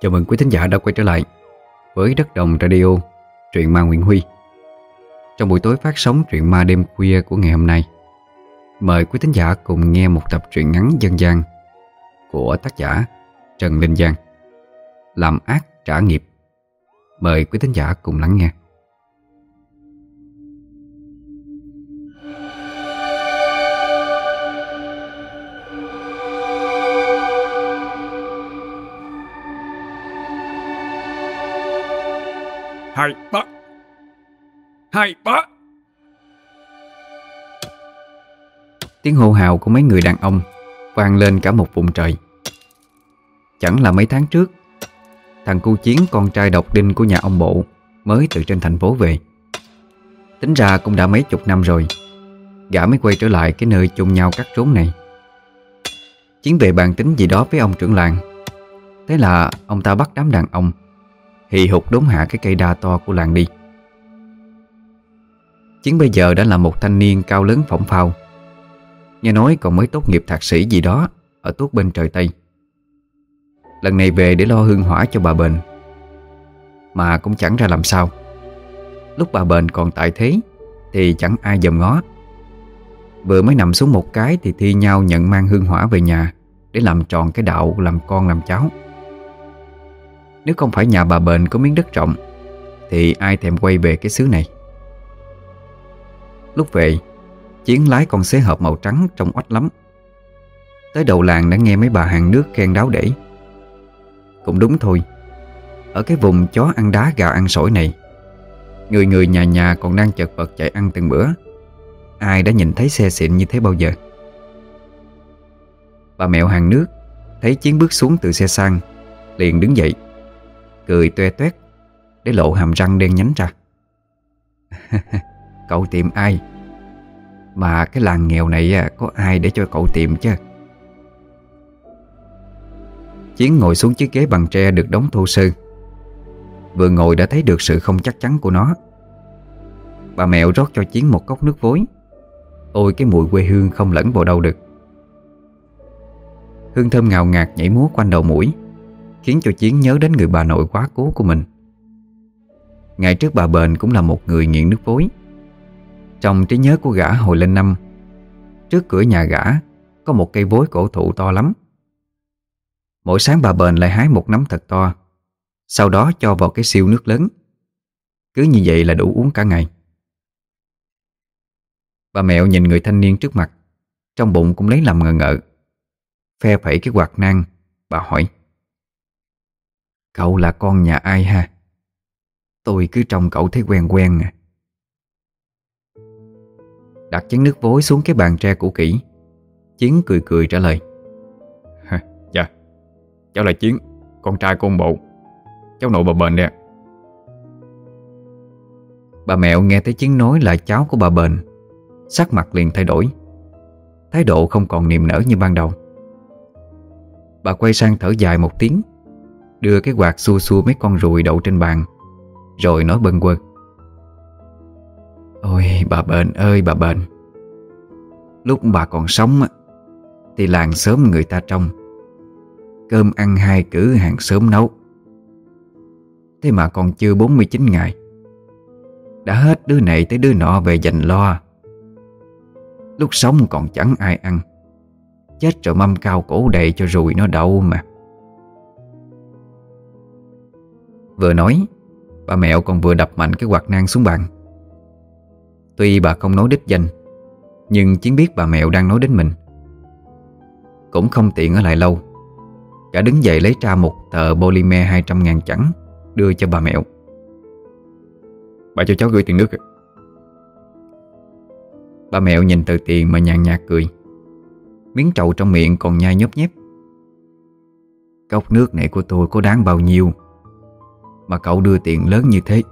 Chào mừng quý thính giả đã quay trở lại với Đất Đồng Radio, truyện ma Nguyễn Huy. Trong buổi tối phát sóng truyện ma đêm khuya của ngày hôm nay, mời quý thính giả cùng nghe một tập truyện ngắn dân gian của tác giả Trần Linh Giang, Làm ác trả nghiệp. Mời quý thính giả cùng lắng nghe. Hai ba hai ba Tiếng hô hào của mấy người đàn ông vang lên cả một vùng trời. Chẳng là mấy tháng trước, thằng cu chiến con trai độc đinh của nhà ông bộ mới từ trên thành phố về. Tính ra cũng đã mấy chục năm rồi, gã mới quay trở lại cái nơi chung nhau cắt trốn này. Chiến về bàn tính gì đó với ông trưởng làng. Thế là ông ta bắt đám đàn ông hì hục đốn hạ cái cây đa to của làng đi. Chiến bây giờ đã là một thanh niên cao lớn phỏng phao. Nghe nói còn mới tốt nghiệp thạc sĩ gì đó Ở tuốt bên trời Tây. Lần này về để lo hương hỏa cho bà Bền. Mà cũng chẳng ra làm sao. Lúc bà Bền còn tại thế Thì chẳng ai dòm ngó. Vừa mới nằm xuống một cái Thì thi nhau nhận mang hương hỏa về nhà Để làm tròn cái đạo làm con làm cháu. Nếu không phải nhà bà Bền có miếng đất rộng, Thì ai thèm quay về cái xứ này? Lúc về, Chiến lái con xế hộp màu trắng trông oách lắm. Tới đầu làng đã nghe mấy bà hàng nước khen đáo để Cũng đúng thôi, Ở cái vùng chó ăn đá gà ăn sỏi này, Người người nhà nhà còn đang chật vật chạy ăn từng bữa. Ai đã nhìn thấy xe xịn như thế bao giờ? Bà mẹo hàng nước Thấy Chiến bước xuống từ xe sang, Liền đứng dậy. Cười toe toét, Để lộ hàm răng đen nhánh ra. Cậu tìm ai? Mà cái làng nghèo này Có ai để cho cậu tìm chứ? Chiến ngồi xuống chiếc ghế bằng tre Được đóng thô sơ. Vừa ngồi đã thấy được sự không chắc chắn của nó. Bà mẹo rót cho Chiến một cốc nước vối. Ôi, cái mùi quê hương không lẫn vào đâu được. Hương thơm ngào ngạt nhảy múa quanh đầu mũi. Khiến cho Chiến nhớ đến người bà nội quá cố của mình. Ngày trước bà Bền cũng là một người nghiện nước vối Trong trí nhớ của gã hồi lên năm, Trước cửa nhà gã Có một cây vối cổ thụ to lắm. Mỗi sáng bà Bền lại hái một nắm thật to, Sau đó cho vào cái siêu nước lớn. Cứ như vậy là đủ uống cả ngày. Bà mẹo nhìn người thanh niên trước mặt, Trong bụng cũng lấy làm ngờ ngợ. Phe phẩy cái quạt nang, Bà hỏi. Cậu là con nhà ai ha? Tôi cứ trông cậu thấy quen quen à. Đặt chén nước vối xuống cái bàn tre cũ kỹ. Chiến cười cười trả lời. Dạ Cháu là Chiến Con trai của ông bộ. Cháu nội bà Bền ạ. Bà mẹo nghe thấy Chiến nói là cháu của bà Bền Sắc mặt liền thay đổi. Thái độ không còn niềm nở như ban đầu. Bà quay sang thở dài một tiếng Đưa cái quạt xua xua mấy con ruồi đậu trên bàn, Rồi nói bâng quơ. Ôi, bà Bền ơi, bà Bền Lúc bà còn sống Thì làng sớm người ta trông, Cơm ăn hai cử hàng sớm nấu. Thế mà còn chưa 49 ngày, Đã hết đứa này tới đứa nọ về dành lo. Lúc sống còn chẳng ai ăn, Chết rồi mâm cao cổ đầy cho rùi nó đậu mà. Vừa nói Bà mẹo còn vừa đập mạnh cái quạt nang xuống bàn. Tuy bà không nói đích danh, Nhưng Chiến biết bà mẹo đang nói đến mình. Cũng không tiện ở lại lâu Cả đứng dậy lấy ra một tờ polymer 200 ngàn chẳng Đưa cho bà mẹo. Bà cho cháu gửi tiền nước. Bà mẹo nhìn tờ tiền mà nhàn nhạt cười, Miếng trầu trong miệng còn nhai nhấp nhép. Cốc nước này của tôi có đáng bao nhiêu? Mà cậu đưa tiền lớn như thế.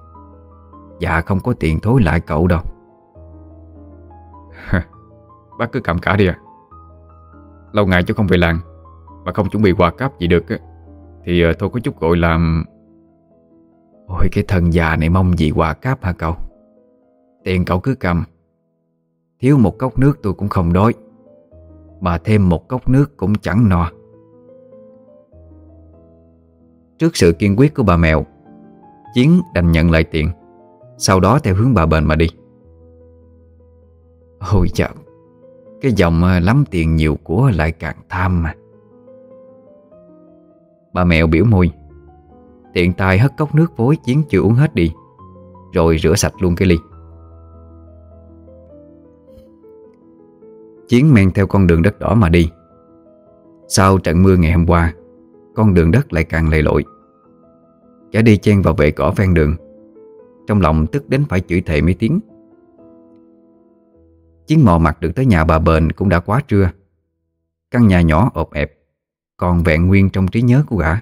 Dạ không có tiền thối lại cậu đâu. Bác cứ cầm cả đi à. Lâu ngày cháu không về làng Mà không chuẩn bị quà cáp gì được á Thì ờ, thôi có chút gọi làm Ôi cái thần già này mong gì quà cáp hả cậu? Tiền cậu cứ cầm. Thiếu một cốc nước tôi cũng không đói Mà thêm một cốc nước cũng chẳng no. Trước sự kiên quyết của bà mèo Chiến đành nhận lại tiền. Sau đó theo hướng bà bền mà đi. Ôi chào Cái dòng à, lắm tiền nhiều của lại càng tham mà. Bà mèo biểu môi. Tiện tay hất cốc nước vối, Chiến chưa uống hết đi. Rồi rửa sạch luôn cái ly. Chiến men theo con đường đất đỏ mà đi. Sau trận mưa ngày hôm qua, Con đường đất lại càng lầy lội. Cả đi chen vào vệ cỏ ven đường. Trong lòng tức đến phải chửi thề mấy tiếng. Chiến mò mặt được tới nhà bà Bền cũng đã quá trưa. Căn nhà nhỏ ộp ẹp, Còn vẹn nguyên trong trí nhớ của gã.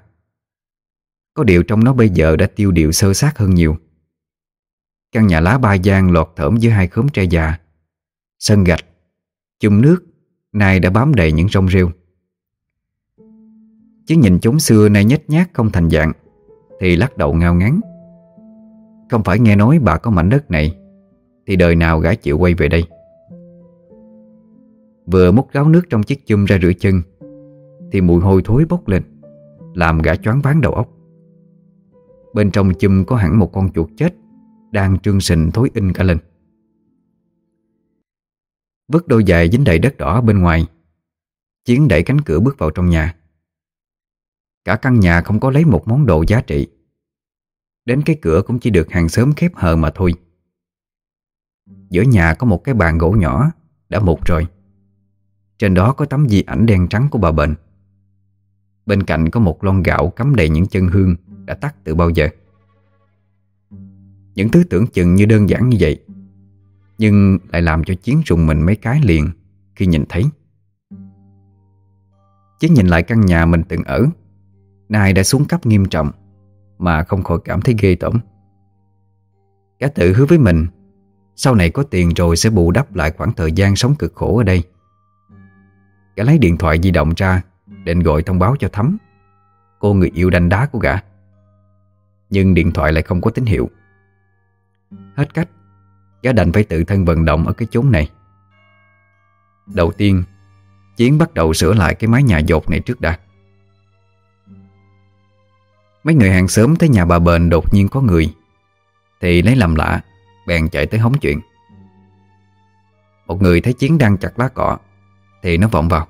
Có điều trong nó bây giờ đã tiêu điều sơ sát hơn nhiều. Căn nhà lá ba gian lọt thởm giữa hai khóm tre già. Sân gạch Chung nước, Nay đã bám đầy những rong rêu. Chứ nhìn chúng xưa nay nhếch nhác không thành dạng. Thì lắc đầu ngao ngán. Không phải nghe nói bà có mảnh đất này, Thì đời nào gã chịu quay về đây? Vừa múc gáo nước trong chiếc chum ra rửa chân, Thì mùi hôi thối bốc lên, Làm gã choáng váng đầu óc. Bên trong chum có hẳn một con chuột chết, Đang trương sình thối in cả lên. Vứt đôi giày dính đầy đất đỏ bên ngoài, Chiến đẩy cánh cửa bước vào trong nhà. Cả căn nhà không có lấy một món đồ giá trị. Đến cái cửa cũng chỉ được hàng xóm khép hờ mà thôi. Giữa nhà có một cái bàn gỗ nhỏ, Đã mục rồi. Trên đó có tấm di ảnh đen trắng của bà bệnh Bên cạnh có một lon gạo cắm đầy những chân hương Đã tắt từ bao giờ. Những thứ tưởng chừng như đơn giản như vậy, nhưng lại làm cho Chiến rùng mình mấy cái liền Khi nhìn thấy. Chiến nhìn lại căn nhà mình từng ở Nay đã xuống cấp nghiêm trọng, Mà không khỏi cảm thấy ghê tởm. Gã tự hứa với mình, Sau này có tiền rồi sẽ bù đắp lại khoảng thời gian sống cực khổ ở đây. Gã lấy điện thoại di động ra, Định gọi thông báo cho Thắm, Cô người yêu đanh đá của gã. Nhưng điện thoại lại không có tín hiệu. Hết cách, Gã đành phải tự thân vận động ở cái chốn này. Đầu tiên, Chiến bắt đầu sửa lại cái mái nhà dột này trước đã. Mấy người hàng xóm thấy nhà bà bền đột nhiên có người. Thì lấy làm lạ Bèn chạy tới hóng chuyện. Một người thấy Chiến đang chặt lá cọ Thì nó vọng vào.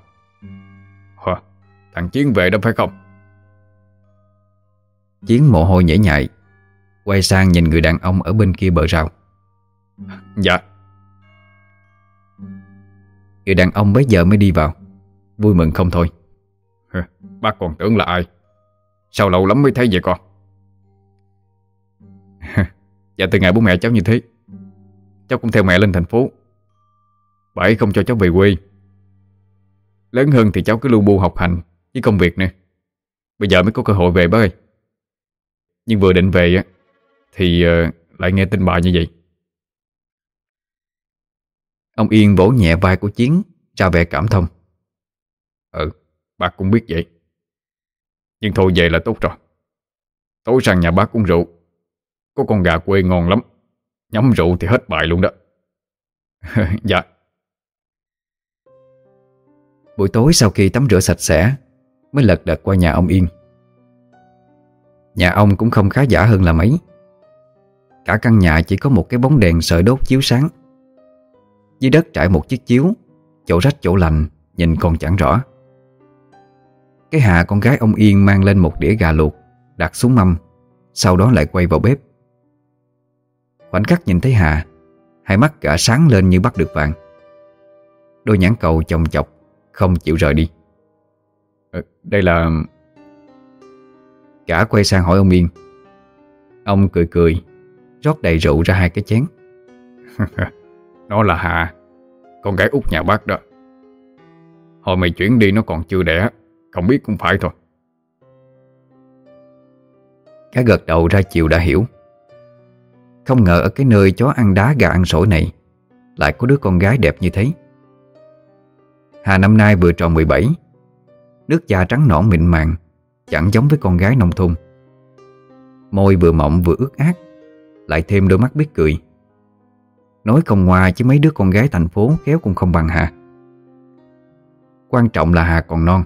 Hả? Thằng Chiến về đâu phải không? Chiến mồ hôi nhễ nhại Quay sang nhìn người đàn ông ở bên kia bờ rào. Dạ. Người đàn ông bấy giờ mới đi vào Vui mừng không thôi. Bác còn tưởng là ai Sao lâu lắm mới thấy vậy con? Dạ từ ngày bố mẹ cháu như thế Cháu cũng theo mẹ lên thành phố. Bà ấy không cho cháu về quê. Lớn hơn thì cháu cứ lưu bu học hành Với công việc nè. Bây giờ mới có cơ hội về bác ơi. Nhưng vừa định về á Thì ờ, lại nghe tin bà như vậy. Ông Yên vỗ nhẹ vai của Chiến Ra vẻ cảm thông. Ừ, bà cũng biết vậy. Nhưng thôi về là tốt rồi. Tối sang nhà bác uống rượu. Có con gà quê ngon lắm. Nhắm rượu thì hết bài luôn đó. Dạ. Buổi tối sau khi tắm rửa sạch sẽ, Mới lật đật qua nhà ông Yên. Nhà ông cũng không khá giả hơn là mấy. Cả căn nhà chỉ có một cái bóng đèn sợi đốt chiếu sáng. Dưới đất trải một chiếc chiếu, Chỗ rách chỗ lành, Nhìn còn chẳng rõ. Cái hạ con gái ông Yên mang lên một đĩa gà luộc Đặt xuống mâm Sau đó lại quay vào bếp. Khoảnh khắc nhìn thấy Hà Hai mắt cả sáng lên như bắt được vàng. Đôi nhãn cầu chồng chọc Không chịu rời đi. À, Đây là Cả quay sang hỏi ông Yên. Ông cười cười Rót đầy rượu ra hai cái chén. Nó là Hà Con gái út nhà bác đó. Hồi mày chuyển đi nó còn chưa đẻ không biết cũng phải thôi. Cá gật đầu ra chiều đã hiểu. Không ngờ ở cái nơi chó ăn đá gà ăn sổi này, Lại có đứa con gái đẹp như thế. Hà năm nay vừa tròn 17 Nước da trắng nõn mịn màng, Chẳng giống với con gái nông thôn. Môi vừa mọng vừa ướt át, Lại thêm đôi mắt biết cười. Nói không ngoa chứ mấy đứa con gái thành phố khéo cũng không bằng Hà. Quan trọng là Hà còn non.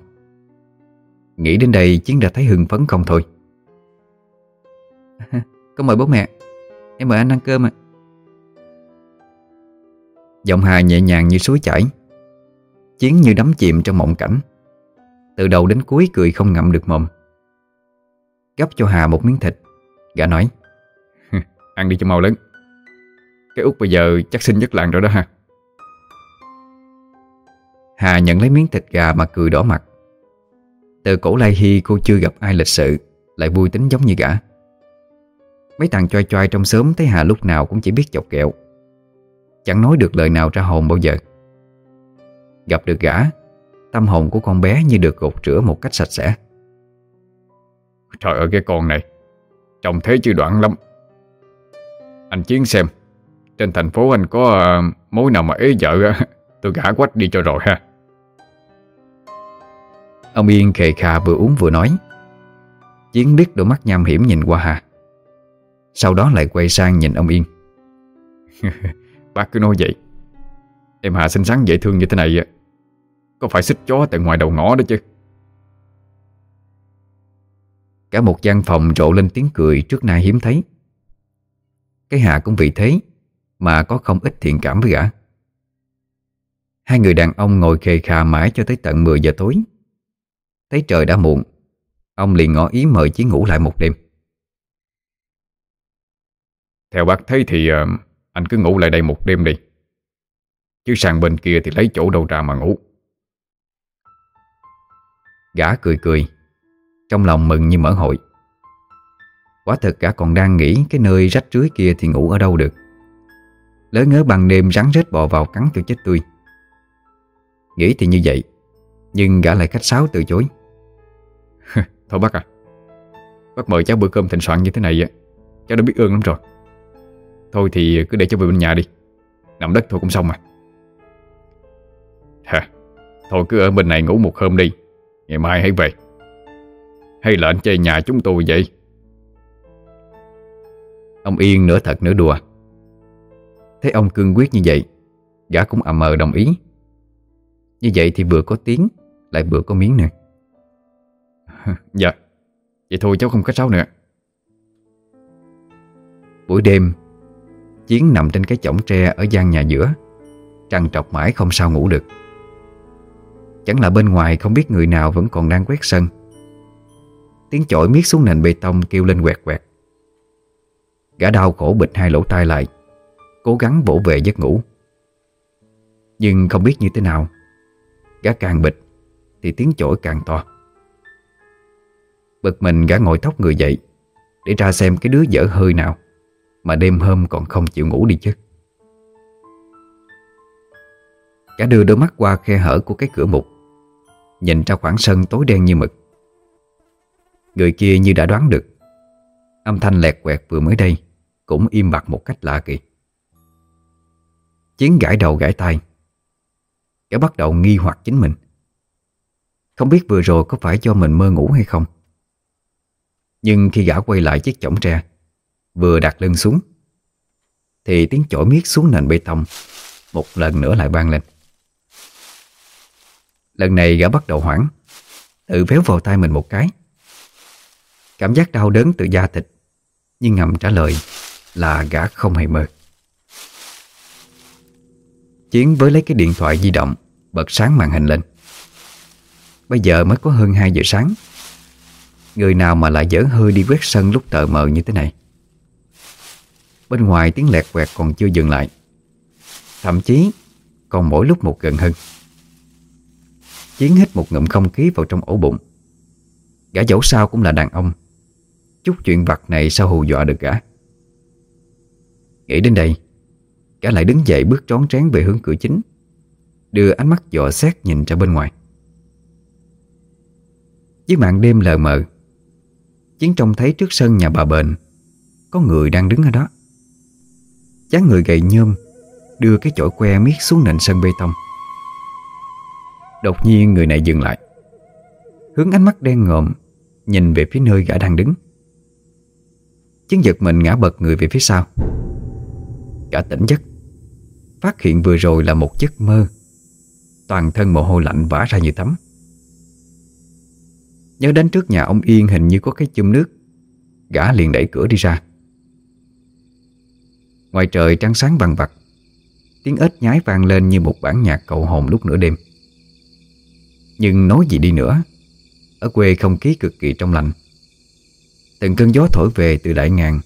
Nghĩ đến đây Chiến đã thấy hưng phấn không thôi. Con mời bố mẹ. Em mời anh ăn cơm ạ. Giọng Hà nhẹ nhàng như suối chảy. Chiến như đắm chìm trong mộng cảnh. Từ đầu đến cuối cười không ngậm được mồm. Gấp cho Hà một miếng thịt. Gã nói Ăn đi cho mau lớn. Cái út bây giờ chắc xinh nhất làng rồi đó ha. Hà nhận lấy miếng thịt gà mà cười đỏ mặt từ cổ Lai Hy cô chưa gặp ai lịch sự Lại vui tính giống như gã. Mấy thằng choi choi trong xóm Thấy Hà lúc nào cũng chỉ biết chọc kẹo. Chẳng nói được lời nào ra hồn bao giờ. Gặp được gã Tâm hồn của con bé như được gột rửa một cách sạch sẽ. Trời ơi cái con này Trông thế chưa đoạn lắm. Anh Chiến xem Trên thành phố anh có uh, mối nào mà ế vợ Tôi gả quách đi cho rồi ha. Ông Yên khề khà vừa uống vừa nói. Chiến biết đôi mắt nham hiểm nhìn qua Hà. Sau đó lại quay sang nhìn ông Yên. Bác cứ nói vậy. Em Hà xinh xắn dễ thương như thế này Có phải xích chó tại ngoài đầu ngõ đó chứ? Cả một gian phòng rộ lên tiếng cười trước nay hiếm thấy. Cái Hà cũng vì thế Mà có không ít thiện cảm với gã. Hai người đàn ông ngồi khề khà mãi cho tới tận 10 giờ tối. Thấy trời đã muộn Ông liền ngỏ ý mời Chí ngủ lại một đêm. Theo bác thấy thì uh, anh cứ ngủ lại đây một đêm đi. Chứ sang bên kia thì lấy chỗ đâu ra mà ngủ. Gã cười cười Trong lòng mừng như mở hội. Quả thật gã còn đang nghĩ Cái nơi rách rưới kia thì ngủ ở đâu được. Lớn ngớ bằng đêm rắn rết bò vào cắn cho chết tươi. Nghĩ thì như vậy Nhưng gã lại khách sáo từ chối Thôi bác à. Bác mời cháu bữa cơm thịnh soạn như thế này Cháu đã biết ơn lắm rồi. Thôi thì cứ để cho về bên nhà đi. Nằm đất thôi cũng xong mà. Hả? Thôi cứ ở bên này ngủ một hôm đi. Ngày mai hãy về. Hay là anh chơi nhà chúng tôi vậy? Ông Yên nửa thật nửa đùa. Thấy ông cương quyết như vậy, Gã cũng ầm mờ đồng ý. Như vậy thì vừa có tiếng, Lại vừa có miếng nữa Dạ. Vậy thôi cháu không khách sáo nữa. Buổi đêm, Chiến nằm trên cái chõng tre ở gian nhà giữa Trăng trọc mãi không sao ngủ được. Chẳng là bên ngoài không biết người nào vẫn còn đang quét sân. Tiếng chổi miết xuống nền bê tông kêu lên quẹt quẹt. Gã đau khổ bịch hai lỗ tai lại, Cố gắng vỗ về giấc ngủ. Nhưng không biết như thế nào, Gã càng bịch Thì tiếng chổi càng to. Bực mình gã ngồi thóc người dậy, Để ra xem cái đứa dở hơi nào, Mà đêm hôm còn không chịu ngủ đi chứ. Gã đưa đôi mắt qua khe hở của cái cửa mục, Nhìn ra khoảng sân tối đen như mực. Người kia như đã đoán được, Âm thanh lẹt quẹt vừa mới đây Cũng im bặt một cách lạ kỳ. Chiến gãi đầu gãi tay Gã bắt đầu nghi hoặc chính mình. Không biết vừa rồi có phải cho mình mơ ngủ hay không nhưng khi gã quay lại chiếc chõng tre, Vừa đặt lưng xuống, Thì tiếng chổi miết xuống nền bê tông Một lần nữa lại vang lên. Lần này gã bắt đầu hoảng, Tự véo vào tay mình một cái. Cảm giác đau đớn từ da thịt, Nhưng ngầm trả lời Là gã không hề mơ. Chiến với lấy cái điện thoại di động, Bật sáng màn hình lên. Bây giờ mới có hơn 2 giờ sáng Người nào mà lại dở hơi đi quét sân lúc tờ mờ như thế này? Bên ngoài tiếng lẹt quẹt còn chưa dừng lại. Thậm chí, còn mỗi lúc một gần hơn. Chiến hít một ngụm không khí vào trong ổ bụng. Gã dẫu sao cũng là đàn ông. Chút chuyện vặt này sao hù dọa được gã? Nghĩ đến đây, Gã lại đứng dậy bước trón trán về hướng cửa chính, Đưa ánh mắt dò xét nhìn ra bên ngoài. Dưới màn đêm lờ mờ Chiến trông thấy trước sân nhà bà bệnh Có người đang đứng ở đó. Chán người gầy nhôm, Đưa cái chổi que miết xuống nền sân bê tông. Đột nhiên người này dừng lại. Hướng ánh mắt đen ngộm Nhìn về phía nơi gã đang đứng. Chiến giật mình ngã bật người về phía sau. Gã tỉnh giấc. Phát hiện vừa rồi là một giấc mơ. Toàn thân mồ hôi lạnh vã ra như tắm. Nhớ đến trước nhà ông Yên hình như có cái chum nước. Gã liền đẩy cửa đi ra. Ngoài trời trắng sáng bằng vặt Tiếng ếch nhái vang lên như một bản nhạc cầu hồn lúc nửa đêm. Nhưng nói gì đi nữa, Ở quê không khí cực kỳ trong lành. Từng cơn gió thổi về từ đại ngàn,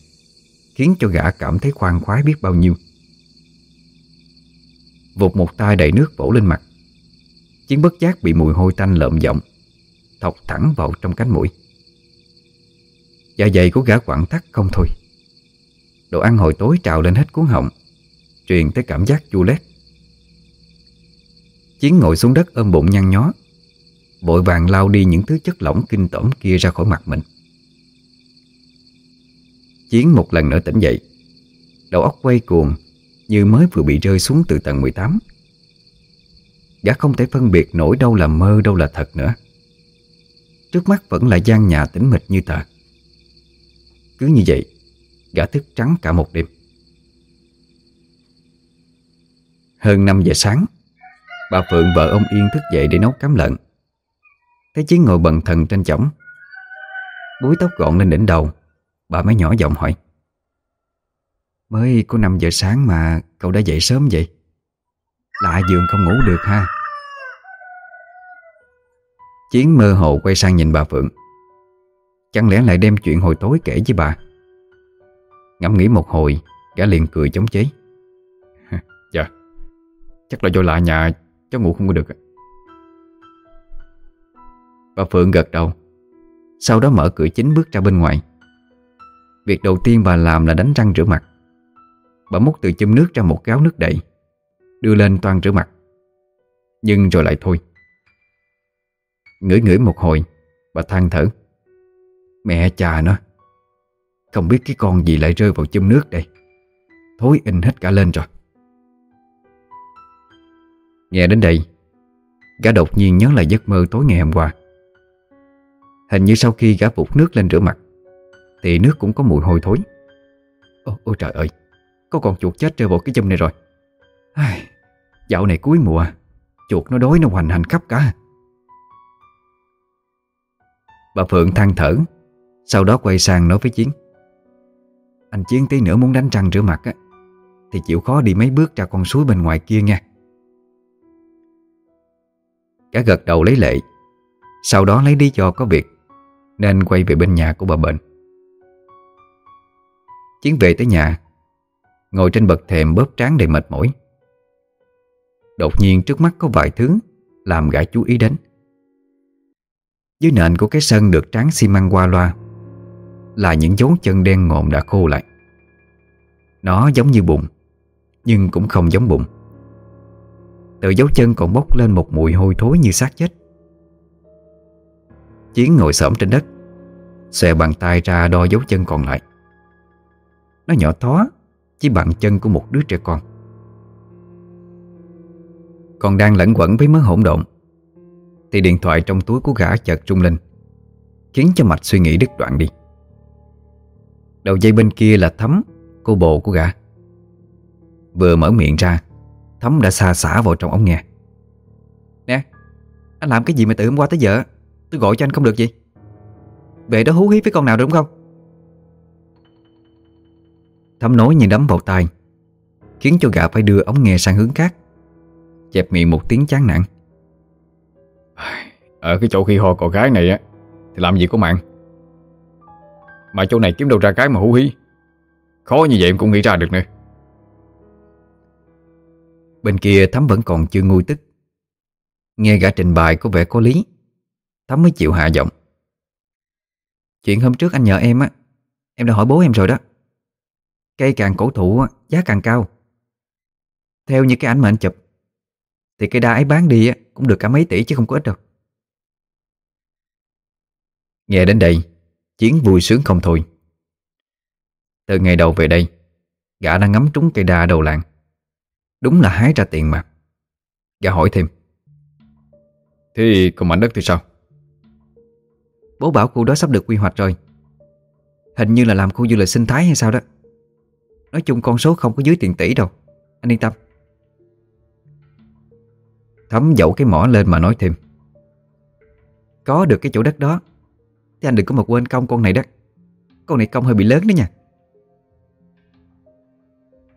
Khiến cho gã cảm thấy khoan khoái biết bao nhiêu. Vụt một tay đầy nước vỗ lên mặt, Chiến bất giác bị mùi hôi tanh lợm giọng. Thọc thẳng vào trong cánh mũi. Dạ dày của gã quặn thắt không thôi. Đồ ăn hồi tối trào lên hết cuốn họng, Truyền tới cảm giác chua lét. Chiến ngồi xuống đất ôm bụng nhăn nhó, Vội vàng lau đi những thứ chất lỏng kinh tởm kia ra khỏi mặt mình. Chiến một lần nữa tỉnh dậy, Đầu óc quay cuồng Như mới vừa bị rơi xuống từ tầng 18 Gã không thể phân biệt nổi đâu là mơ đâu là thật nữa. Trước mắt vẫn là gian nhà tĩnh mịch như tờ. Cứ như vậy, Gã thức trắng cả một đêm. Hơn 5 giờ sáng, Bà Phượng vợ ông Yên thức dậy để nấu cám lợn. Thấy Chiến ngồi bần thần trên chõng Búi tóc gọn lên đỉnh đầu, Bà mới nhỏ giọng hỏi. Mới có 5 giờ sáng mà cậu đã dậy sớm vậy? Lạ giường không ngủ được ha. Chiến mơ hồ quay sang nhìn bà Phượng. Chẳng lẽ lại đem chuyện hồi tối kể với bà? Ngẫm nghĩ một hồi Gã liền cười chống chế. Dạ Chắc là do lạ nhà Cháu ngủ không có được Bà Phượng gật đầu Sau đó mở cửa chính bước ra bên ngoài. Việc đầu tiên bà làm là đánh răng rửa mặt. Bà múc từ chum nước ra một gáo nước đầy Đưa lên toan rửa mặt. Nhưng rồi lại thôi Ngửi ngửi một hồi Bà than thở. Mẹ cha nó Không biết cái con gì lại rơi vào chum nước đây. Thối in hết cả lên rồi. Nghe đến đây Gã đột nhiên nhớ lại giấc mơ tối ngày hôm qua. Hình như sau khi gã vụt nước lên rửa mặt Thì nước cũng có mùi hôi thối. Ô, ôi trời ơi Có con chuột chết rơi vào cái chum này rồi. Ai, Dạo này cuối mùa Chuột nó đói nó hoành hành khắp cả. Bà Phượng than thở, Sau đó quay sang nói với Chiến. Anh Chiến tí nữa muốn đánh răng rửa mặt á, Thì chịu khó đi mấy bước ra con suối bên ngoài kia nha. Cả gật đầu lấy lệ, Sau đó lấy lý do có việc, Nên quay về bên nhà của bà bệnh Chiến về tới nhà, Ngồi trên bậc thềm bóp trán đầy mệt mỏi. Đột nhiên trước mắt có vài thứ Làm gã chú ý đến. Dưới nền của cái sân được tráng xi măng qua loa Là những dấu chân đen ngộm đã khô lại. Nó giống như bụng, Nhưng cũng không giống bụng. Từ dấu chân còn bốc lên một mùi hôi thối như xác chết. Chiến ngồi xổm trên đất, Xòe bàn tay ra đo dấu chân còn lại. Nó nhỏ thó Chỉ bằng chân của một đứa trẻ con. Còn đang lẫn quẩn với mớ hỗn độn thì điện thoại trong túi của gã chợt rung lên, Khiến cho mạch suy nghĩ đứt đoạn đi. Đầu dây bên kia là Thấm, Cô bộ của gã. Vừa mở miệng ra, Thấm đã xa xả vào trong ống nghe. Nè, Anh làm cái gì mà từ hôm qua tới giờ? Tôi gọi cho anh không được gì. Về đó hú hí với con nào đúng không Thấm nói như đấm vào tai, Khiến cho gã phải đưa ống nghe sang hướng khác, Chẹp miệng một tiếng chán nản. Ở cái chỗ khi ho cò gái này á Thì làm gì có mạng. Mà chỗ này kiếm đâu ra cái mà hú hí. Khó như vậy em cũng nghĩ ra được nữa. Bên kia Thắm vẫn còn chưa nguôi tức. Nghe gã trình bày có vẻ có lý. Thắm mới chịu hạ giọng. Chuyện hôm trước anh nhờ em á Em đã hỏi bố em rồi đó. Cây càng cổ thụ á, giá càng cao. Theo như cái ảnh mà anh chụp thì cây đa ấy bán đi cũng được cả mấy tỷ chứ không có ít đâu. Nghe đến đây, Chiến vui sướng không thôi. Từ ngày đầu về đây, Gã đã ngắm trúng cây đa đầu làng. Đúng là hái ra tiền mà Gã hỏi thêm. Thế còn mảnh đất thì sao? Bố bảo khu đó sắp được quy hoạch rồi. Hình như là làm khu du lịch sinh thái hay sao đó. Nói chung con số không có dưới tiền tỷ đâu. Anh yên tâm. Thấm dậu cái mỏ lên mà nói thêm. Có được cái chỗ đất đó Thì anh đừng có mà quên công con này đó. Con này công hơi bị lớn đó nha.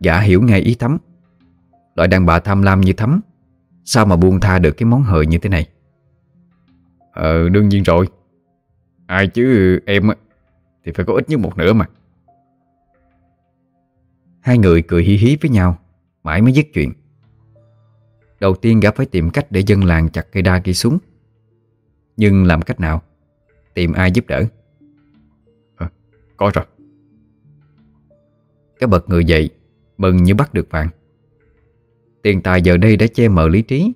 Gã hiểu ngay ý Thắm Loại đàn bà tham lam như Thắm Sao mà buông tha được cái món hời như thế này? Ờ đương nhiên rồi. Ai chứ em Thì phải có ít nhất một nửa mà. Hai người cười hí hí với nhau Mãi mới dứt chuyện Đầu tiên gã phải tìm cách để dân làng chặt cây đa kia xuống. Nhưng làm cách nào? Tìm ai giúp đỡ? À, Có rồi. Cái bật người dậy Mừng như bắt được vàng. Tiền tài giờ đây đã che mờ lý trí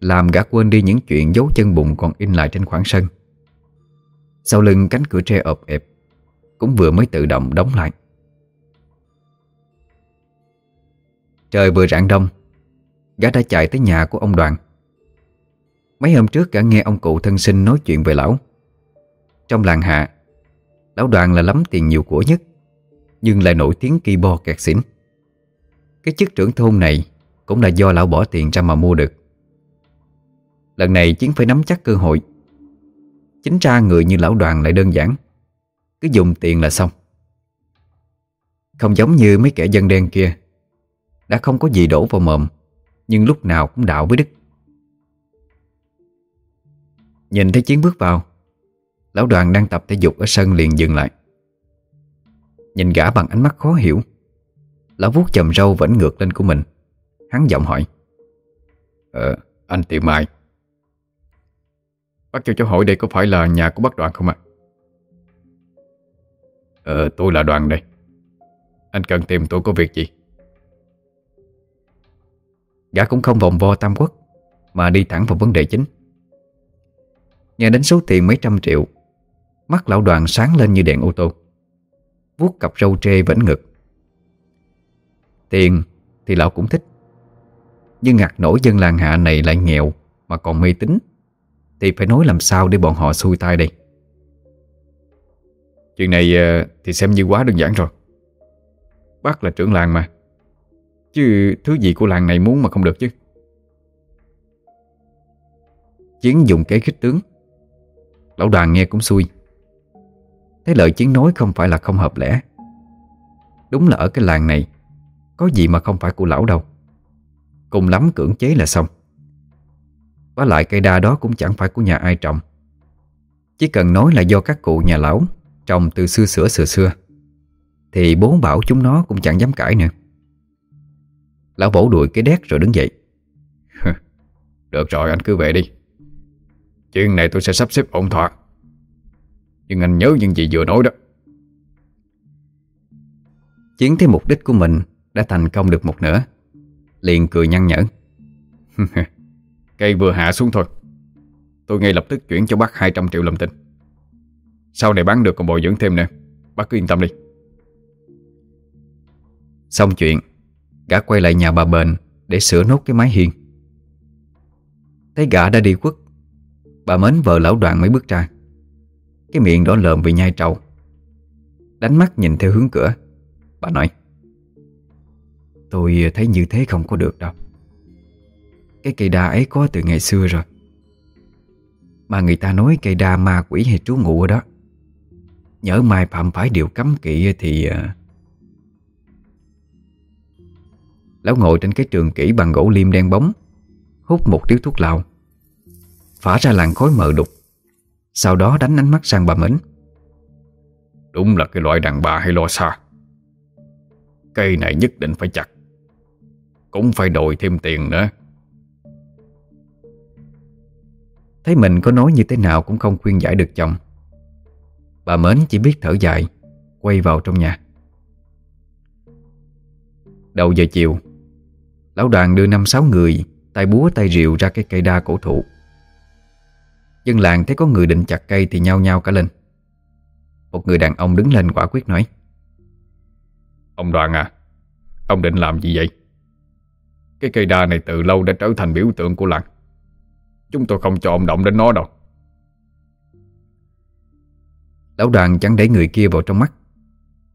Làm gã quên đi những chuyện dấu chân bụng còn in lại trên khoảng sân. Sau lưng cánh cửa tre ộp ẹp Cũng vừa mới tự động đóng lại. Trời vừa rạng đông Gã đã chạy tới nhà của ông Đoàn. Mấy hôm trước gã nghe ông cụ thân sinh nói chuyện về lão. Trong làng hạ, Lão Đoàn là lắm tiền nhiều của nhất, Nhưng lại nổi tiếng kỳ bo kẹt xỉn. Cái chức trưởng thôn này Cũng là do lão bỏ tiền ra mà mua được. Lần này Chiến phải nắm chắc cơ hội. Chính ra người như lão đoàn lại đơn giản, Cứ dùng tiền là xong. Không giống như mấy kẻ dân đen kia, Đã không có gì đổ vào mồm. Nhưng lúc nào cũng đạo với đức Nhìn thấy Chiến bước vào Lão đoàn đang tập thể dục ở sân liền dừng lại Nhìn gã bằng ánh mắt khó hiểu Lão vuốt chầm râu vẫn ngược lên của mình Hắn giọng hỏi Ờ, anh tìm ai? Bác cho cháu hỏi đây có phải là nhà của bác đoàn không ạ? Ờ, tôi là đoàn đây Anh cần tìm tôi có việc gì? Gã cũng không vòng vo tam quốc, Mà đi thẳng vào vấn đề chính. Nghe đến số tiền mấy trăm triệu, Mắt lão đoàn sáng lên như đèn ô tô. Vuốt cặp râu trê vẫn ngực. Tiền thì lão cũng thích. Nhưng ngặt nổi dân làng hạ này lại nghèo Mà còn mê tín, Thì phải nói làm sao để bọn họ xuôi tay đây? Chuyện này ờ, thì xem như quá đơn giản rồi. Bác là trưởng làng mà. Chứ thứ gì của làng này muốn mà không được chứ. Chiến dùng kế khích tướng. Lão đoàn nghe cũng xui. Thấy lời Chiến nói không phải là không hợp lẽ. Đúng là ở cái làng này, Có gì mà không phải của lão đâu. Cùng lắm cưỡng chế là xong. Và lại cây đa đó cũng chẳng phải của nhà ai trồng. Chỉ cần nói là do các cụ nhà lão Trồng từ xưa sửa xưa xưa, Thì bốn bảo chúng nó cũng chẳng dám cãi nữa. Lão bổ đùi cái đét rồi đứng dậy. Được rồi, anh cứ về đi. Chuyện này tôi sẽ sắp xếp ổn thỏa. Nhưng anh nhớ những gì vừa nói đó. Chiến thấy mục đích của mình Đã thành công được một nửa, Liền cười nhăn nhở. Cây vừa hạ xuống thôi. Tôi ngay lập tức chuyển cho bác 200 triệu lâm tinh Sau này bán được còn bồi dưỡng thêm nè Bác cứ yên tâm đi. Xong chuyện Gã quay lại nhà bà Bền Để sửa nốt cái mái hiên. Thấy gã đã đi quất Bà mến vợ lão đoạn mới bước ra. Cái miệng đỏ lợm vì nhai trầu. Đánh mắt nhìn theo hướng cửa, Bà nói, Tôi thấy như thế không có được đâu. Cái cây đa ấy có từ ngày xưa rồi. Mà người ta nói cây đa ma quỷ hay trú ngụ ở đó. Nhớ mai phạm phải điều cấm kỵ thì à, Lão ngồi trên cái trường kỷ bằng gỗ liêm đen bóng Hút một điếu thuốc lào. Phả ra làn khói mờ đục. Sau đó đánh ánh mắt sang bà Mến. Đúng là cái loại đàn bà hay lo xa. Cây này nhất định phải chặt. Cũng phải đổi thêm tiền nữa. Thấy mình có nói như thế nào cũng không khuyên giải được chồng. Bà Mến chỉ biết thở dài Quay vào trong nhà. Đầu giờ chiều Lão đoàn đưa năm sáu người Tay búa tay rìu ra cái cây đa cổ thụ. Dân làng thấy có người định chặt cây Thì nhao nhao cả lên. Một người đàn ông đứng lên quả quyết nói Ông đoàn à Ông định làm gì vậy? Cái cây đa này từ lâu đã trở thành biểu tượng của làng. Chúng tôi không cho ông động đến nó đâu. Lão đoàn chẳng để người kia vào trong mắt.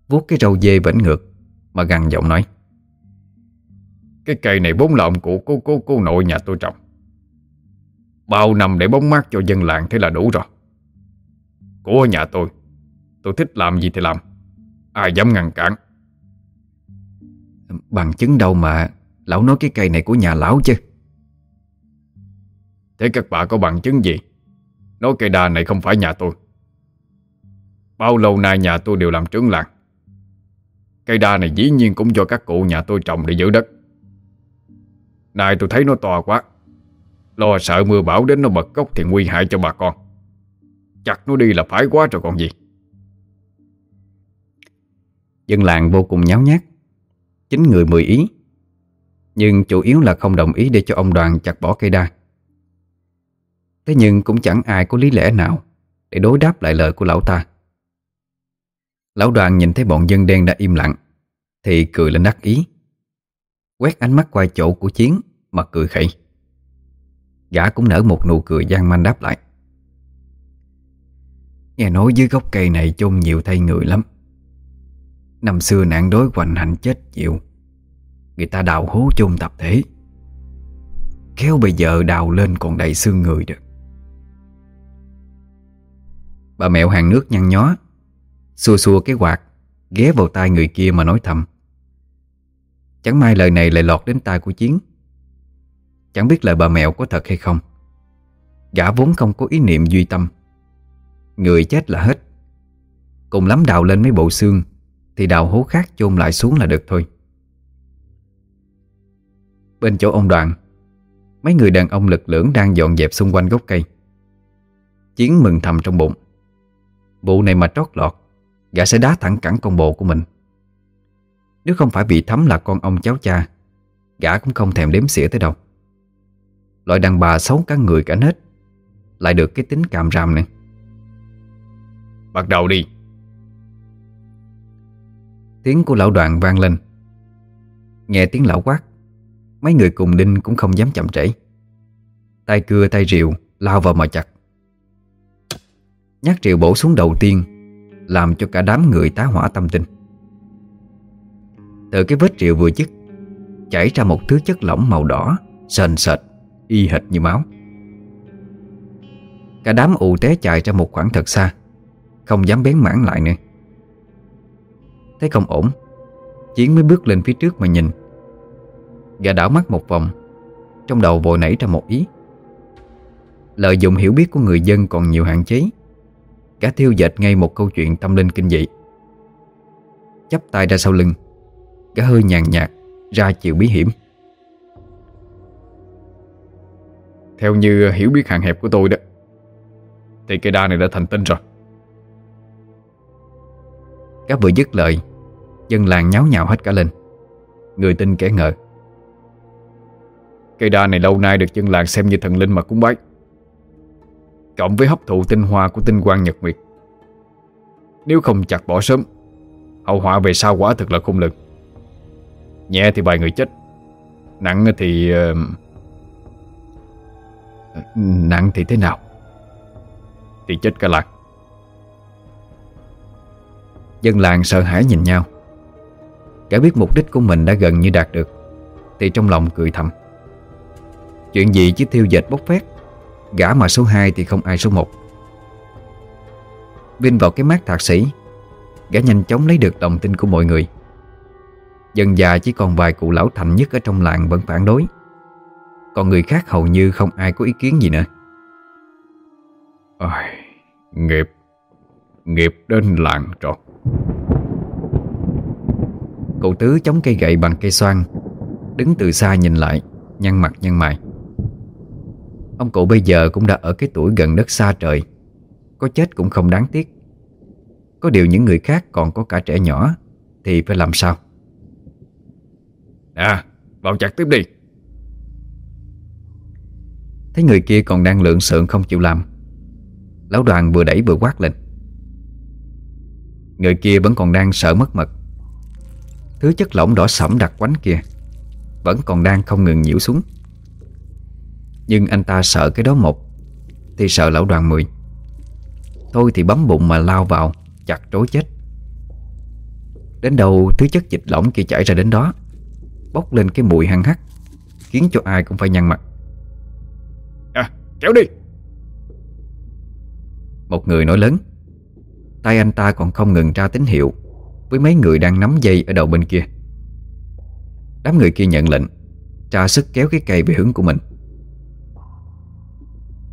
Vuốt cái râu dê vẫn ngược Mà gằn giọng nói Cái cây này vốn là ông cụ cô, cô, cô nội nhà tôi trồng. Bao năm để bóng mát cho dân làng thế là đủ rồi. Của nhà tôi Tôi thích làm gì thì làm. Ai dám ngăn cản. Bằng chứng đâu mà Lão nói cái cây này của nhà lão chứ? Thế các bà có bằng chứng gì? Nói cây đa này không phải nhà tôi. Bao lâu nay nhà tôi đều làm trưởng làng. Cây đa này dĩ nhiên cũng do các cụ nhà tôi trồng để giữ đất Nay tôi thấy nó to quá. Lo sợ mưa bão đến nó bật gốc thì nguy hại cho bà con. Chặt nó đi là phải quá rồi còn gì. Dân làng vô cùng nháo nhác. Chính người mười ý. Nhưng chủ yếu là không đồng ý để cho ông đoàn chặt bỏ cây đa. Thế nhưng cũng chẳng ai có lý lẽ nào Để đối đáp lại lời của lão ta. Lão đoàn nhìn thấy bọn dân đen đã im lặng, Thì cười lên đắc ý. Quét ánh mắt qua chỗ của Chiến. Mà cười khẩy. Gã cũng nở một nụ cười gian manh đáp lại. Nghe nói dưới gốc cây này chôn nhiều thay người lắm. Năm xưa nạn đối hoành hành chết chịu, Người ta đào hố chôn tập thể. Khéo bây giờ đào lên còn đầy xương người được. Bà mẹo hàng nước nhăn nhó, Xua xua cái quạt, Ghé vào tai người kia mà nói thầm. Chẳng may lời này lại lọt đến tai của Chiến. Chẳng biết lời bà mẹo có thật hay không. Gã vốn không có ý niệm duy tâm. Người chết là hết. Cùng lắm đào lên mấy bộ xương, Thì đào hố khác chôn lại xuống là được thôi. Bên chỗ ông đoàn, Mấy người đàn ông lực lưỡng đang dọn dẹp xung quanh gốc cây. Chiến mừng thầm trong bụng. Vụ này mà trót lọt, Gã sẽ đá thẳng cẳng con bồ của mình. Nếu không phải bị thấm là con ông cháu cha, Gã cũng không thèm đếm xỉa tới đâu. Loại đàn bà xấu cả người cả nết. Lại được cái tính càm ràm này. Bắt đầu đi. Tiếng của lão đoàn vang lên. Nghe tiếng lão quát Mấy người cùng đinh cũng không dám chậm trễ. Tay cưa tay rìu Lao vào mà chặt. Nhát rìu bổ xuống đầu tiên Làm cho cả đám người tá hỏa tâm tinh. Từ cái vết rìu vừa dứt Chảy ra một thứ chất lỏng màu đỏ Sền sệt Y hệt như máu. Cả đám ù té chạy ra một khoảng thật xa, Không dám bén mảng lại nữa. Thấy không ổn, Chiến mới bước lên phía trước mà nhìn. Gà đảo mắt một vòng, Trong đầu vội nảy ra một ý. Lợi dụng hiểu biết của người dân còn nhiều hạn chế, Cả thiêu dệt ngay một câu chuyện tâm linh kinh dị. Chắp tay ra sau lưng, Cả hơi nhàn nhạt, Ra chịu bí hiểm. Theo như ờ, hiểu biết hạn hẹp của tôi đó. Thì cây đa này đã thành tinh rồi. Các vừa dứt lời, Dân làng nháo nhào hết cả lên. Người tin kẻ ngờ. Cây đa này lâu nay được dân làng xem như thần linh mà cúng bái. Cộng với hấp thụ tinh hoa của tinh quang nhật nguyệt. Nếu không chặt bỏ sớm, Hậu họa về sau quả thực là khung lực Nhẹ thì vài người chết, Nặng thì... Uh... Nặng thì thế nào? Thì chết cả làng. Dân làng sợ hãi nhìn nhau. Cả biết mục đích của mình đã gần như đạt được, Thì trong lòng cười thầm. Chuyện gì chứ thiêu dệt bốc phét? Gã mà số 2 thì không ai số 1 Vinh vào cái mát thạc sĩ, Gã nhanh chóng lấy được đồng tin của mọi người. Dần già chỉ còn vài cụ lão thành nhất ở trong làng vẫn phản đối. Còn người khác hầu như không ai có ý kiến gì nữa. Ôi, Nghiệp Nghiệp đến làng rồi Cậu Tứ chống cây gậy bằng cây xoan Đứng từ xa nhìn lại Nhăn mặt nhăn mày. Ông cụ bây giờ cũng đã ở cái tuổi gần đất xa trời Có chết cũng không đáng tiếc. Có điều những người khác còn có cả trẻ nhỏ Thì phải làm sao? À vào chặt tiếp đi Thấy người kia còn đang lượng sượng không chịu làm. Lão đoàn vừa đẩy vừa quát lên. Người kia vẫn còn đang sợ mất mật. Thứ chất lỏng đỏ sẫm đặc quánh kia Vẫn còn đang không ngừng nhiễu xuống. Nhưng anh ta sợ cái đó một, Thì sợ lão đoàn mười. Thôi thì bấm bụng mà lao vào, Chặt trối chết. Đến đầu thứ chất dịch lỏng kia chảy ra đến đó, Bốc lên cái mùi hăng hắc, Khiến cho ai cũng phải nhăn mặt kéo đi. Một người nói lớn Tay anh ta còn không ngừng ra tín hiệu Với mấy người đang nắm dây ở đầu bên kia. Đám người kia nhận lệnh, Tra sức kéo cái cây về hướng của mình.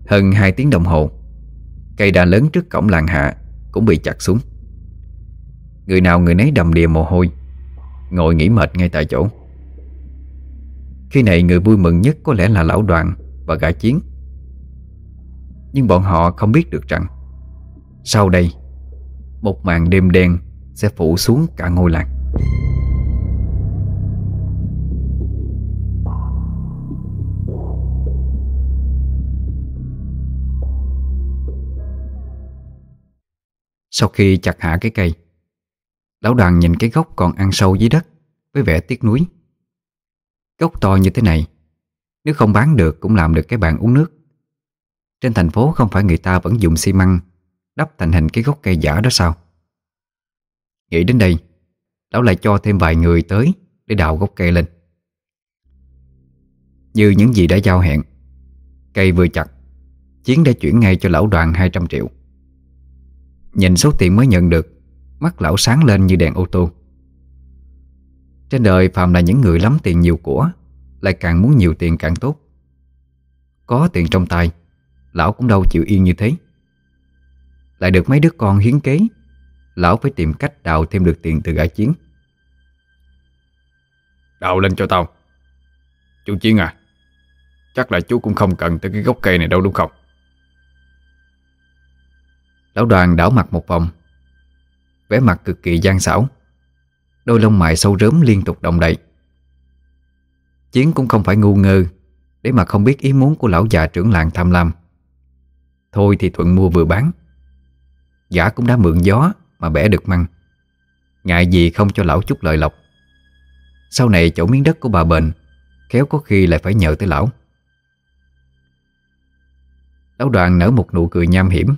Hơn 2 tiếng đồng hồ, Cây đa lớn trước cổng làng hạ Cũng bị chặt xuống. Người nào người nấy đầm đìa mồ hôi, Ngồi nghỉ mệt ngay tại chỗ. Khi này người vui mừng nhất Có lẽ là lão đoàn và gã chiến. Nhưng bọn họ không biết được rằng, Sau đây, Một màn đêm đen Sẽ phủ xuống cả ngôi làng. Sau khi chặt hạ cái cây, Lão đoàn nhìn cái gốc còn ăn sâu dưới đất Với vẻ tiếc nuối. Gốc to như thế này, Nếu không bán được cũng làm được cái bàn uống nước. Trên thành phố không phải người ta vẫn dùng xi măng Đắp thành hình cái gốc cây giả đó sao? Nghĩ đến đây, Lão lại cho thêm vài người tới Để đào gốc cây lên. Như những gì đã giao hẹn, Cây vừa chặt, Chiến đã chuyển ngay cho lão đoàn 200 triệu. Nhìn số tiền mới nhận được, Mắt lão sáng lên như đèn ô tô. Trên đời phàm là những người lắm tiền nhiều của, Lại càng muốn nhiều tiền càng tốt. Có tiền trong tay Lão cũng đâu chịu yên như thế. Lại được mấy đứa con hiến kế Lão phải tìm cách đào thêm được tiền từ gã chiến. Đào lên cho tao. Chú Chiến à Chắc là chú cũng không cần tới cái gốc cây này đâu đúng không? Lão đoàn đảo mặt một vòng vẻ mặt cực kỳ gian xảo Đôi lông mày sâu rớm liên tục động đậy. Chiến cũng không phải ngu ngơ Để mà không biết ý muốn của lão già trưởng làng tham lam Thôi thì thuận mua vừa bán. Gã cũng đã mượn gió Mà bẻ được măng. Ngại gì không cho lão chút lợi lộc. Sau này chỗ miếng đất của bà bền, Khéo có khi lại phải nhờ tới lão. Lão đoàn nở một nụ cười nham hiểm,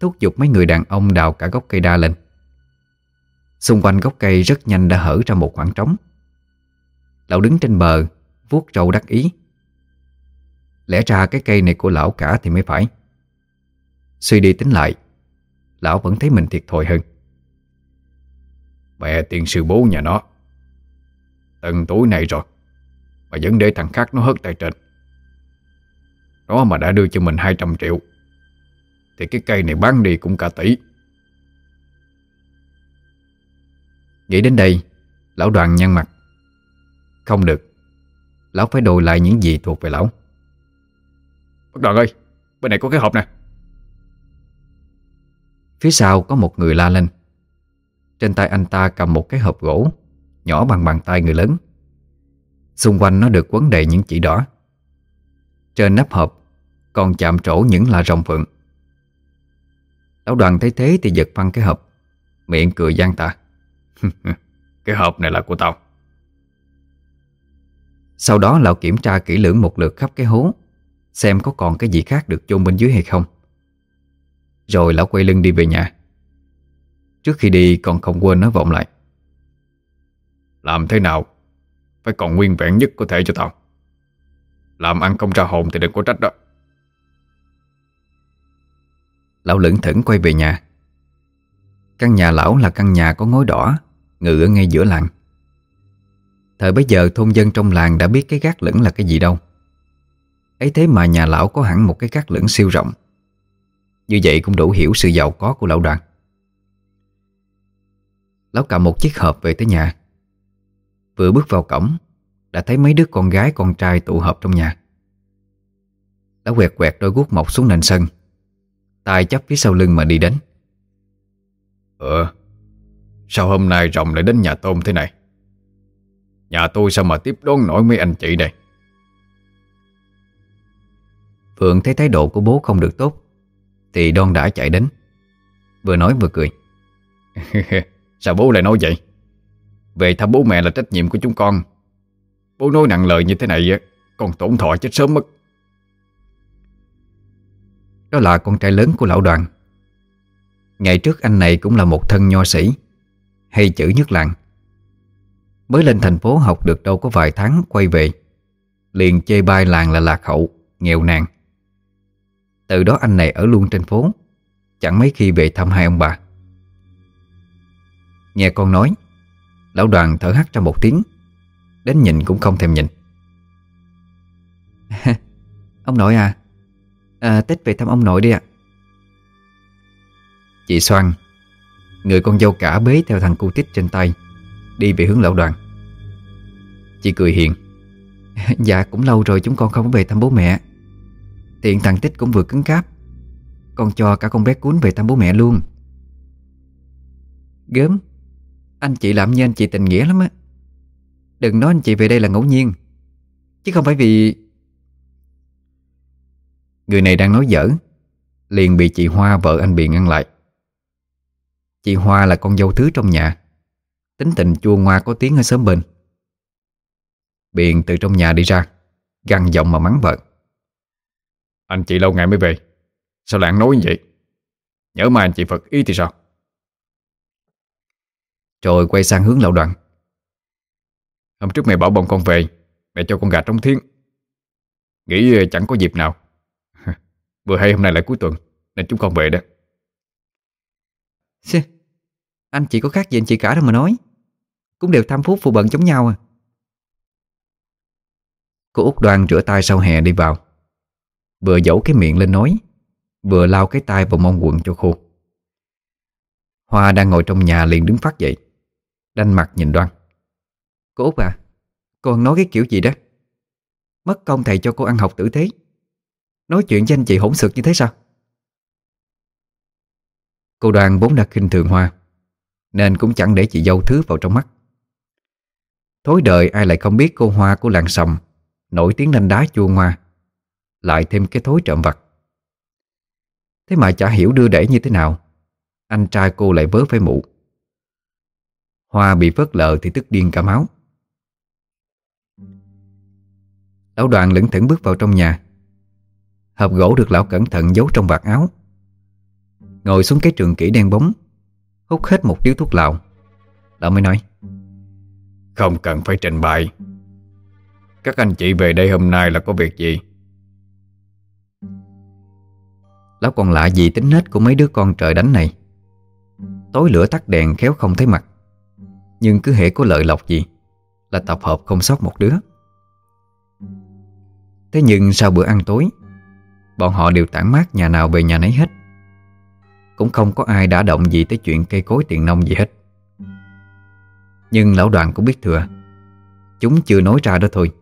Thúc giục mấy người đàn ông đào cả gốc cây đa lên. Xung quanh gốc cây rất nhanh đã hở ra một khoảng trống. Lão đứng trên bờ, vuốt râu đắc ý. Lẽ ra cái cây này của lão cả thì mới phải. Suy đi tính lại, Lão vẫn thấy mình thiệt thòi hơn. Mẹ tiền sư bố nhà nó, Tận tuổi này rồi, Mà vẫn để thằng khác nó hất tay trên. Nó mà đã đưa cho mình 200 triệu, Thì cái cây này bán đi cũng cả tỷ. Nghĩ đến đây, Lão đoàn nhăn mặt. Không được, Lão phải đổi lại những gì thuộc về lão. Bác đoàn ơi, Bên này có cái hộp nè. Phía sau có một người la lên. Trên tay anh ta cầm một cái hộp gỗ, Nhỏ bằng bàn tay người lớn. Xung quanh nó được quấn đầy những chỉ đỏ. Trên nắp hộp Còn chạm trổ những là rồng phượng. Lão đoàn thấy thế thì giật phăng cái hộp, Miệng cười gian tà. Cái hộp này là của tao. Sau đó lão kiểm tra kỹ lưỡng một lượt khắp cái hố, Xem có còn cái gì khác được chôn bên dưới hay không. Rồi lão quay lưng đi về nhà. Trước khi đi còn không quên nói vọng lại. Làm thế nào? Phải còn nguyên vẹn nhất có thể cho tao. Làm ăn không ra hồn thì đừng có trách đó. Lão lững thững quay về nhà. Căn nhà lão là căn nhà có ngói đỏ, Ngự ở ngay giữa làng. Thời bấy giờ thôn dân trong làng đã biết cái gác lửng là cái gì đâu. Ấy thế mà nhà lão có hẳn một cái gác lửng siêu rộng. Như vậy cũng đủ hiểu sự giàu có của lão đoàn. Lão cầm một chiếc hộp về tới nhà. Vừa bước vào cổng Đã thấy mấy đứa con gái con trai tụ họp trong nhà. Lão quẹt quẹt đôi guốc mọc xuống nền sân. Tay chấp phía sau lưng mà đi đến. Ờ Sao hôm nay rồng lại đến nhà tôm thế này? Nhà tôi sao mà tiếp đón nổi mấy anh chị đây? Phượng thấy thái độ của bố không được tốt thì đon đã chạy đến. Vừa nói vừa cười. cười Sao bố lại nói vậy? Về thăm bố mẹ là trách nhiệm của chúng con. Bố nói nặng lời như thế này Con tổn thọ chết sớm mất. Đó là con trai lớn của lão đoàn. Ngày trước anh này cũng là một thân nho sĩ Hay chữ nhất làng. Mới lên thành phố học được đâu có vài tháng quay về Liền chê bai làng là lạc hậu, nghèo nàn. Từ đó anh này ở luôn trên phố. Chẳng mấy khi về thăm hai ông bà. Nghe con nói Lão đoàn thở hắt ra một tiếng Đến nhìn cũng không thèm nhìn. Ông nội à, à Tết về thăm ông nội đi ạ. Chị Soan Người con dâu cả bế theo thằng cu tích trên tay Đi về hướng lão đoàn. Chị cười hiền. Dạ cũng lâu rồi chúng con không có về thăm bố mẹ. Tiện thằng Tích cũng vừa cứng cáp. Con cho cả con bé cuốn về thăm bố mẹ luôn. Gớm, Anh chị làm như anh chị tình nghĩa lắm á. Đừng nói anh chị về đây là ngẫu nhiên. Chứ không phải vì Người này đang nói dở. Liền bị chị Hoa vợ anh Biện ngăn lại. Chị Hoa là con dâu thứ trong nhà. Tính tình chua ngoa có tiếng ở sớm bên. Biện từ trong nhà đi ra Găng giọng mà mắng vợ. Anh chị lâu ngày mới về. Sao lại nói như vậy? Nhớ mà anh chị Phật ý thì sao? Rồi quay sang hướng lão đoạn Hôm trước mẹ bảo bọn con về Mẹ cho con gà trong thiên Nghĩ ờ, chẳng có dịp nào. Vừa hay hôm nay lại cuối tuần Nên chúng con về đó. Xê, Anh chị có khác gì anh chị cả đâu mà nói. Cũng đều tham phúc phụ bận giống nhau à. Cô út đoan rửa tay sau hè đi vào Vừa dẫu cái miệng lên nói, Vừa lau cái tay vào mông quần cho khô. Hoa đang ngồi trong nhà liền đứng phát dậy, Đanh mặt nhìn đoan. Cô út à Con nói cái kiểu gì đó? Mất công thầy cho cô ăn học tử thế Nói chuyện với anh chị hỗn xược như thế sao? Cô đoàn vốn đã khinh thường Hoa, Nên cũng chẳng để chị dâu thứ vào trong mắt. Thối đời ai lại không biết cô Hoa của làng sầm, Nổi tiếng nanh đá chua ngoa. Lại thêm cái thối trộm vặt. Thế mà chả hiểu đưa đẩy như thế nào. Anh trai cô lại vớ phải mụ. Hoa bị phớt lờ thì tức điên cả máu. Lão đoàn lững thững bước vào trong nhà. Hộp gỗ được lão cẩn thận giấu trong vạt áo. Ngồi xuống cái trường kỷ đen bóng, Hút hết một điếu thuốc lào. Lão mới nói, Không cần phải trình bày. Các anh chị về đây hôm nay là có việc gì? Lão còn lạ gì tính nết của mấy đứa con trời đánh này? Tối lửa tắt đèn khéo không thấy mặt. Nhưng cứ hệ có lợi lộc gì Là tập hợp không sót một đứa. Thế nhưng sau bữa ăn tối, Bọn họ đều tản mát nhà nào về nhà nấy hết. Cũng không có ai đã động gì tới chuyện cây cối tiền nông gì hết. Nhưng lão đoàn cũng biết thừa, Chúng chưa nói ra đó thôi,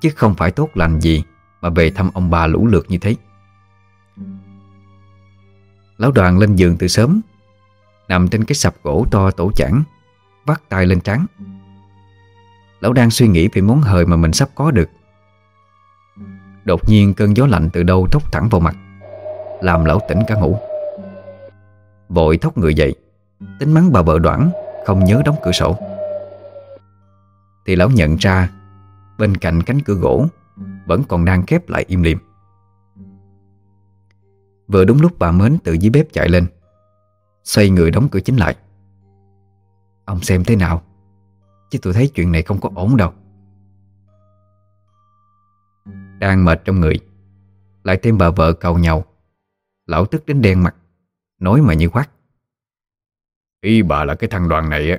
Chứ không phải tốt lành gì Mà về thăm ông bà lũ lượt như thế. Lão đoàn lên giường từ sớm. Nằm trên cái sập gỗ to tổ chản Vắt tay lên trán. Lão đang suy nghĩ về món hời mà mình sắp có được. Đột nhiên cơn gió lạnh từ đâu thốc thẳng vào mặt, Làm lão tỉnh cả ngủ. Vội thốc người dậy, Tính mắng bà vợ đoạn Không nhớ đóng cửa sổ. Thì lão nhận ra, Bên cạnh cánh cửa gỗ Vẫn còn đang khép lại im lìm. Vừa đúng lúc bà Mến từ dưới bếp chạy lên. Xoay người đóng cửa chính lại. Ông xem thế nào? Chứ tôi thấy chuyện này không có ổn đâu. Đang mệt trong người Lại thêm bà vợ cầu nhau. Lão tức đến đen mặt Nói mà như quát Ý bà là cái thằng đoàn này á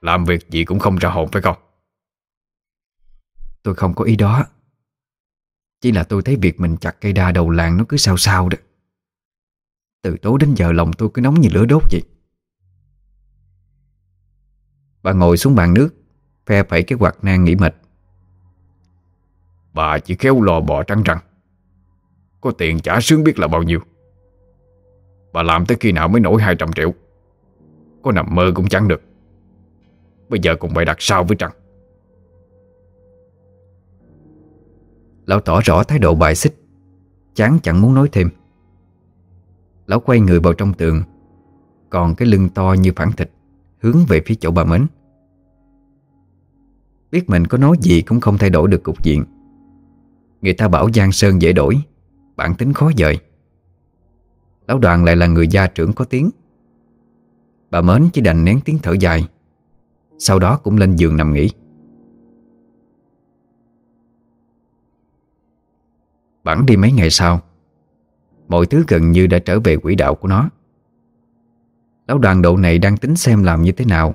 Làm việc gì cũng không ra hồn phải không? Tôi không có ý đó. Chỉ là tôi thấy việc mình chặt cây đa đầu làng Nó cứ sao sao đó Từ tối đến giờ lòng tôi cứ nóng như lửa đốt vậy. Bà ngồi xuống bàn nước Phe phẩy cái quạt nang nghỉ mệt. Bà chỉ khéo lò bò trắng trăng Có tiền trả sướng biết là bao nhiêu. Bà làm tới khi nào mới nổi 200 triệu. Có nằm mơ cũng chẳng được. Bây giờ cũng phải đặt sao với Trăng. Lão tỏ rõ thái độ bài xích. Chán chẳng muốn nói thêm Lão quay người vào trong tường. Còn cái lưng to như phản thịt, Hướng về phía chỗ bà Mến. Biết mình có nói gì cũng không thay đổi được cục diện. Người ta bảo Giang Sơn dễ đổi, Bản tính khó dời. Lão đoàn lại là người gia trưởng có tiếng. Bà Mến chỉ đành nén tiếng thở dài, Sau đó cũng lên giường nằm nghỉ. Bẵng đi mấy ngày sau? Mọi thứ gần như đã trở về quỹ đạo của nó. Lão đoàn độ này đang tính xem làm như thế nào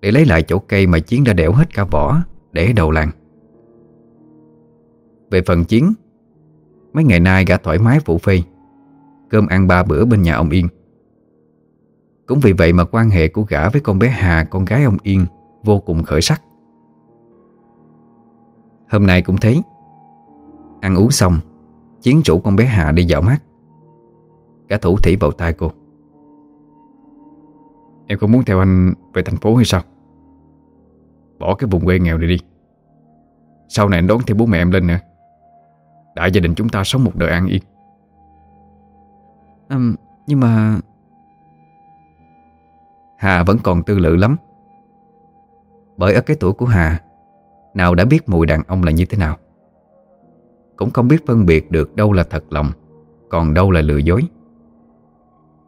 Để lấy lại chỗ cây mà Chiến đã đẻo hết cả vỏ Để đầu làng. Về phần Chiến, Mấy ngày nay gã thoải mái phụ phê, Cơm ăn ba bữa bên nhà ông Yên. Cũng vì vậy mà quan hệ của gã với con bé Hà, Con gái ông Yên, Vô cùng khởi sắc. Hôm nay cũng thế. Ăn uống xong, Chiến chủ con bé Hà đi dạo mát. Gã thủ thỉ vào tay cô. Em có muốn theo anh về thành phố hay sao? Bỏ cái vùng quê nghèo này đi. Sau này anh đón theo bố mẹ em lên nè Đại gia đình chúng ta sống một đời an yên. À, Nhưng mà Hà vẫn còn tư lự lắm. Bởi ở cái tuổi của Hà Nào đã biết mùi đàn ông là như thế nào. Cũng không biết phân biệt được đâu là thật lòng Còn đâu là lừa dối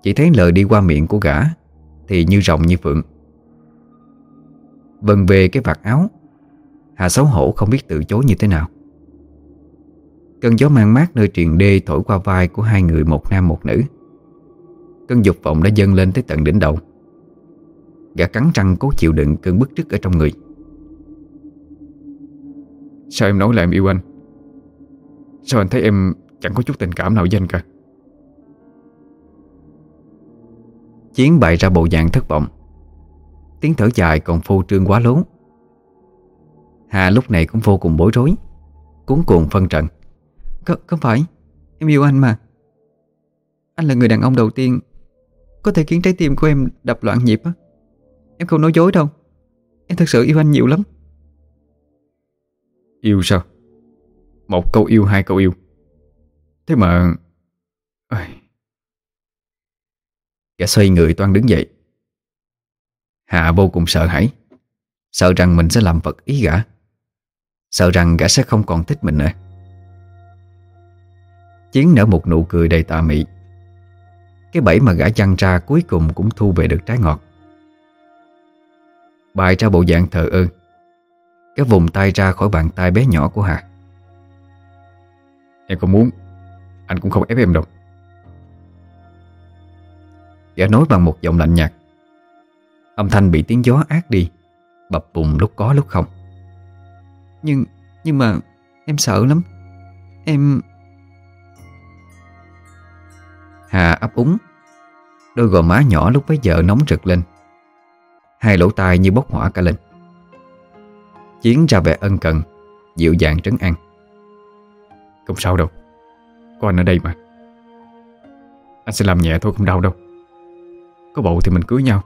chỉ thấy lời đi qua miệng của gã, Thì như rồng như phượng. Vần về cái vạt áo Hà xấu hổ không biết từ chối như thế nào. Cơn gió mang mát nơi triền đê thổi qua vai của hai người một nam một nữ. Cơn dục vọng đã dâng lên tới tận đỉnh đầu. Gã cắn răng cố chịu đựng cơn bức rứt ở trong người. Sao em nói là em yêu anh? Sao anh thấy em chẳng có chút tình cảm nào với anh cả? Chiến bày ra bộ dạng thất vọng. Tiếng thở dài còn phô trương quá lố. Hà lúc này cũng vô cùng bối rối Cuốn cuồng phân trận. Không, không phải Em yêu anh mà? Anh là người đàn ông đầu tiên Có thể khiến trái tim của em đập loạn nhịp á. Em không nói dối đâu. Em thật sự yêu anh nhiều lắm. Yêu sao? Một câu yêu hai câu yêu. Thế mà Gã xoay người toan đứng dậy. Hạ vô cùng sợ hãi. Sợ rằng mình sẽ làm vật ý gã. Sợ rằng gã sẽ không còn thích mình nữa. Chiến nở một nụ cười đầy tà mị. Cái bẫy mà gã chăn ra cuối cùng cũng thu về được trái ngọt. Bài ra bộ dạng thờ ơ. Cái vùng tay ra khỏi bàn tay bé nhỏ của Hà. Em không muốn, Anh cũng không ép em đâu. Gã nói bằng một giọng lạnh nhạt. Âm thanh bị tiếng gió át đi, Bập bùng lúc có lúc không. Nhưng Nhưng mà Em sợ lắm. Em Hà ấp úng. Đôi gò má nhỏ lúc bấy giờ nóng rực lên. Hai lỗ tai như bốc hỏa cả lên. Chiến ra vẻ ân cần, Dịu dàng trấn an. Không sao đâu. Có anh ở đây mà. Anh sẽ làm nhẹ thôi, không đau đâu. Có bầu thì mình cưới nhau.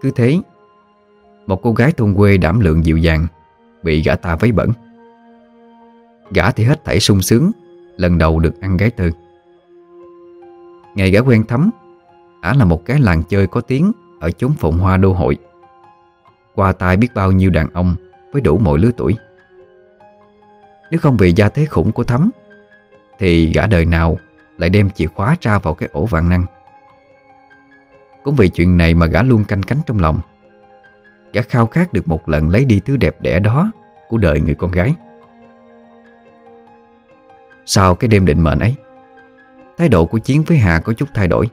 Cứ thế Một cô gái thôn quê đảm lượng dịu dàng Bị gã ta vấy bẩn. Gã thì hết thảy sung sướng Lần đầu được ăn gái tư Ngày gã quen thắm, Ả là một cái làng chơi có tiếng Ở chốn phụng hoa đô hội. Qua tai biết bao nhiêu đàn ông Với đủ mọi lứa tuổi. Nếu không vì gia thế khủng của thắm, Thì gã đời nào lại đem chìa khóa ra vào cái ổ vạn năng. Cũng vì chuyện này mà gã luôn canh cánh trong lòng. Gã khao khát được một lần lấy đi thứ đẹp đẽ đó Của đời người con gái. Sau cái đêm định mệnh ấy, Thái độ của Chiến với Hà có chút thay đổi.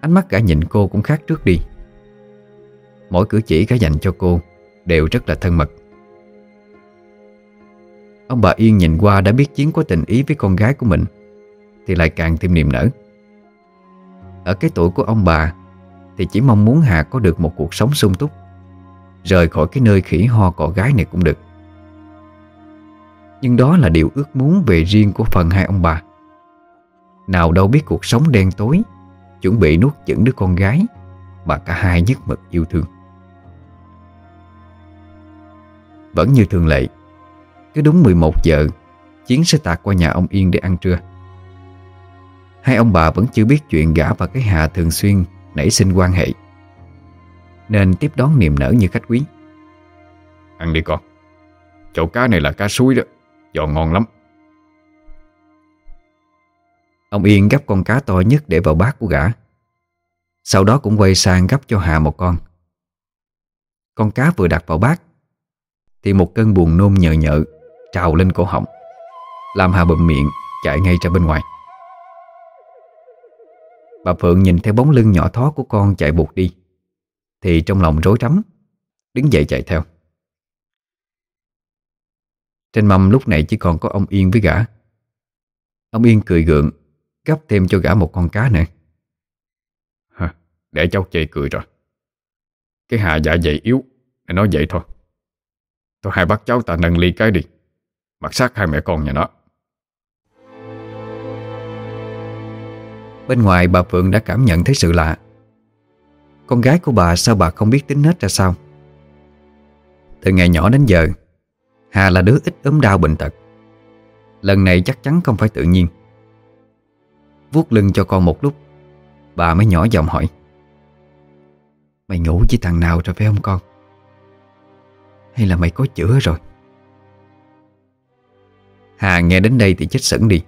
Ánh mắt gã nhìn cô cũng khác trước đi. Mỗi cử chỉ gã dành cho cô Đều rất là thân mật. Ông bà Yên nhìn qua đã biết Chiến có tình ý với con gái của mình. Thì lại càng thêm niềm nở. Ở cái tuổi của ông bà, Thì chỉ mong muốn Hà có được một cuộc sống sung túc, Rời khỏi cái nơi khỉ ho cọ gái này cũng được. Nhưng đó là điều ước muốn về riêng của phần hai ông bà. Nào đâu biết cuộc sống đen tối, Chuẩn bị nuốt chửng đứa con gái, Mà cả hai nhất mực yêu thương. Vẫn như thường lệ, Cứ đúng 11 giờ, Chiến sẽ tạt qua nhà ông Yên để ăn trưa. Hai ông bà vẫn chưa biết chuyện gã và cái Hà thường xuyên nảy sinh quan hệ. Nên tiếp đón niềm nở như khách quý. Ăn đi con. Chỗ cá này là cá suối đó. Giòn ngon lắm. Ông Yên gấp con cá to nhất để vào bát của gã. Sau đó cũng quay sang gấp cho Hà một con. Con cá vừa đặt vào bát Thì một cơn buồn nôn nhợ nhợ Trào lên cổ họng Làm Hà bụm miệng chạy ngay ra bên ngoài Bà Phượng nhìn theo bóng lưng nhỏ thó của con chạy buộc đi. Thì trong lòng rối rắm Đứng dậy chạy theo. Trên mâm lúc này chỉ còn có ông Yên với gã. Ông Yên cười gượng Gấp thêm cho gã một con cá nữa Hả, Để cháu chê cười rồi. Cái hạ dạ dày yếu Để nói vậy thôi. Thôi hai bắt cháu ta nâng ly cái đi. Mặt sát hai mẹ con nhà nó. Bên ngoài bà Phượng đã cảm nhận thấy sự lạ. Con gái của bà sao bà không biết tính hết ra sao? Từ ngày nhỏ đến giờ, Hà là đứa ít ốm đau bệnh tật. Lần này chắc chắn không phải tự nhiên. Vuốt lưng cho con một lúc, Bà mới nhỏ giọng hỏi. Mày ngủ với thằng nào rồi phải không con? Hay là mày có chữa rồi? Hà nghe đến đây thì chết sững đi.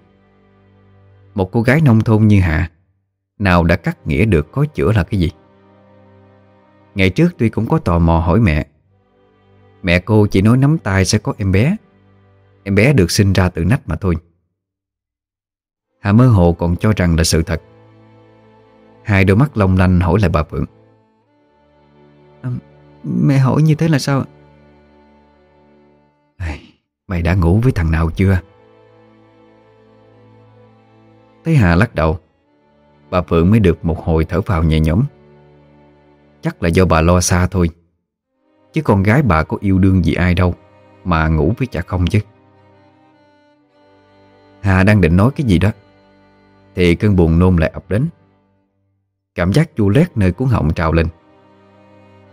Một cô gái nông thôn như Hà Nào đã cắt nghĩa được có chữa là cái gì? Ngày trước tuy cũng có tò mò hỏi mẹ. Mẹ cô chỉ nói nắm tay sẽ có em bé. Em bé được sinh ra từ nách mà thôi. Hà mơ hồ còn cho rằng là sự thật. Hai đôi mắt long lanh hỏi lại bà Phượng. À, Mẹ hỏi như thế là sao Mày đã ngủ với thằng nào chưa Thấy Hà lắc đầu. Bà Phượng mới được một hồi thở phào nhẹ nhõm. Chắc là do bà lo xa thôi. Chứ con gái bà có yêu đương gì ai đâu, Mà ngủ với cha không chứ. Hà đang định nói cái gì đó, Thì cơn buồn nôn lại ập đến. Cảm giác chua lét nơi cuốn họng trào lên.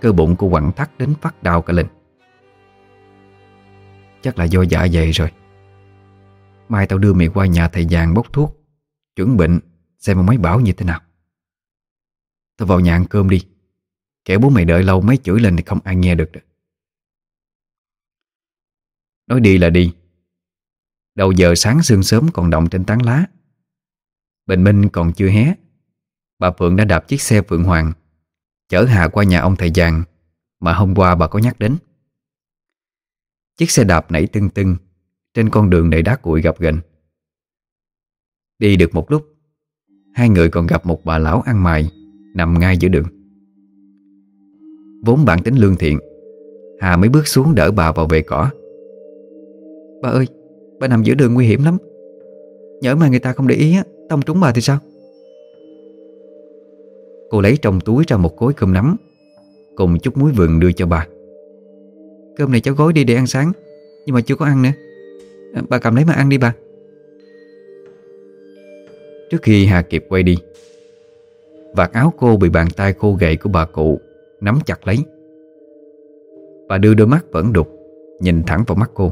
Cơ bụng của quặn thắt đến phát đau cả lên. Chắc là do dạ dày rồi. Mai tao đưa mày qua nhà thầy vàng bốc thuốc. Chuẩn bệnh, Xem ông mấy bảo như thế nào. Tao vào nhà ăn cơm đi. Kẻ bố mày đợi lâu mấy chửi lên thì không ai nghe được Nói đi là đi. Đầu giờ sáng sương sớm còn động trên tán lá. Bình minh còn chưa hé. Bà Phượng đã đạp chiếc xe Phượng Hoàng. Chở Hà qua nhà ông thầy giàng, Mà hôm qua bà có nhắc đến. Chiếc xe đạp nảy tưng tưng, Trên con đường đầy đá cuội gặp gần Đi được một lúc, Hai người còn gặp một bà lão ăn mày Nằm ngay giữa đường. Vốn bản tính lương thiện, Hà mới bước xuống đỡ bà vào về cỏ. Bà ơi, Bà nằm giữa đường nguy hiểm lắm. Nhỡ mà người ta không để ý Tông trúng bà thì sao? Cô lấy trong túi ra một cối cơm nắm, Cùng chút muối vừng đưa cho bà. Cơm này cháu gói đi để ăn sáng, Nhưng mà chưa có ăn nữa. Bà cầm lấy mà ăn đi bà. Trước khi Hà kịp quay đi, Vạt áo cô bị bàn tay khô gầy của bà cụ Nắm chặt lấy. Bà đưa đôi mắt vẫn đục, Nhìn thẳng vào mắt cô.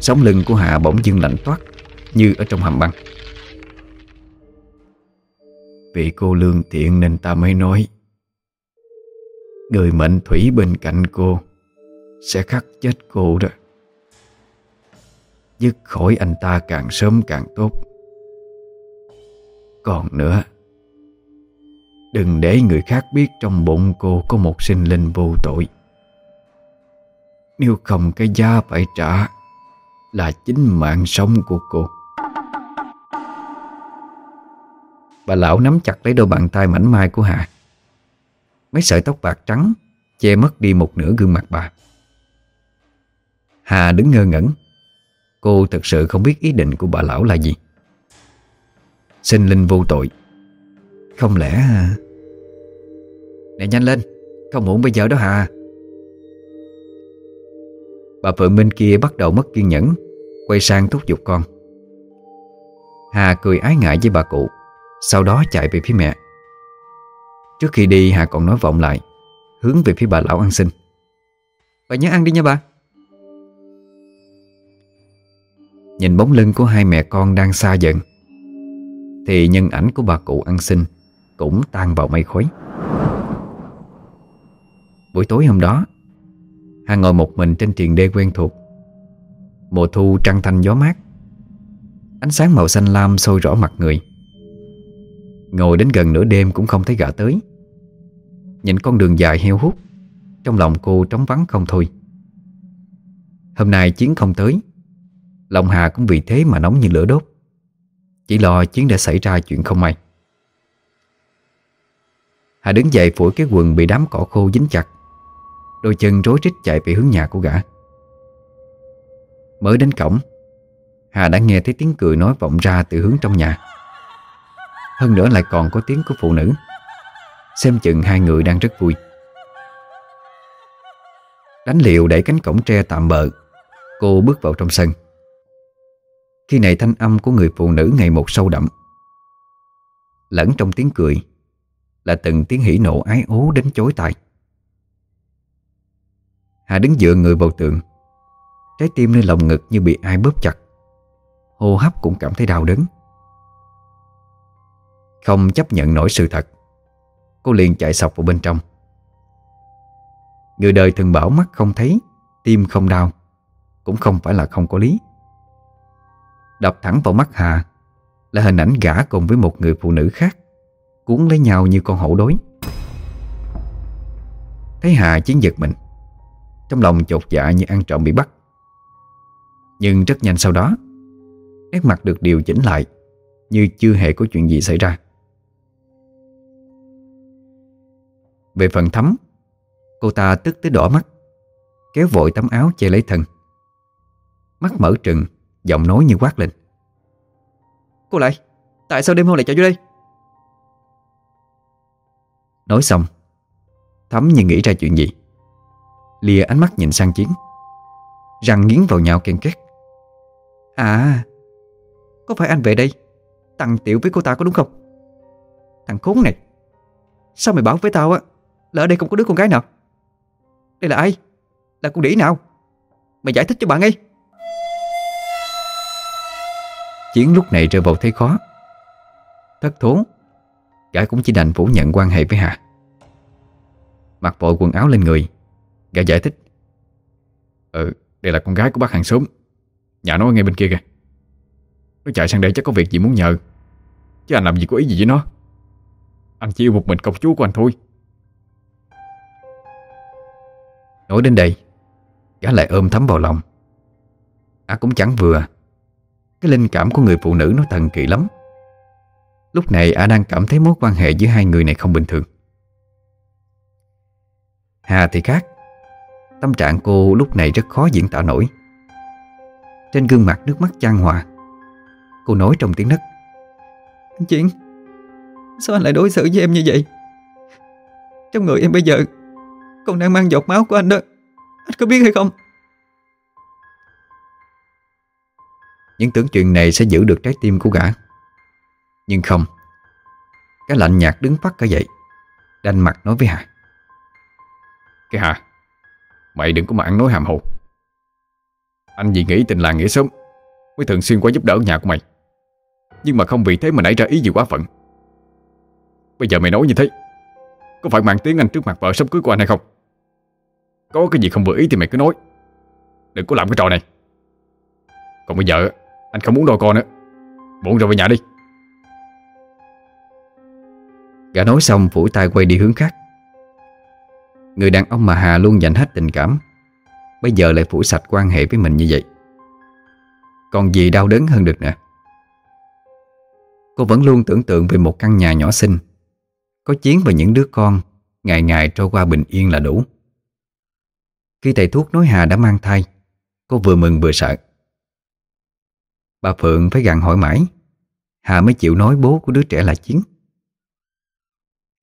Sống lưng của Hà bỗng dưng lạnh toát, Như ở trong hầm băng. Vì cô lương thiện nên ta mới nói, Người mệnh thủy bên cạnh cô Sẽ khắc chết cô đó. Dứt khỏi anh ta càng sớm càng tốt. Còn nữa, Đừng để người khác biết trong bụng cô có một sinh linh vô tội. Nếu không, cái giá phải trả Là chính mạng sống của cô. Bà lão nắm chặt lấy đôi bàn tay mảnh mai của Hà. Mấy sợi tóc bạc trắng Che mất đi một nửa gương mặt bà. Hà đứng ngơ ngẩn. Cô thật sự không biết ý định của bà lão là gì. Sinh linh vô tội. Không lẽ à? Nè nhanh lên. Không muộn bây giờ đó Hà. Bà Phượng bên kia bắt đầu mất kiên nhẫn Quay sang thúc giục con. Hà cười ái ngại với bà cụ Sau đó chạy về phía mẹ. Trước khi đi Hà còn nói vọng lại Hướng về phía bà lão ăn xin. Bà nhớ ăn đi nha bà. Nhìn bóng lưng của hai mẹ con đang xa dần thì nhân ảnh của bà cụ ăn xin cũng tan vào mây khói. Buổi tối hôm đó, Hà ngồi một mình trên triền đê quen thuộc. Mùa thu trăng thanh gió mát, Ánh sáng màu xanh lam sôi rõ mặt người. Ngồi đến gần nửa đêm cũng không thấy gã tới. Nhìn con đường dài heo hút, Trong lòng cô trống vắng không thôi. Hôm nay Chiến không tới, Lòng Hà cũng vì thế mà nóng như lửa đốt. Chỉ lo Chiến đã xảy ra chuyện không may. Hà đứng dậy phủi cái quần bị đám cỏ khô dính chặt. Đôi chân rối rít chạy về hướng nhà của gã. Mới đến cổng, Hà đã nghe thấy tiếng cười nói vọng ra từ hướng trong nhà. Hơn nữa lại còn có tiếng của phụ nữ. Xem chừng hai người đang rất vui. Đánh liều đẩy cánh cổng tre tạm bờ, Cô bước vào trong sân. Khi này thanh âm của người phụ nữ ngày một sâu đậm. Lẫn trong tiếng cười Là từng tiếng hỉ nộ ái ố đến chối tai. Hà đứng dựa người vào tường. Trái tim nơi lòng ngực như bị ai bóp chặt. Hô hấp cũng cảm thấy đau đớn. Không chấp nhận nổi sự thật, Cô liền chạy sọc vào bên trong. Người đời thường bảo mắt không thấy, Tim không đau, Cũng không phải là không có lý. Đập thẳng vào mắt Hà. Là hình ảnh gã cùng với một người phụ nữ khác, Cuốn lấy nhau như con hổ đối Thấy Hà chiến giật mình, Trong lòng chột dạ như ăn trộm bị bắt. Nhưng rất nhanh sau đó, Nét mặt được điều chỉnh lại Như chưa hề có chuyện gì xảy ra. Về phần thấm Cô ta tức tới đỏ mắt, Kéo vội tấm áo che lấy thân. Mắt mở trừng Giọng nói như quát lên. Cô lại Tại sao đêm hôm lại chạy vô đây? Nói xong Thấm như nghĩ ra chuyện gì. Lìa ánh mắt nhìn sang Chiến. Răng nghiến vào nhau ken két. À Có phải anh về đây Tăng tiểu với cô ta có đúng không? Thằng khốn này Sao mày bảo với tao á Là ở đây không có đứa con gái nào? Đây là ai? Là con đĩ nào? Mày giải thích cho bạn ngay Chiến lúc này rơi vào thế khó. Thất thốn Gã cũng chỉ đành phủ nhận quan hệ với Hà. Mặc vội quần áo lên người Gã giải thích. Ừ, đây là con gái của bác hàng xóm. Nhà nó ở ngay bên kia kìa. Nó chạy sang đây chắc có việc gì muốn nhờ. Chứ anh làm gì có ý gì với nó. Anh chỉ yêu một mình công chúa của anh thôi. Nói đến đây Gã lại ôm thấm vào lòng. À cũng chẳng vừa. Cái linh cảm của người phụ nữ nó thần kỳ lắm. Lúc này A đang cảm thấy mối quan hệ giữa hai người này không bình thường. Hà thì khác. Tâm trạng cô lúc này rất khó diễn tả nổi. Trên gương mặt nước mắt chan hòa. Cô nói trong tiếng nấc. Anh Chiến, Sao anh lại đối xử với em như vậy? Trong người em bây giờ Còn đang mang giọt máu của anh đó. Anh có biết hay không? Những tưởng chuyện này sẽ giữ được trái tim của gã. Nhưng không, Cái lạnh nhạt đứng phát cả dậy, Đanh mặt nói với Hà. Cái Hà, Mày đừng có mà ăn nói hàm hồ. Anh vì nghĩ tình làng nghĩa sớm Mới thường xuyên qua giúp đỡ nhà của mày. Nhưng mà không vì thế mà nảy ra ý gì quá phận. Bây giờ mày nói như thế, Có phải mang tiếng anh trước mặt vợ sắp cưới của anh hay không? Có cái gì không vừa ý thì mày cứ nói. Đừng có làm cái trò này. Còn bây giờ anh không muốn đòi con nữa Buồn rồi về nhà đi. Gã nói xong phủi tay quay đi hướng khác. Người đàn ông mà Hà luôn dành hết tình cảm, Bây giờ lại phủ sạch quan hệ với mình như vậy. Còn gì đau đớn hơn được nữa. Cô vẫn luôn tưởng tượng về một căn nhà nhỏ xinh, Có chiến và những đứa con, Ngày ngày trôi qua bình yên là đủ. Khi thầy thuốc nói Hà đã mang thai, Cô vừa mừng vừa sợ. Bà Phượng phải gặn hỏi mãi. Hà mới chịu nói bố của đứa trẻ là Chiến.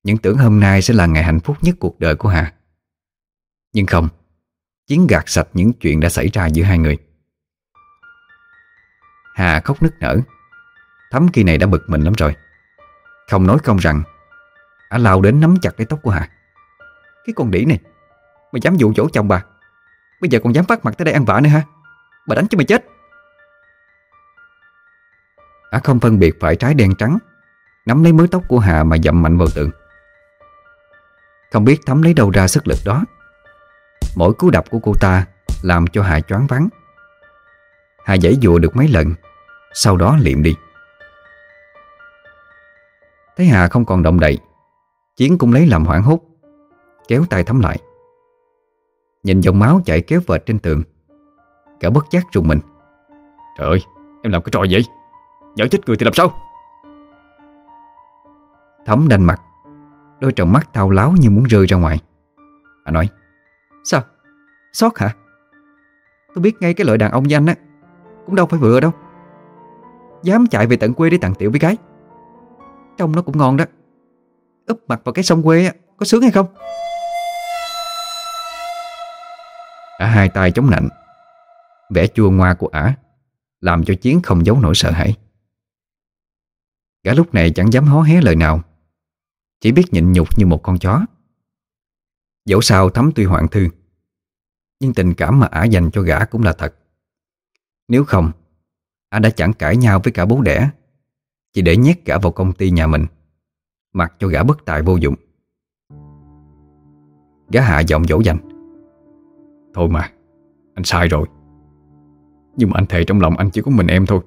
Những tưởng hôm nay sẽ là ngày hạnh phúc nhất cuộc đời của Hà. Nhưng không, Chiến gạt sạch những chuyện đã xảy ra giữa hai người. Hà khóc nức nở. Thấm khi này đã bực mình lắm rồi. Không nói không rằng, Ả lao đến nắm chặt lấy tóc của Hà. Cái con đĩ này, Mày dám dụ dỗ chồng bà. Bây giờ còn dám phát mặt tới đây ăn vạ nữa ha Bà đánh cho mày chết. Ả không phân biệt phải trái đen trắng. Nắm lấy mớ tóc của Hà mà dậm mạnh vào tường. Không biết thấm lấy đâu ra sức lực đó. Mỗi cú đập của cô ta Làm cho Hà choáng vắng Hà giãy dụa được mấy lần, Sau đó liệm đi. Thấy Hà không còn động đậy, Chiến cũng lấy làm hoảng hốt, Kéo tay thấm lại. Nhìn dòng máu chảy kéo vệt trên tường, Cả bất giác rùng mình. Trời ơi, em làm cái trò gì vậy? Nhỡ chết người thì làm sao? Thấm đanh mặt. Đôi tròng mắt thao láo như muốn rơi ra ngoài. Hà nói Sao? Sót hả? Tôi biết ngay cái loại đàn ông như anh á. Cũng đâu phải vừa đâu. Dám chạy về tận quê để tặng tiểu với gái. Trông nó cũng ngon đó. Úp mặt vào cái sông quê á Có sướng hay không? Ả hai tay chống nạnh. Vẻ chua ngoa của ả Làm cho Chiến không giấu nổi sợ hãi Gã lúc này chẳng dám hó hé lời nào. Chỉ biết nhịn nhục như một con chó. Dẫu sao thấm tuy hoạn thư, Nhưng tình cảm mà ả dành cho gã cũng là thật. Nếu không, Ả đã chẳng cãi nhau với cả bố đẻ, Chỉ để nhét gã vào công ty nhà mình, Mặc cho gã bất tài vô dụng. Gã hạ giọng dỗ dành. Thôi mà, Anh sai rồi. Nhưng mà anh thề trong lòng anh chỉ có mình em thôi.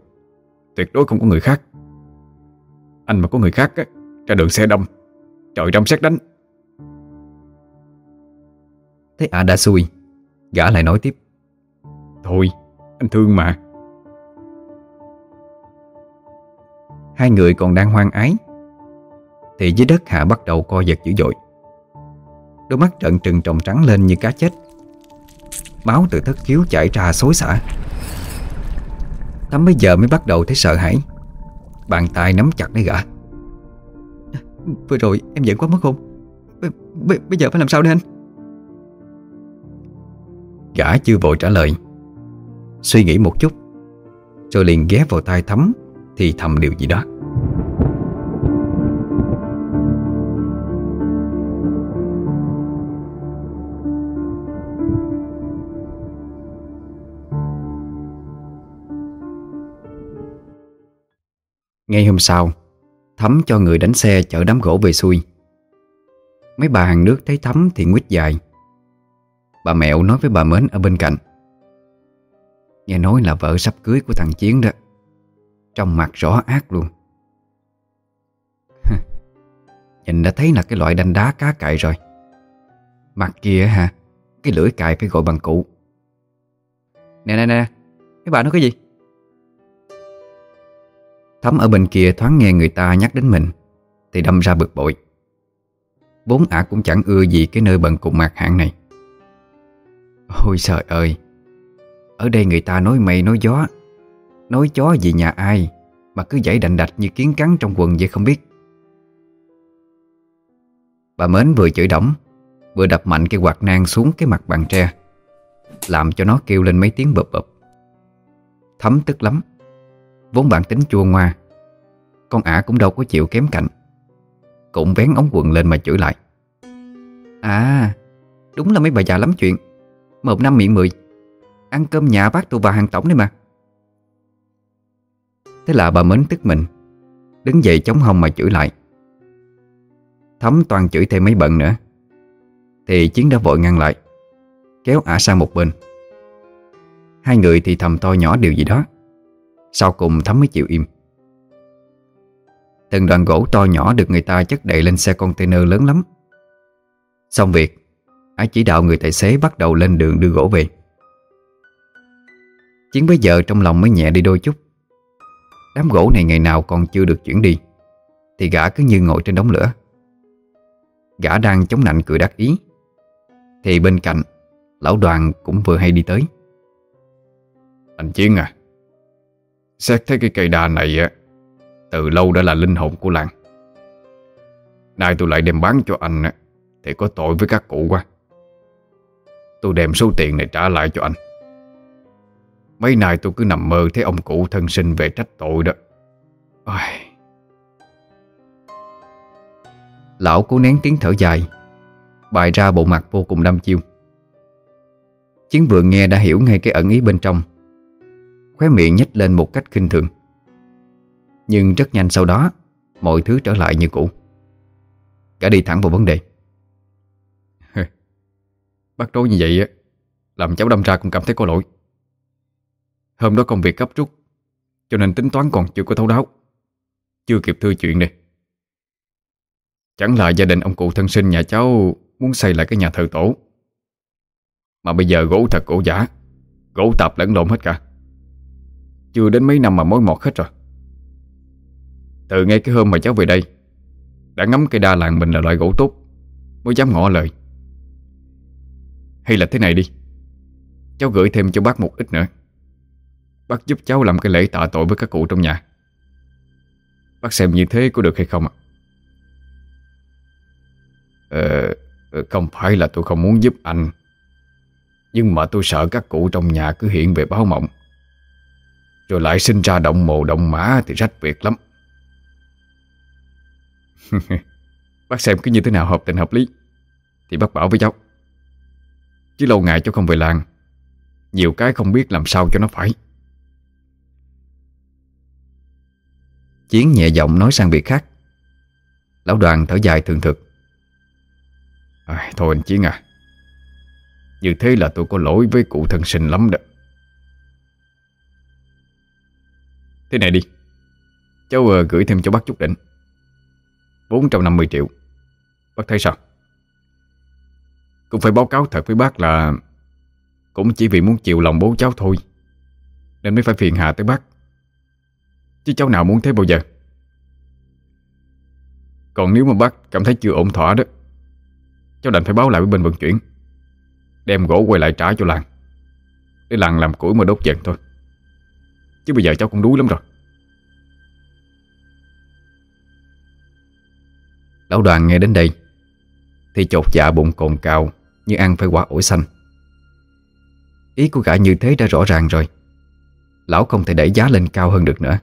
Tuyệt đối không có người khác. Anh mà có người khác á Ra đường xe đông. Trời đông xét đánh. Thấy ả đã xui Gã lại nói tiếp. Thôi anh thương mà. Hai người còn đang hoang ái Thì dưới đất Hạ bắt đầu co giật dữ dội. Đôi mắt trận trừng trồng trắng lên như cá chết. Máu từ thất khiếu chảy ra xối xả. Thắm bây giờ mới bắt đầu thấy sợ hãi Bàn tay nắm chặt lấy gã. Vừa rồi em giận quá mất không B Bây giờ phải làm sao đây anh? Gã chưa vội trả lời. Suy nghĩ một chút, Rồi liền ghé vào tai thấm Thì thầm điều gì đó. Ngay hôm sau, Thắm cho người đánh xe chở đám gỗ về xuôi. Mấy bà hàng nước thấy Thắm thì nguyết dài. Bà mẹo nói với bà Mến ở bên cạnh. Nghe nói là vợ sắp cưới của thằng Chiến đó. Trong mặt rõ ác luôn. Nhìn đã thấy là cái loại đanh đá cá cạy rồi. Mặt kia hả? Cái lưỡi cài phải gọi bằng cụ. Nè nè nè. Mấy bà nói cái gì? Thắm ở bên kia thoáng nghe người ta nhắc đến mình, Thì đâm ra bực bội. Bốn ả cũng chẳng ưa gì cái nơi bận cùng mạc hạng này. Ôi trời ơi, Ở đây người ta nói mây nói gió, Nói chó gì nhà ai Mà cứ dãy đành đạch như kiến cắn trong quần vậy không biết. Bà Mến vừa chửi đổng, Vừa đập mạnh cái quạt nang xuống cái mặt bàn tre, Làm cho nó kêu lên mấy tiếng bập bập Thấm tức lắm. Vốn bản tính chua ngoa. Con ả cũng đâu có chịu kém cạnh. Cũng vén ống quần lên mà chửi lại. À Đúng là mấy bà già lắm chuyện. Một năm miệng mười, Ăn cơm nhà bác tù bà hàng tổng đấy mà. Thế là bà mến tức mình, Đứng dậy chống hông mà chửi lại. Thấm toàn chửi thêm mấy bận nữa. Thì Chiến đã vội ngăn lại, Kéo ả sang một bên. Hai người thì thầm to nhỏ điều gì đó sau cùng Thắm mới chịu im. Từng đoàn gỗ to nhỏ được người ta chất đầy lên xe container lớn lắm. Xong việc, Ái chỉ đạo người tài xế bắt đầu lên đường đưa gỗ về. Chiến bây giờ trong lòng mới nhẹ đi đôi chút. Đám gỗ này ngày nào còn chưa được chuyển đi, Thì gã cứ như ngồi trên đống lửa. Gã đang chống nạnh cười đắc ý. Thì bên cạnh, Lão đoàn cũng vừa hay đi tới. Anh Chiến à Xét thấy cái cây đa này á, Từ lâu đã là linh hồn của làng. Nay tôi lại đem bán cho anh á, Thì có tội với các cụ quá. Tôi đem số tiền này trả lại cho anh. Mấy nay tôi cứ nằm mơ Thấy ông cụ thân sinh về trách tội đó. Ôi. Lão cố nén tiếng thở dài Bài ra bộ mặt vô cùng đăm chiêu. Chiến vừa nghe đã hiểu ngay cái ẩn ý bên trong. Khóe miệng nhếch lên một cách khinh thường. Nhưng rất nhanh sau đó, Mọi thứ trở lại như cũ. Cả đi thẳng vào vấn đề. Bắt trối như vậy á, Làm cháu đâm ra cũng cảm thấy có lỗi. Hôm đó công việc gấp rút, Cho nên tính toán còn chưa có thấu đáo, Chưa kịp thư chuyện này. Chẳng là gia đình ông cụ thân sinh nhà cháu Muốn xây lại cái nhà thờ tổ, Mà bây giờ gỗ thật gỗ giả Gỗ tạp lẫn lộn hết cả chưa đến mấy năm mà mối mọt hết rồi. Từ ngay cái hôm mà cháu về đây Đã ngắm cây đa làng mình là loại gỗ tốt Mới dám ngỏ lời. Hay là thế này đi Cháu gửi thêm cho bác một ít nữa. Bác giúp cháu làm cái lễ tạ tội với các cụ trong nhà. Bác xem như thế có được hay không ạ? Ờ, ờ không phải là tôi không muốn giúp anh Nhưng mà tôi sợ các cụ trong nhà cứ hiện về báo mộng. Rồi lại sinh ra động mồ động mã thì rách việc lắm. Bác xem cái như thế nào hợp tình hợp lý. Thì bác bảo với cháu Chứ lâu ngày cháu không về làng Nhiều cái không biết làm sao cho nó phải. Chiến nhẹ giọng nói sang việc khác. Lão đoàn thở dài thường thực. À, Thôi anh Chiến à Như thế là tôi có lỗi với cụ thân sinh lắm đó. Thế này đi. Cháu uh, gửi thêm cho bác chút đỉnh 450 triệu. Bác thấy sao? Cũng phải báo cáo thật với bác là Cũng chỉ vì muốn chịu lòng bố cháu thôi Nên mới phải phiền hà tới bác. Chứ cháu nào muốn thế bao giờ? Còn nếu mà bác cảm thấy chưa ổn thỏa đó Cháu đành phải báo lại với bên vận chuyển Đem gỗ quay lại trả cho làng. Để làng làm củi mà đốt dần thôi. Chứ bây giờ cháu cũng đuối lắm rồi. Lão đoàn nghe đến đây Thì chột dạ bụng cồn cào Như ăn phải quả ổi xanh. Ý của gã như thế đã rõ ràng rồi. Lão không thể đẩy giá lên cao hơn được nữa.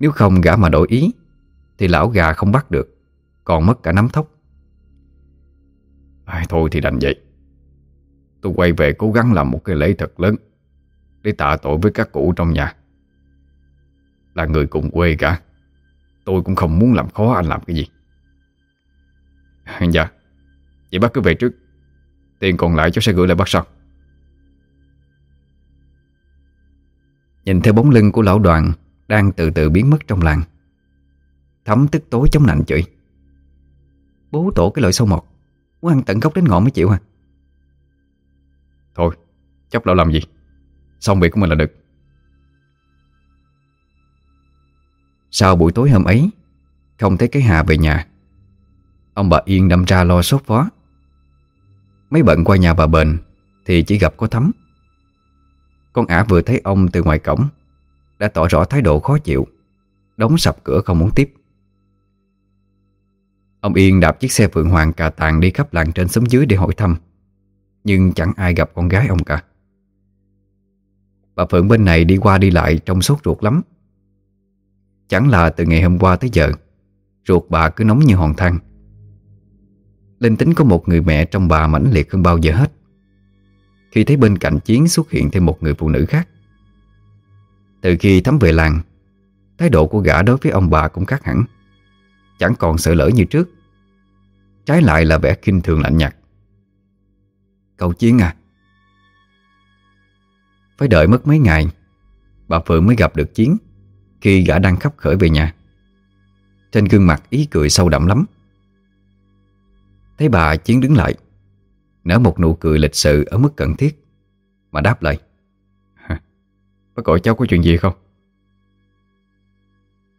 Nếu không gã mà đổi ý Thì lão gà không bắt được Còn mất cả nắm thóc à, Thôi thì đành vậy. Tôi quay về cố gắng làm một cái lễ thật lớn. Để tạ tội với các cụ trong nhà. Là người cùng quê cả Tôi cũng không muốn làm khó anh làm cái gì. Dạ Vậy bác cứ về trước Tiền còn lại cháu sẽ gửi lại bác sau. Nhìn theo bóng lưng của lão đoàn Đang từ từ biến mất trong làng Thấm tức tối chống nạnh chửi. Bố tổ cái loại sâu mọt Muốn ăn tận gốc đến ngọn mới chịu hả Thôi Chốc lão làm gì Xong việc của mình là được. Sau buổi tối hôm ấy, Không thấy cái Hà về nhà, Ông bà Yên đâm ra lo sốt phó Mấy bận qua nhà bà Bền Thì chỉ gặp có thắm. Con ả vừa thấy ông từ ngoài cổng, Đã tỏ rõ thái độ khó chịu, Đóng sập cửa không muốn tiếp. Ông Yên đạp chiếc xe Phượng Hoàng cà tàng đi khắp làng trên xóm dưới để hỏi thăm, Nhưng chẳng ai gặp con gái ông cả. Bà Phượng bên này đi qua đi lại trong sốt ruột lắm. Chẳng là từ ngày hôm qua tới giờ, Ruột bà cứ nóng như hòn than. Linh tính có một người mẹ trong bà mãnh liệt hơn bao giờ hết. Khi thấy bên cạnh Chiến xuất hiện thêm một người phụ nữ khác. Từ khi thắm về làng, Thái độ của gã đối với ông bà cũng khác hẳn. Chẳng còn sợ lỡ như trước. Trái lại là vẻ kinh thường lạnh nhạt. Cậu Chiến à phải đợi mất mấy ngày, Bà Phượng mới gặp được Chiến Khi gã đang khắp khởi về nhà. Trên gương mặt ý cười sâu đậm lắm. Thấy bà, Chiến đứng lại, Nở một nụ cười lịch sự ở mức cần thiết, Mà đáp lại Bác gọi cháu có chuyện gì không?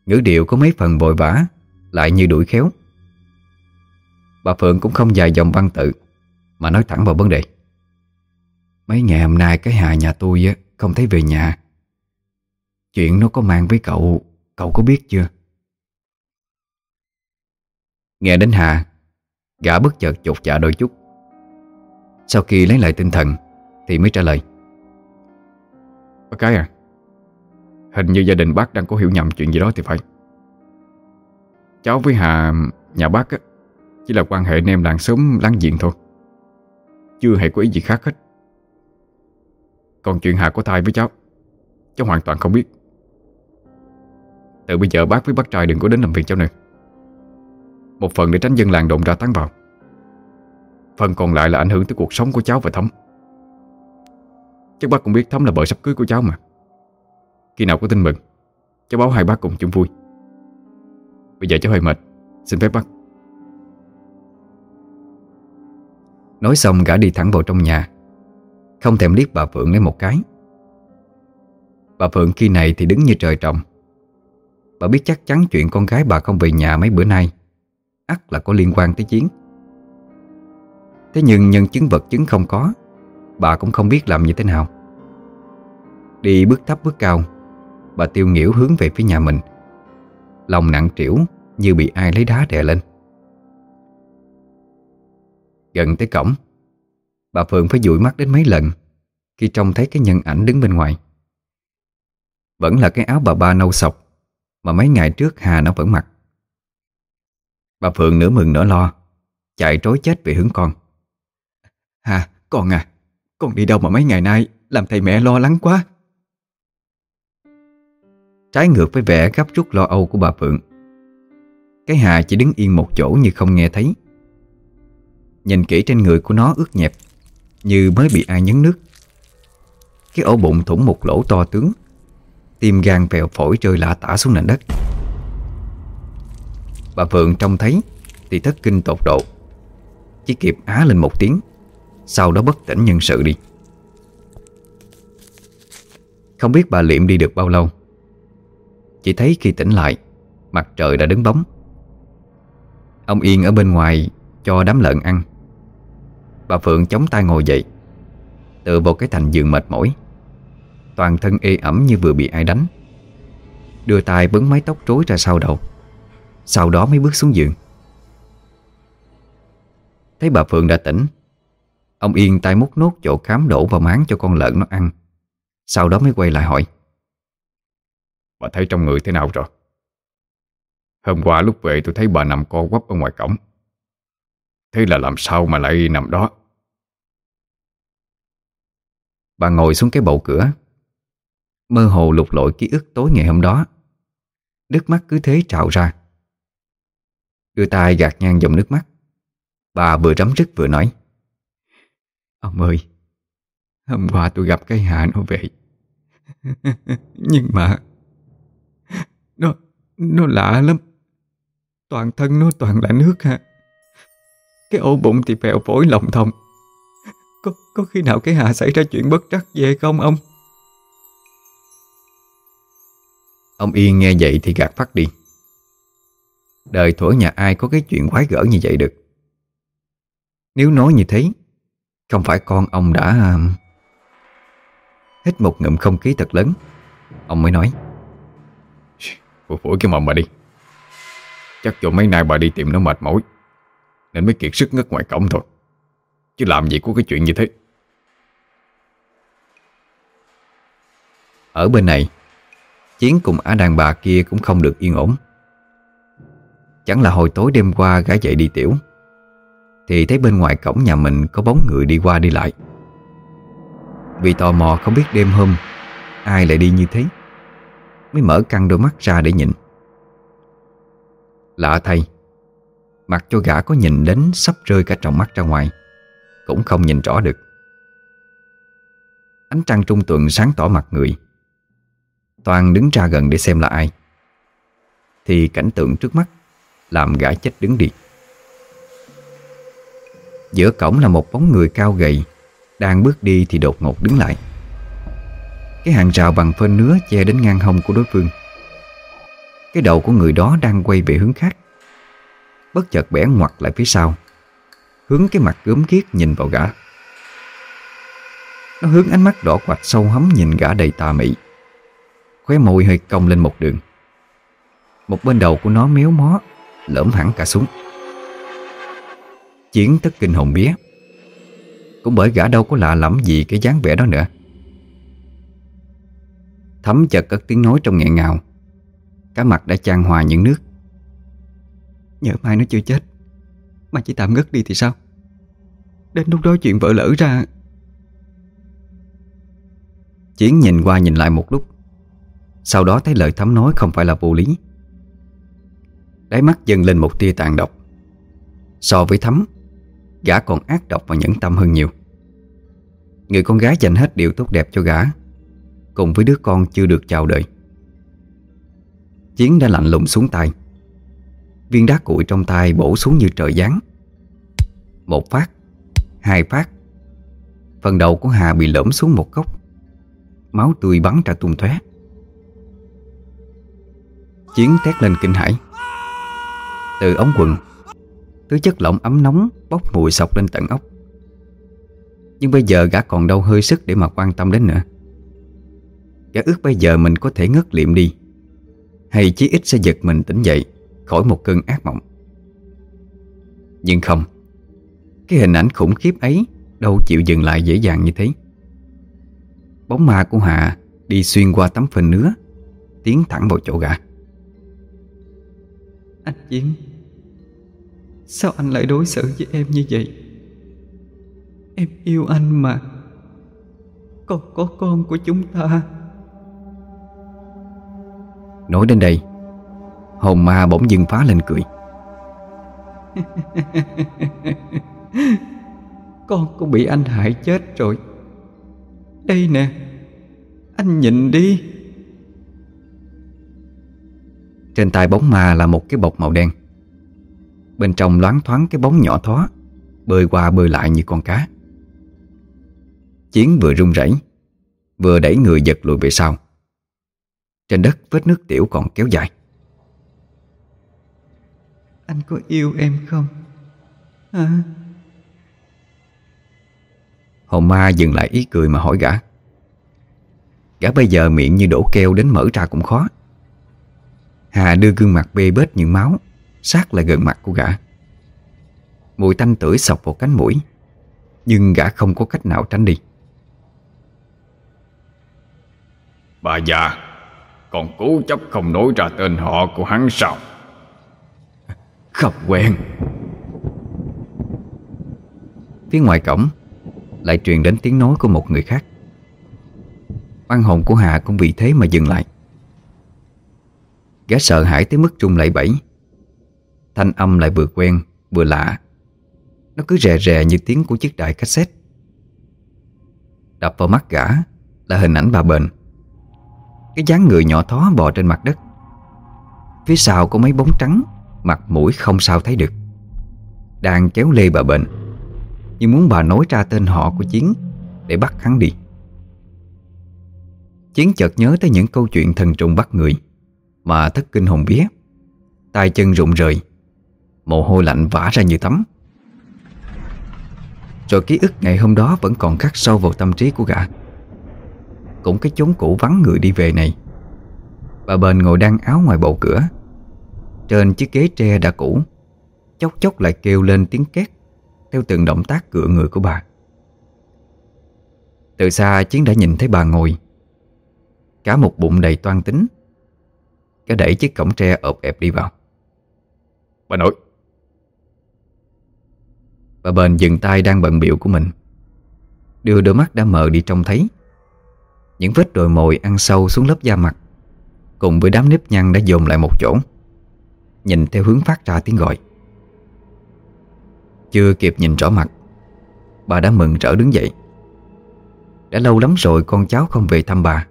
Ngữ điệu có mấy phần vội vã, Lại như đuổi khéo. Bà Phượng cũng không dài dòng văn tự, Mà nói thẳng vào vấn đề. Mấy ngày hôm nay cái Hà nhà tôi á, Không thấy về nhà. Chuyện nó có mang với cậu Cậu có biết chưa? Nghe đến Hà, Gã bất chợt chột dạ đôi chút. Sau khi lấy lại tinh thần, Thì mới trả lời. Bác cái à Hình như gia đình bác đang có hiểu nhầm chuyện gì đó thì phải. Cháu với Hà, Nhà bác á, Chỉ là quan hệ anh em làng sớm láng giềng thôi. Chưa hề có ý gì khác hết. Còn chuyện Hà có thai với cháu Cháu hoàn toàn không biết. Từ bây giờ bác với bác trai đừng có đến làm việc cháu nữa. Một phần để tránh dân làng động ra tán vào. Phần còn lại là ảnh hưởng tới cuộc sống của cháu và Thấm Chắc bác cũng biết Thấm là vợ sắp cưới của cháu mà. Khi nào có tin mừng, Cháu báo hai bác cùng chung vui. Bây giờ cháu hơi mệt, Xin phép bác. Nói xong, gã đi thẳng vào trong nhà. Không thèm liếc bà Phượng lấy một cái. Bà Phượng khi này thì đứng như trời trồng. Bà biết chắc chắn chuyện con gái bà không về nhà mấy bữa nay. Ắt là có liên quan tới Chiến. Thế nhưng nhân chứng vật chứng không có, Bà cũng không biết làm như thế nào. Đi bước thấp bước cao, Bà tiêu nghỉu hướng về phía nhà mình. Lòng nặng trĩu Như bị ai lấy đá đè lên. Gần tới cổng Bà Phượng phải dụi mắt đến mấy lần Khi trông thấy cái nhân ảnh đứng bên ngoài. Vẫn là cái áo bà ba nâu sọc Mà mấy ngày trước Hà nó vẫn mặc. Bà Phượng nửa mừng nửa lo Chạy trối chết về hướng con. Hà, con à Con đi đâu mà mấy ngày nay Làm thầy mẹ lo lắng quá? Trái ngược với vẻ gấp rút lo âu của bà Phượng Cái Hà chỉ đứng yên một chỗ như không nghe thấy. Nhìn kỹ trên người của nó ướt nhẹp. Như mới bị ai nhấn nước. Cái ổ bụng thủng một lỗ to tướng, Tim gan vèo phổi rơi lạ tả xuống nền đất. Bà Phượng trông thấy Thì thất kinh tột độ. Chỉ kịp á lên một tiếng, Sau đó bất tỉnh nhân sự đi. Không biết bà Liệm đi được bao lâu. Chỉ thấy khi tỉnh lại, Mặt trời đã đứng bóng. Ông Yên ở bên ngoài Cho đám lợn ăn. Bà Phượng chống tay ngồi dậy. Tựa vào cái thành giường mệt mỏi, Toàn thân ê ẩm như vừa bị ai đánh. Đưa tay bấn mái tóc rối ra sau đầu, Sau đó mới bước xuống giường. Thấy bà Phượng đã tỉnh, Ông Yên tay múc nốt chỗ khám đổ vào máng cho con lợn nó ăn, Sau đó mới quay lại hỏi. Bà thấy trong người thế nào rồi? Hôm qua lúc về tôi thấy bà nằm co quắp ở ngoài cổng. Thế là làm sao mà lại nằm đó? Bà ngồi xuống cái bậu cửa. Mơ hồ lục lội ký ức tối ngày hôm đó. Nước mắt cứ thế trào ra. Đưa tay gạt ngang dòng nước mắt. Bà vừa rắm rứt vừa nói. Ông ơi, Hôm qua tôi gặp cái hạ nó về Nhưng mà Nó Nó lạ lắm. Toàn thân nó toàn là nước ha cái ổ bụng thì phèo phổi lòng thông có, có khi nào cái Hà xảy ra chuyện bất trắc về không ông? Ông Yên nghe vậy thì gạt phát đi. Đời thuở nhà ai có cái chuyện quái gở như vậy được? Nếu nói như thế Không phải con ông đã um, Hít một ngụm không khí thật lớn Ông mới nói Phủi phủi cái mầm bà đi. Chắc chỗ mấy nay bà đi tìm nó mệt mỏi. Nên mới kiệt sức ngất ngoài cổng thôi. Chứ làm gì có cái chuyện như thế. Ở bên này, Chiến cùng á đàn bà kia cũng không được yên ổn. Chẳng là hồi tối đêm qua gái dậy đi tiểu, Thì thấy bên ngoài cổng nhà mình có bóng người đi qua đi lại. Vì tò mò không biết đêm hôm, Ai lại đi như thế, Mới mở căng đôi mắt ra để nhìn. Lạ thay Mặc cho gã có nhìn đến sắp rơi cả trong mắt ra ngoài, cũng không nhìn rõ được. Ánh trăng trung tuần sáng tỏ mặt người. Toàn đứng ra gần để xem là ai. Thì cảnh tượng trước mắt Làm gã chết đứng đi. Giữa cổng là một bóng người cao gầy, Đang bước đi thì đột ngột đứng lại. Cái hàng rào bằng phên nứa che đến ngang hông của đối phương. Cái đầu của người đó đang quay về hướng khác. Bất chợt bẻ ngoặt lại phía sau. Hướng cái mặt gớm ghiếc nhìn vào gã. Nó hướng ánh mắt đỏ quạch sâu hấm nhìn gã đầy tà mị. Khóe môi hơi cong lên một đường. Một bên đầu của nó méo mó Lỡm hẳn cả xuống. Chiến tất kinh hồn bía Cũng bởi gã đâu có lạ lẫm gì cái dáng vẻ đó nữa. Thấm chợt cất tiếng nói trong nghẹn ngào. Cả mặt đã chan hòa những nước. Nhớ mai nó chưa chết. Mà chỉ tạm ngất đi thì sao? Đến lúc đó chuyện vỡ lỡ ra. Chiến nhìn qua nhìn lại một lúc. Sau đó thấy lời thấm nói không phải là vô lý. Đáy mắt dâng lên một tia tàn độc. So với thấm, Gã còn ác độc và nhẫn tâm hơn nhiều. Người con gái dành hết điều tốt đẹp cho gã, Cùng với đứa con chưa được chào đời. Chiến đã lạnh lùng xuống tay. Viên đá cuội trong tay bổ xuống như trời giáng. Một phát, Hai phát. Phần đầu của Hà bị lõm xuống một góc. Máu tươi bắn ra tung tóe. Chiến thét lên kinh hãi. Từ ống quần, Thứ chất lỏng ấm nóng bốc mùi sọc lên tận ốc. Nhưng bây giờ gã còn đâu hơi sức để mà quan tâm đến nữa. Gã ước bây giờ mình có thể ngất liệm đi, Hay chí ít sẽ giật mình tỉnh dậy. Khỏi một cơn ác mộng. Nhưng không Cái hình ảnh khủng khiếp ấy Đâu chịu dừng lại dễ dàng như thế. Bóng ma của Hạ Đi xuyên qua tấm phên nứa Tiến thẳng vào chỗ gã. Anh Chiến Sao anh lại đối xử với em như vậy? Em yêu anh mà Còn có con của chúng ta. Nói đến đây Hồn ma bỗng dưng phá lên cười. Con cũng bị anh hại chết rồi. Đây nè Anh nhìn đi. Trên tay bóng ma là một cái bọc màu đen. Bên trong loáng thoáng cái bóng nhỏ thó Bơi qua bơi lại như con cá. Chiến vừa run rẩy Vừa đẩy người giật lùi về sau. Trên đất vết nước tiểu còn kéo dài Anh có yêu em không? Hả? Hồn ma dừng lại ý cười mà hỏi gã. Gã bây giờ miệng như đổ keo đến mở ra cũng khó. Hà đưa gương mặt bê bết những máu Sát lại gần mặt của gã. Mùi tanh tưởi sọc vào cánh mũi Nhưng gã không có cách nào tránh đi. Bà già Còn cố chấp không nói ra tên họ của hắn sao không quen. Phía ngoài cổng Lại truyền đến tiếng nói của một người khác. Oan hồn của Hà cũng vì thế mà dừng lại. Gã sợ hãi tới mức trung lại bẫy Thanh âm lại vừa quen, vừa lạ. Nó cứ rè rè như tiếng của chiếc đài cassette. Đập vào mắt gã là hình ảnh bà bền. Cái dáng người nhỏ thó bò trên mặt đất. Phía sau có mấy bóng trắng. Mặt mũi không sao thấy được. Đang kéo lê bà bệnh, Nhưng muốn bà nói ra tên họ của Chiến Để bắt hắn đi. Chiến chợt nhớ tới những câu chuyện thần trùng bắt người Mà thất kinh hồn bía tay chân rụng rời, Mồ hôi lạnh vã ra như tắm. Rồi ký ức ngày hôm đó vẫn còn khắc sâu vào tâm trí của gã. Cũng cái chốn cũ vắng người đi về này. Bà bền ngồi đang áo ngoài bầu cửa trên chiếc ghế tre đã cũ. Chốc chốc lại kêu lên tiếng két Theo từng động tác cựa người của bà. Từ xa Chiến đã nhìn thấy bà ngồi. Cả một bụng đầy toan tính. Cả đẩy chiếc cổng tre ộp ẹp đi vào. Bà nội. Bà bền dừng tay đang bận biểu của mình. Đưa đôi mắt đã mờ đi trông thấy. Những vết đồi mồi ăn sâu xuống lớp da mặt Cùng với đám nếp nhăn đã dồn lại một chỗ Nhìn theo hướng phát ra tiếng gọi. Chưa kịp nhìn rõ mặt Bà đã mừng rỡ đứng dậy. Đã lâu lắm rồi con cháu không về thăm bà.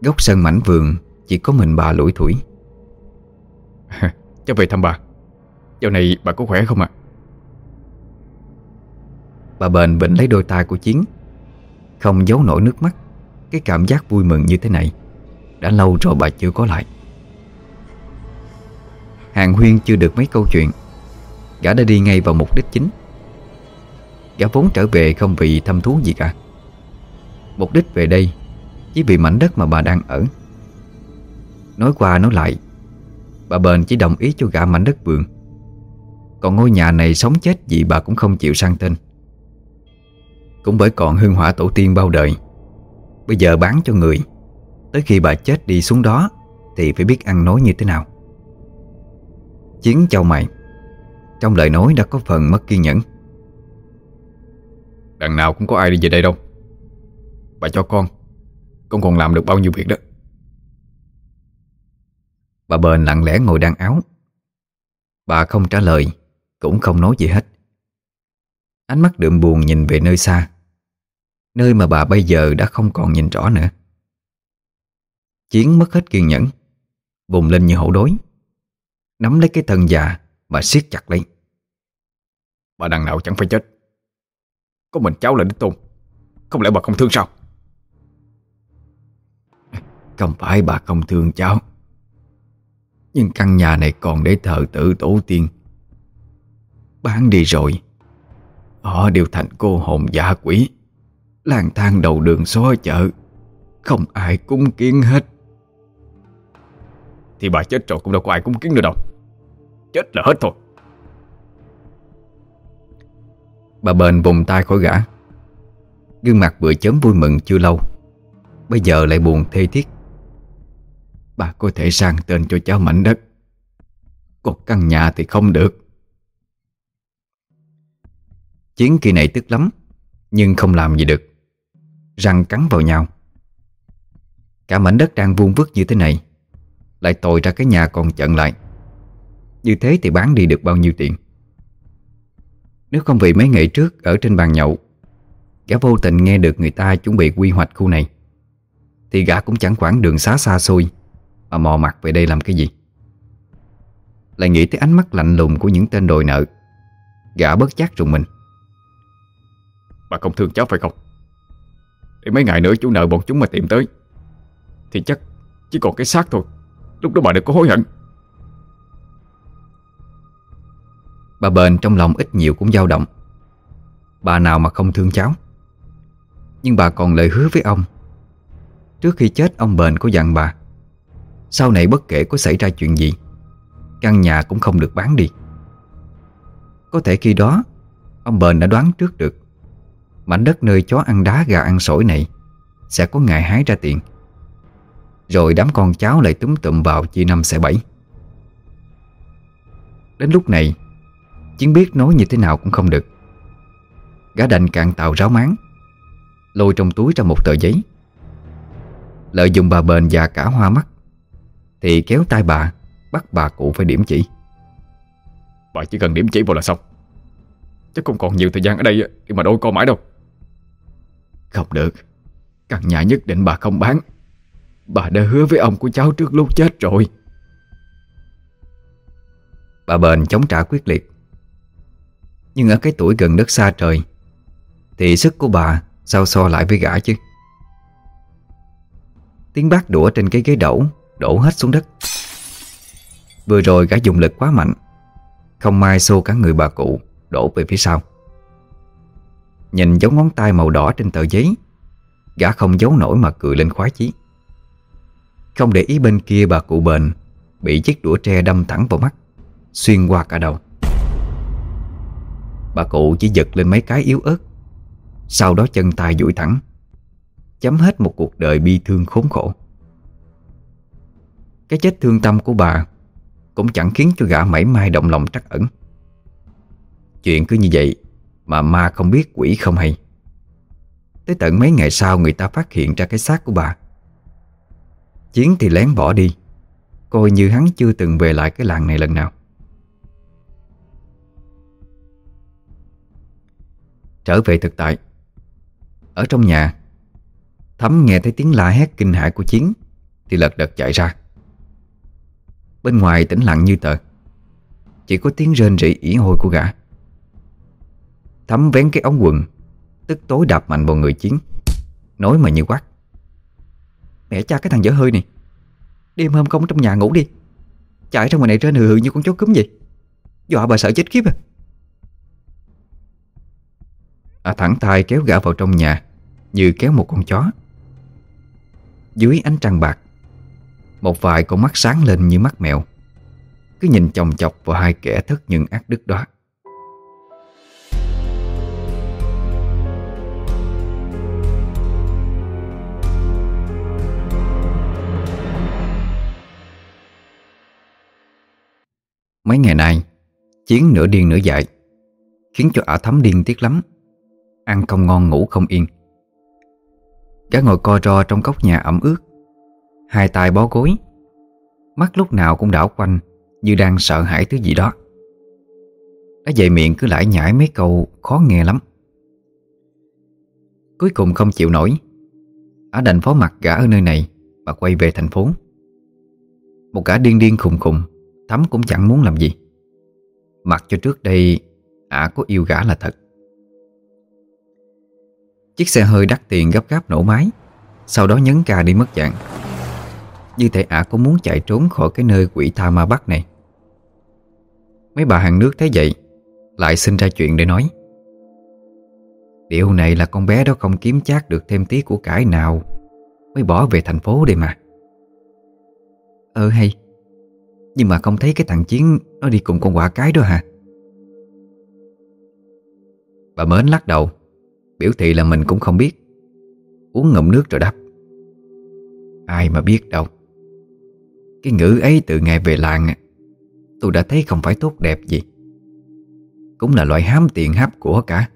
Góc sân mảnh vườn Chỉ có mình bà lủi thủi. Cháu về thăm bà. Dạo này bà có khỏe không ạ? Bà bền vĩnh lấy đôi tay của Chiến Không giấu nổi nước mắt Cái cảm giác vui mừng như thế này Đã lâu rồi bà chưa có lại Hàng Huyên chưa được mấy câu chuyện. Gã đã đi ngay vào mục đích chính. Gã vốn trở về không vì thăm thú gì cả. Mục đích về đây Chỉ vì mảnh đất mà bà đang ở. Nói qua nói lại, Bà bền chỉ đồng ý cho gã mảnh đất vườn. Còn ngôi nhà này sống chết gì bà cũng không chịu sang tên. Cũng bởi còn hương hỏa tổ tiên bao đời, Bây giờ bán cho người. Tới khi bà chết đi xuống đó Thì phải biết ăn nói như thế nào. Chiến châu mày Trong lời nói đã có phần mất kiên nhẫn. Đằng nào cũng có ai đi về đây đâu. Bà cho con Con còn làm được bao nhiêu việc đó. Bà bền lặng lẽ ngồi đan áo. Bà không trả lời Cũng không nói gì hết. Ánh mắt đượm buồn nhìn về nơi xa Nơi mà bà bây giờ đã không còn nhìn rõ nữa. Chiến mất hết kiên nhẫn Vùng lên như hổ đối Nắm lấy cái thân già mà siết chặt lấy. Bà đằng nào chẳng phải chết. Có mình cháu là đích tôn. Không lẽ bà không thương sao? Không phải bà không thương cháu. Nhưng căn nhà này còn để thờ tự tổ tiên. Bán đi rồi. Họ đều thành cô hồn giả quỷ. Lang thang đầu đường xó chợ. Không ai cúng kiến hết. Thì bà chết rồi cũng đâu có ai cúng kiến nữa đâu. Chết là hết thôi. Bà bền vùng tay khỏi gã. Gương mặt vừa chớm vui mừng chưa lâu. Bây giờ lại buồn thê thiết. Bà có thể sang tên cho cháu mảnh đất. Còn căn nhà thì không được. Chiến kỳ này tức lắm, Nhưng không làm gì được. Răng cắn vào nhau. Cả mảnh đất đang vuông vức như thế này, Lại tồi ra cái nhà còn chận lại. Như thế thì bán đi được bao nhiêu tiền? Nếu không vì mấy ngày trước Ở trên bàn nhậu, Gã vô tình nghe được người ta chuẩn bị quy hoạch khu này, Thì gã cũng chẳng quản đường xá xa xôi Mà mò mặt về đây làm cái gì. Lại nghĩ tới ánh mắt lạnh lùng Của những tên đòi nợ, Gã bớt chát rùng mình. Bà không thương cháu phải không? Để mấy ngày nữa chú nợ bọn chúng mà tìm tới, Thì chắc chỉ còn cái xác thôi. Lúc đó bà đừng có hối hận. Bà bền trong lòng ít nhiều cũng dao động. Bà nào mà không thương cháu. Nhưng bà còn lời hứa với ông. Trước khi chết, ông bền có dặn bà, Sau này bất kể có xảy ra chuyện gì, Căn nhà cũng không được bán đi. Có thể khi đó, Ông bền đã đoán trước được, Mảnh đất nơi chó ăn đá gà ăn sỏi này Sẽ có ngày hái ra tiền. Rồi đám con cháu lại túm tụm vào chia năm xẻ bảy. Đến lúc này Chiến biết nói như thế nào cũng không được. Gã đành cạn tàu ráo máng Lôi trong túi ra một tờ giấy. Lợi dụng bà bền và cả hoa mắt Thì kéo tay bà Bắt bà cụ phải điểm chỉ. Bà chỉ cần điểm chỉ vào là xong. Chắc không còn nhiều thời gian ở đây Để mà đôi con mãi đâu. Không được. Căn nhà nhất định bà không bán. Bà đã hứa với ông của cháu trước lúc chết rồi. Bà bền chống trả quyết liệt nhưng ở cái tuổi gần đất xa trời, Thì sức của bà sao so lại với gã chứ? Tiếng bát đũa trên cái ghế đẩu Đổ hết xuống đất. Vừa rồi gã dùng lực quá mạnh, Không may xô cả người bà cụ Đổ về phía sau. Nhìn dấu ngón tay màu đỏ trên tờ giấy, Gã không giấu nổi mà cười lên khoái chí. Không để ý bên kia bà cụ bền Bị chiếc đũa tre đâm thẳng vào mắt, Xuyên qua cả đầu. Bà cụ chỉ giật lên mấy cái yếu ớt. Sau đó chân tay duỗi thẳng, Chấm hết một cuộc đời bi thương khốn khổ. Cái chết thương tâm của bà Cũng chẳng khiến cho gã mảy may động lòng trắc ẩn. Chuyện cứ như vậy Mà ma không biết quỷ không hay. Tới tận mấy ngày sau người ta phát hiện ra cái xác của bà. Chiến thì lén bỏ đi, Coi như hắn chưa từng về lại cái làng này lần nào. Trở về thực tại. Ở trong nhà, thắm nghe thấy tiếng la hét kinh hãi của Chiến, Thì lật đật chạy ra. Bên ngoài tĩnh lặng như tờ, Chỉ có tiếng rên rỉ ỉ hôi của gã. Thắm vén cái ống quần, Tức tối đạp mạnh vào người Chiến, Nói mà như quát. Mẹ cha, cái thằng dở hơi này, Đêm hôm không trong nhà ngủ đi, Chạy ra ngoài này trên hừ hừ như con chó cúm vậy. Dọa bà sợ chết khiếp à. À thẳng tay kéo gã vào trong nhà, Như kéo một con chó. Dưới ánh trăng bạc, Một vài con mắt sáng lên như mắt mèo. Cứ nhìn chồng chọc vào hai kẻ thất nhân ác đức đó. Mấy ngày nay, Chiến nửa điên nửa dại, Khiến cho ả thấm điên tiếc lắm. Ăn không ngon ngủ không yên. Gã ngồi co ro trong góc nhà ẩm ướt. Hai tay bó gối. Mắt lúc nào cũng đảo quanh Như đang sợ hãi thứ gì đó. Nó dậy miệng cứ lải nhải mấy câu khó nghe lắm. Cuối cùng không chịu nổi. Ả đành phó mặt gã ở nơi này Và quay về thành phố. Một gã điên điên khùng khùng Thắm cũng chẳng muốn làm gì. Mặc cho trước đây, Ả có yêu gã là thật. Chiếc xe hơi đắt tiền gấp gáp nổ máy. Sau đó nhấn ca đi mất dạng. Như thể ả có muốn chạy trốn khỏi cái nơi quỷ tha ma bắt này. Mấy bà hàng nước thấy vậy, Lại xin ra chuyện để nói. Điều này là con bé đó không kiếm chát được thêm tí của cải nào, Mới bỏ về thành phố đây mà. Ờ hay. Nhưng mà không thấy cái thằng Chiến Nó đi cùng con quả cái đó hả? Bà Mến lắc đầu. Biểu thị là mình cũng không biết. Uống ngụm nước rồi đáp. Ai mà biết đâu. Cái ngữ ấy từ ngày về làng, Tôi đã thấy không phải tốt đẹp gì. Cũng là loại hám tiền háp của cả.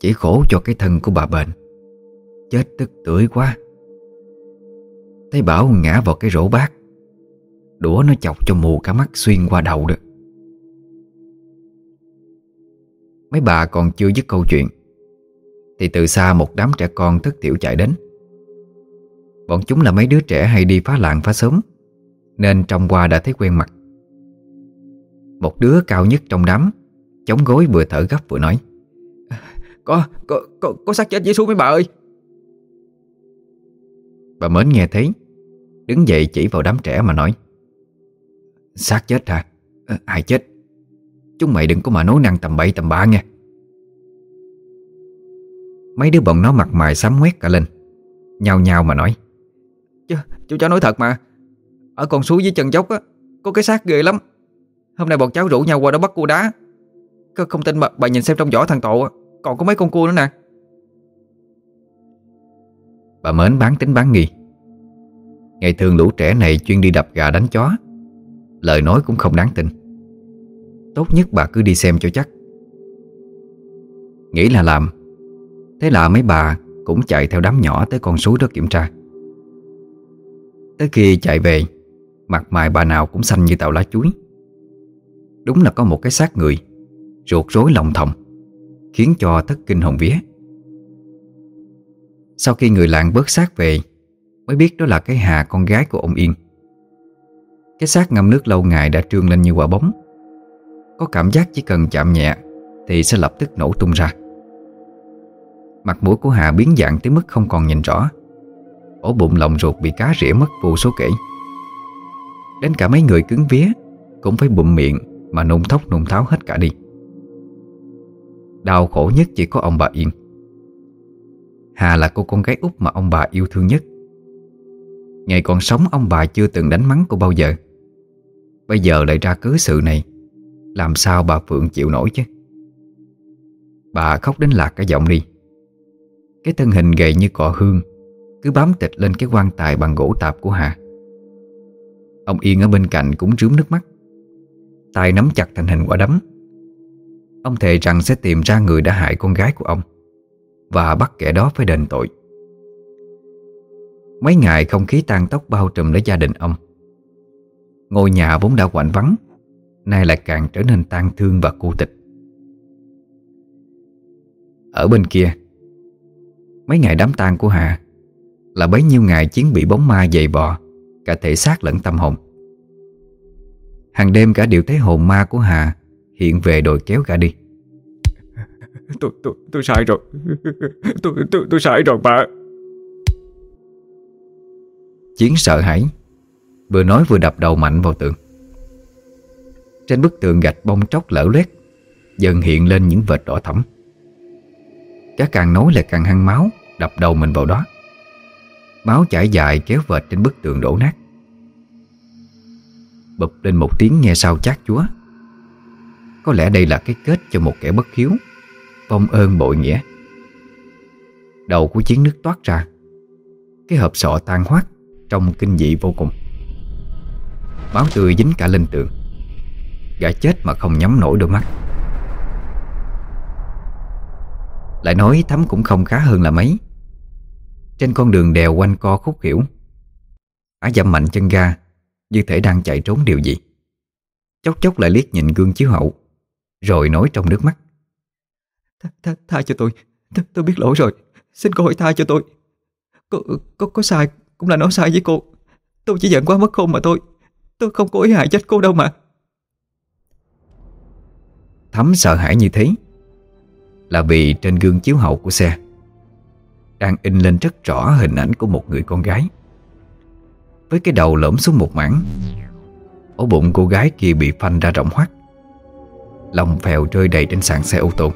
Chỉ khổ cho cái thân của bà bệnh. Chết tức tưởi quá. Thấy Bảo ngã vào cái rổ bát. Đũa nó chọc cho mù cả mắt xuyên qua đầu được Mấy bà còn chưa dứt câu chuyện Thì từ xa một đám trẻ con thất tiểu chạy đến Bọn chúng là mấy đứa trẻ hay đi phá làng phá sớm Nên trong qua đã thấy quen mặt Một đứa cao nhất trong đám Chống gối vừa thở gấp vừa nói Có, có, có, có xác chết dưới xuống mấy bà ơi Bà Mến nghe thấy Đứng dậy chỉ vào đám trẻ mà nói Xác chết hả? À, ai chết? Chúng mày đừng có mà nói năng tầm bậy tầm bạ nghe. Mấy đứa bọn nó mặt mày xám quét cả lên. Nhao nhao mà nói. Chứ, chú cháu nói thật mà. Ở con suối dưới chân dốc á Có cái xác ghê lắm. Hôm nay bọn cháu rủ nhau qua đó bắt cua đá. Không tin bà, bà nhìn xem trong vỏ thằng Tộ Còn có mấy con cua nữa nè. Bà Mến bán tính bán nghi. Ngày thường lũ trẻ này chuyên đi đập gà đánh chó. Lời nói cũng không đáng tin Tốt nhất bà cứ đi xem cho chắc. Nghĩ là làm. Thế là mấy bà cũng chạy theo đám nhỏ tới con suối đó kiểm tra. Tới khi chạy về, Mặt mày bà nào cũng xanh như tàu lá chuối. Đúng là có một cái xác người, Ruột rối lòng thòng, Khiến cho thất kinh hồn vía. Sau khi người làng bớt xác về, Mới biết đó là cái Hà con gái của ông Yên. Cái xác ngâm nước lâu ngày đã trương lên như quả bóng. Có cảm giác chỉ cần chạm nhẹ Thì sẽ lập tức nổ tung ra. Mặt mũi của Hà biến dạng tới mức không còn nhìn rõ. Ổ bụng lòng ruột bị cá rỉa mất vô số kể. Đến cả mấy người cứng vía Cũng phải bụm miệng Mà nôn thốc nôn tháo hết cả đi. Đau khổ nhất chỉ có ông bà Yên. Hà là cô con gái út mà ông bà yêu thương nhất. Ngày còn sống, ông bà chưa từng đánh mắng cô bao giờ. Bây giờ lại ra cứ sự này. Làm sao bà Phượng chịu nổi chứ? Bà khóc đến lạc cả giọng đi. Cái thân hình gầy như cọ hương, Cứ bám tịch lên cái quan tài bằng gỗ tạp của Hà. Ông Yên ở bên cạnh cũng rướm nước mắt. Tay nắm chặt thành hình quả đấm. Ông thề rằng sẽ tìm ra người đã hại con gái của ông, Và bắt kẻ đó phải đền tội. Mấy ngày không khí tan tóc bao trùm lấy gia đình ông. Ngôi nhà vốn đã quạnh vắng Nay lại càng trở nên tan thương và cô tịch. Ở bên kia Mấy ngày đám tang của Hà Là bấy nhiêu ngày chiến bị bóng ma dày bò Cả thể xác lẫn tâm hồn. Hàng đêm cả đều thấy hồn ma của Hà Hiện về đồi kéo cả đi. Tôi, tôi, tôi sai rồi. Tôi, tôi, tôi sai rồi bà. Chiến sợ hãi Vừa nói vừa đập đầu mạnh vào tường trên bức tường gạch bông tróc lở loét, Dần hiện lên những vệt đỏ thẫm. Cá càng nói là càng hăng máu, Đập đầu mình vào đó. Máu chảy dài kéo vệt trên bức tường đổ nát. Bụp lên một tiếng nghe sao chát chúa. Có lẽ đây là cái kết cho một kẻ bất hiếu, Vong ơn bội nghĩa. Đầu của chiến nước toát ra. Cái hộp sọ tan hoác trong kinh dị vô cùng. Máu tươi dính cả lên tường. Gã chết mà không nhắm nổi đôi mắt. Lại nói Thắm cũng không khá hơn là mấy. Trên con đường đèo quanh co khúc hiểu Á dậm mạnh chân ga Như thể đang chạy trốn điều gì. Chốc chốc lại liếc nhìn gương chiếu hậu Rồi nói trong nước mắt. Tha, tha, tha cho tôi Th Tôi biết lỗi rồi Xin cô hãy tha cho tôi. Có, có, có sai cũng là nó sai với cô. Tôi chỉ giận quá mất khôn mà thôi Tôi không có ý hại chết cô đâu mà. Thắm sợ hãi như thế Là vì trên gương chiếu hậu của xe Đang in lên rất rõ hình ảnh của một người con gái. Với cái đầu lõm xuống một mảng, Ổ bụng cô gái kia bị phanh ra rộng hoắt Lòng phèo rơi đầy trên sàn xe ô tô.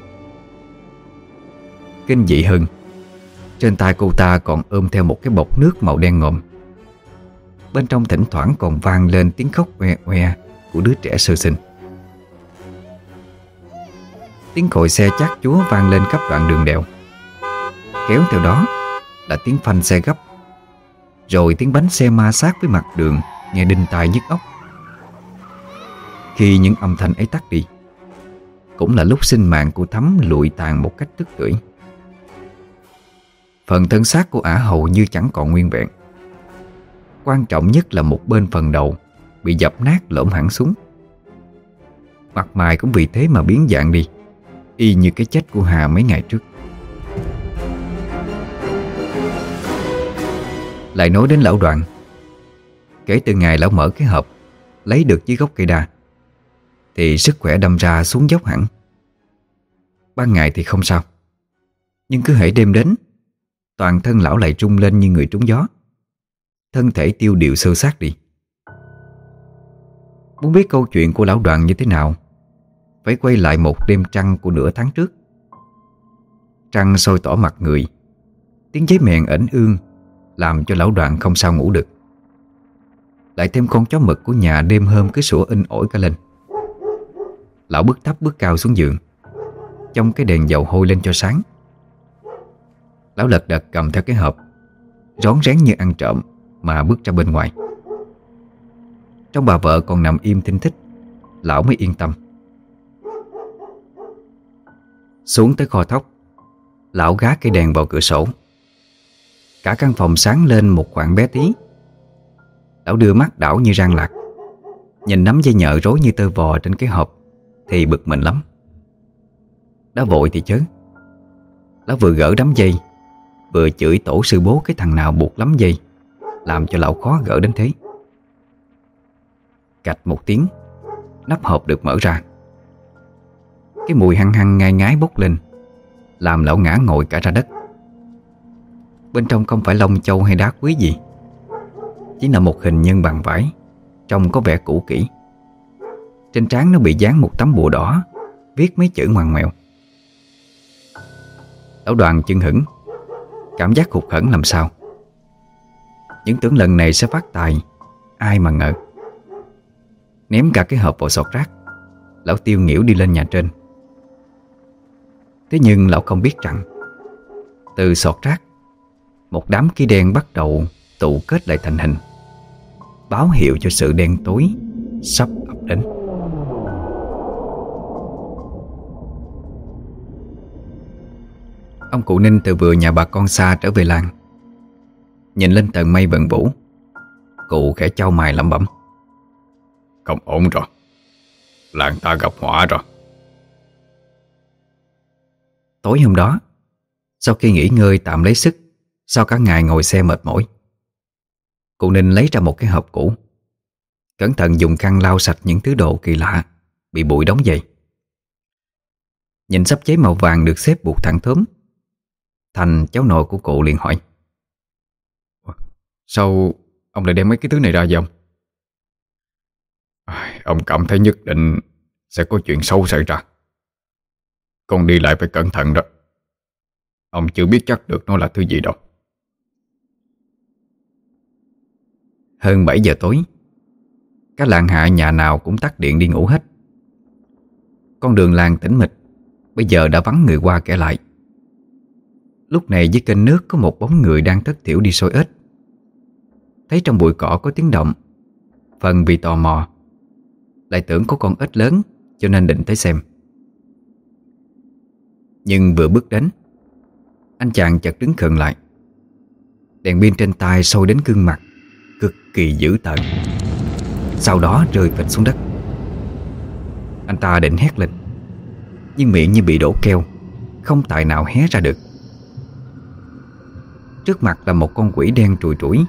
Kinh dị hơn, Trên tay cô ta còn ôm theo một cái bọc nước màu đen ngòm. Bên trong thỉnh thoảng còn vang lên tiếng khóc oe oe Của đứa trẻ sơ sinh. Tiếng còi xe chát chúa vang lên khắp đoạn đường đèo. Kéo theo đó là tiếng phanh xe gấp, Rồi tiếng bánh xe ma sát với mặt đường, Nghe đinh tai nhức óc. Khi những âm thanh ấy tắt đi, Cũng là lúc sinh mạng của Thắm lụi tàn một cách tức tưởi. Phần thân xác của ả hầu như chẳng còn nguyên vẹn. Quan trọng nhất là một bên phần đầu Bị dập nát lỗm hẳn xuống. Mặt mày cũng vì thế mà biến dạng đi. Y như cái chết của Hà mấy ngày trước. Lại nói đến lão đoạn Kể từ ngày lão mở cái hộp, Lấy được dưới gốc cây đa, Thì sức khỏe đâm ra xuống dốc hẳn. Ban ngày thì không sao. Nhưng cứ hãy đêm đến, Toàn thân lão lại trung lên như người trúng gió. Thân thể tiêu điều sơ sát đi. Muốn biết câu chuyện của lão đoàn như thế nào phải quay lại một đêm trăng của nửa tháng trước. Trăng sôi tỏ mặt người. Tiếng giấy mèn ẩn ương, Làm cho lão đoạn không sao ngủ được. Lại thêm con chó mực của nhà đêm hôm cứ sủa in ổi cả lên. Lão bước thấp bước cao xuống giường, Trong cái đèn dầu hôi lên cho sáng. Lão lật đật cầm theo cái hộp, Rón rén như ăn trộm Mà bước ra bên ngoài. Trong bà vợ còn nằm im thinh thích Lão mới yên tâm. Xuống tới kho thóc. Lão gác cây đèn vào cửa sổ. Cả căn phòng sáng lên một khoảng bé tí. Lão đưa mắt đảo như răng lạc. Nhìn nắm dây nhợ rối như tơ vò trên cái hộp, Thì bực mình lắm. Đã vội thì chớ. Lão vừa gỡ đám dây, Vừa chửi tổ sư bố cái thằng nào buộc lắm dây, Làm cho lão khó gỡ đến thế. Cạch một tiếng, Nắp hộp được mở ra. Cái mùi hăng hăng ngai ngái bốc lên, Làm lão ngã ngồi cả ra đất. Bên trong không phải lông châu hay đá quý gì, Chỉ là một hình nhân bằng vải, Trông có vẻ cũ kỹ. Trên trán nó bị dán một tấm bùa đỏ, Viết mấy chữ ngoằn ngoèo. Lão đoàn chân hững, Cảm giác hụt hẫng làm sao. Những tưởng lần này sẽ phát tài, Ai mà ngờ. Ném cả cái hộp vào sọt rác, Lão tiêu nghỉu đi lên nhà trên. Thế nhưng lão không biết rằng, Từ sọt rác, Một đám khí đen bắt đầu tụ kết lại thành hình, Báo hiệu cho sự đen tối Sắp ập đến. Ông cụ Ninh từ vừa nhà bà con xa trở về làng, Nhìn lên tầng mây bận vũ, Cụ khẽ trao mày lẩm bẩm. Không ổn rồi, Làng ta gặp họa rồi. Tối hôm đó, Sau khi nghỉ ngơi tạm lấy sức, Sau cả ngày ngồi xe mệt mỏi, Cụ Ninh lấy ra một cái hộp cũ, Cẩn thận dùng khăn lau sạch những thứ đồ kỳ lạ Bị bụi đóng dày Nhìn sắp giấy màu vàng được xếp buộc thẳng thớm, Thành, cháu nội của cụ liền hỏi. Sao ông lại đem mấy cái thứ này ra vậy ông? Ông cảm thấy nhất định sẽ có chuyện sâu xảy ra. Con đi lại phải cẩn thận đó. Ông chưa biết chắc được nó là thứ gì đâu. Hơn 7 giờ tối, Các làng hạ nhà nào cũng tắt điện đi ngủ hết. Con đường làng tĩnh mịch, Bây giờ đã vắng người qua kẻ lại. Lúc này dưới kênh nước có một bóng người đang thất thiểu đi sôi ếch. Thấy trong bụi cỏ có tiếng động, Phần vì tò mò, Lại tưởng có con ếch lớn, Cho nên định tới xem. Nhưng vừa bước đến, Anh chàng chợt đứng khựng lại. Đèn pin trên tay sôi đến gương mặt, Cực kỳ dữ tợn. Sau đó rơi phịch xuống đất. Anh ta định hét lên, Nhưng miệng như bị đổ keo, Không tài nào hé ra được. Trước mặt là một con quỷ đen trùi trũi,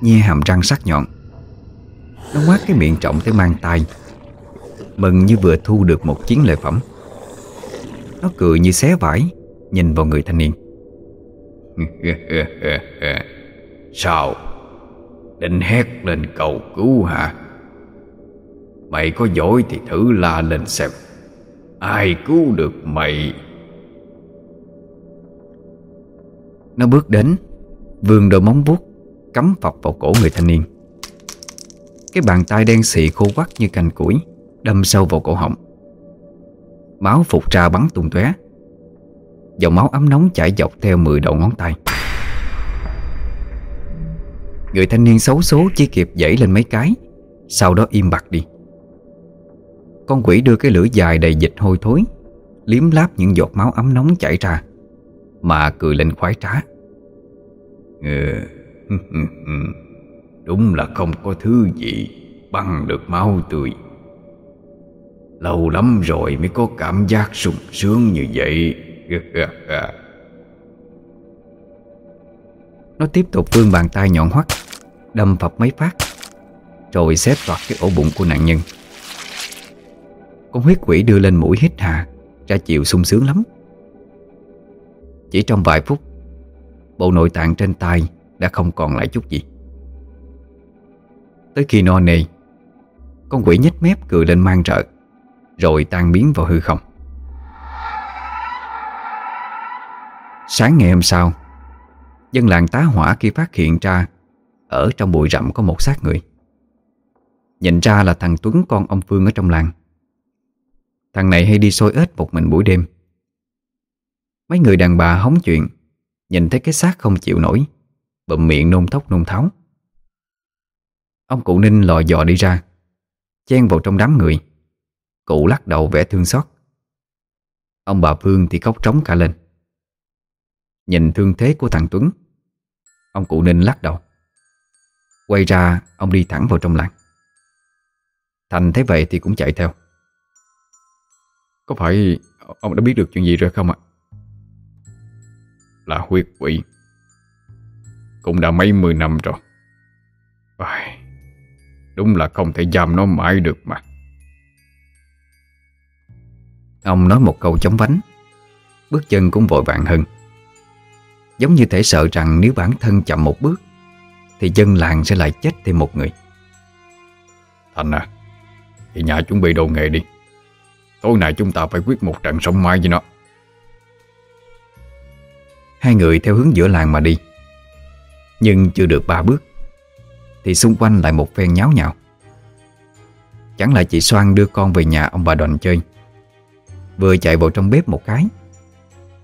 Nhe hàm răng sắc nhọn. Nó ngoác cái miệng trọng tới mang tay Mừng như vừa thu được một chiến lợi phẩm. Nó cười như xé vải Nhìn vào người thanh niên. Sao? Định hét lên cầu cứu hả? Mày có giỏi thì thử la lên xem. Ai cứu được mày? Nó bước đến Vươn đôi móng vuốt Cắm phập vào cổ người thanh niên. Cái bàn tay đen xị khô quắc như cành củi Đâm sâu vào cổ họng Máu phục ra bắn tung tóe. Dòng máu ấm nóng chảy dọc theo 10 đầu ngón tay. Người thanh niên xấu số chỉ kịp dãy lên mấy cái, Sau đó im bặt đi. Con quỷ đưa cái lưỡi dài đầy dịch hôi thối, Liếm láp những giọt máu ấm nóng chảy ra, Mà cười lên khoái trá. Ừ. Đúng là không có thứ gì Băng được máu tươi. Lâu lắm rồi mới có cảm giác sung sướng như vậy. Nó tiếp tục vươn bàn tay nhọn hoắt, Đâm phập mấy phát, Rồi xếp toạt cái ổ bụng của nạn nhân. Con huyết quỷ đưa lên mũi hít hà, Ra chịu sung sướng lắm. Chỉ trong vài phút, Bộ nội tạng trên tay Đã không còn lại chút gì. Tới khi no nề Con quỷ nhếch mép cười lên mang rợ. Rồi tan biến vào hư không. Sáng ngày hôm sau, Dân làng tá hỏa khi phát hiện ra Ở trong bụi rậm có một xác người. Nhìn ra là thằng Tuấn con ông Phương ở trong làng. Thằng này hay đi xôi ếch một mình buổi đêm. Mấy người đàn bà hóng chuyện, Nhìn thấy cái xác không chịu nổi Bụm miệng nôn thốc nôn tháo. Ông cụ Ninh lò dò đi ra, Chen vào trong đám người. Cụ lắc đầu vẻ thương xót. Ông bà Phương thì khóc trống cả lên. Nhìn thương thế của thằng Tuấn, Ông cụ Ninh lắc đầu. Quay ra, ông đi thẳng vào trong làng. Thành thấy vậy thì cũng chạy theo. Có phải ông đã biết được chuyện gì rồi không ạ? Là huyết quỷ. Cũng đã mấy mươi năm rồi. Đúng là không thể giam nó mãi được mà. Ông nói một câu chống vánh. Bước chân cũng vội vàng hơn. Giống như thể sợ rằng nếu bản thân chậm một bước Thì dân làng sẽ lại chết thêm một người. Thành à Thì nhà chuẩn bị đồ nghề đi. Tối nay chúng ta phải quyết một trận sống mai với nó. Hai người theo hướng giữa làng mà đi. Nhưng chưa được ba bước Thì xung quanh lại một phen nháo nhào. Chẳng lại chị Soan đưa con về nhà ông bà đoàn chơi Vừa chạy vào trong bếp một cái.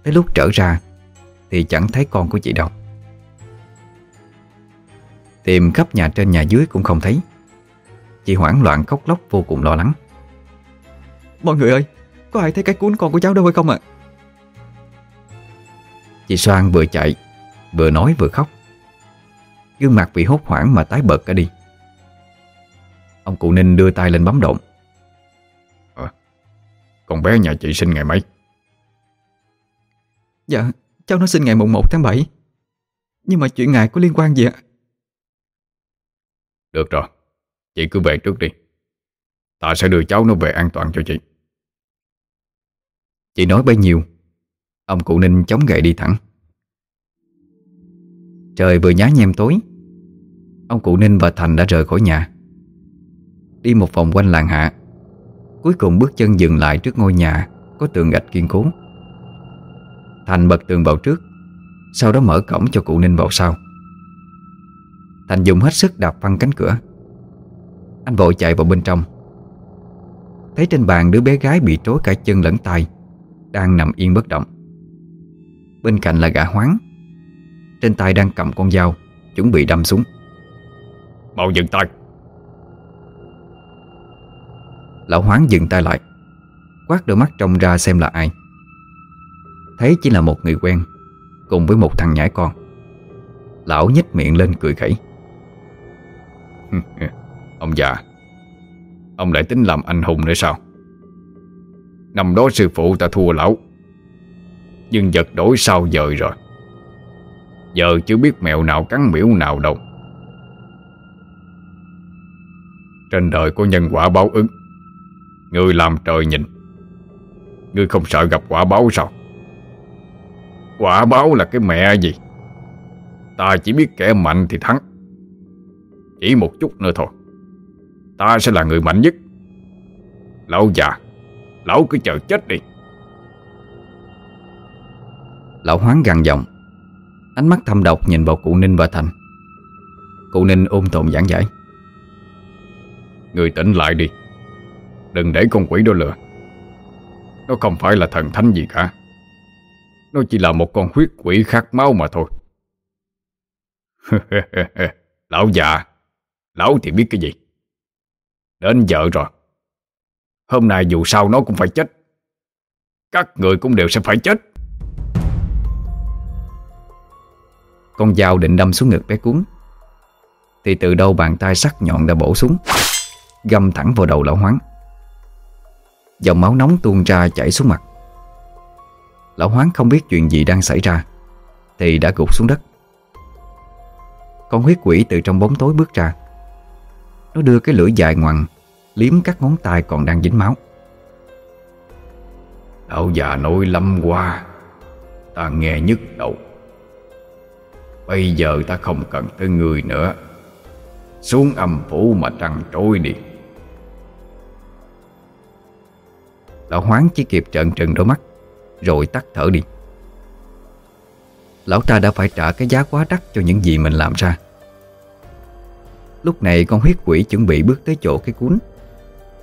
Tới lúc trở ra Thì chẳng thấy con của chị đâu. Tìm khắp nhà trên nhà dưới cũng không thấy. Chị hoảng loạn khóc lóc vô cùng lo lắng. Mọi người ơi Có ai thấy cái cuốn con của cháu đâu hay không ạ? Chị Soan vừa chạy Vừa nói vừa khóc. Gương mặt bị hốt hoảng mà tái bật cả đi. Ông cụ Ninh đưa tay lên bấm động Con bé nhà chị sinh ngày mấy? Dạ Cháu nó sinh ngày mùng 1 tháng 7 Nhưng mà chuyện ngài có liên quan gì ạ? Được rồi Chị cứ về trước đi. Ta sẽ đưa cháu nó về an toàn cho chị. Chị nói bấy nhiêu Ông cụ Ninh chống gậy đi thẳng. Trời vừa nhá nhem tối Ông cụ Ninh và Thành đã rời khỏi nhà. Đi một vòng quanh làng hạ Cuối cùng bước chân dừng lại trước ngôi nhà Có tường gạch kiên cố. Thành bật tường vào trước, Sau đó mở cổng cho cụ Ninh vào sau. Thành dùng hết sức đạp văng cánh cửa. Anh vội chạy vào bên trong. Thấy trên bàn đứa bé gái bị trối cả chân lẫn tay, Đang nằm yên bất động. Bên cạnh là gã hoáng. Trên tay đang cầm con dao, Chuẩn bị đâm xuống. Mau dừng tay. Lão hoáng dừng tay lại, Quát đôi mắt trông ra xem là ai. Thấy chỉ là một người quen, Cùng với một thằng nhãi con, Lão nhếch miệng lên cười khẩy. Ông già, Ông lại tính làm anh hùng nữa sao? Năm đó sư phụ ta thua lão, Nhưng vật đổi sao dời rồi. Giờ chưa biết mèo nào cắn miễu nào đâu. Trên đời có nhân quả báo ứng. Người làm trời nhìn. Ngươi không sợ gặp quả báo sao? Quả báo là cái mẹ gì? Ta chỉ biết kẻ mạnh thì thắng. Chỉ một chút nữa thôi. Ta sẽ là người mạnh nhất. Lão già Lão cứ chờ chết đi. Lão hoáng gằn giọng. Ánh mắt thâm độc nhìn vào cụ Ninh và Thành. Cụ Ninh ôm tồn giảng giải. Người tỉnh lại đi Đừng để con quỷ đó lừa. Nó không phải là thần thánh gì cả. Nó chỉ là một con huyết quỷ khát máu mà thôi. Lão già, Lão thì biết cái gì? Đến giờ rồi. Hôm nay dù sao nó cũng phải chết. Các người cũng đều sẽ phải chết. Con dao định đâm xuống ngực bé cuốn. Thì từ đâu bàn tay sắc nhọn đã bổ xuống Găm thẳng vào đầu lão hoáng. Dòng máu nóng tuôn ra chảy xuống mặt. Lão hoáng không biết chuyện gì đang xảy ra, Thì đã gục xuống đất. Con huyết quỷ từ trong bóng tối bước ra. Nó đưa cái lưỡi dài ngoằn Liếm các ngón tay còn đang dính máu. Lão già nói lâm qua Ta nghe nhức đầu. Bây giờ ta không cần tới người nữa. Xuống âm phủ mà trăng trôi đi. Lão hoáng chỉ kịp trợn trừng đôi mắt, Rồi tắt thở đi. Lão ta đã phải trả cái giá quá đắt cho những gì mình làm ra. Lúc này con huyết quỷ chuẩn bị bước tới chỗ cái cuốn,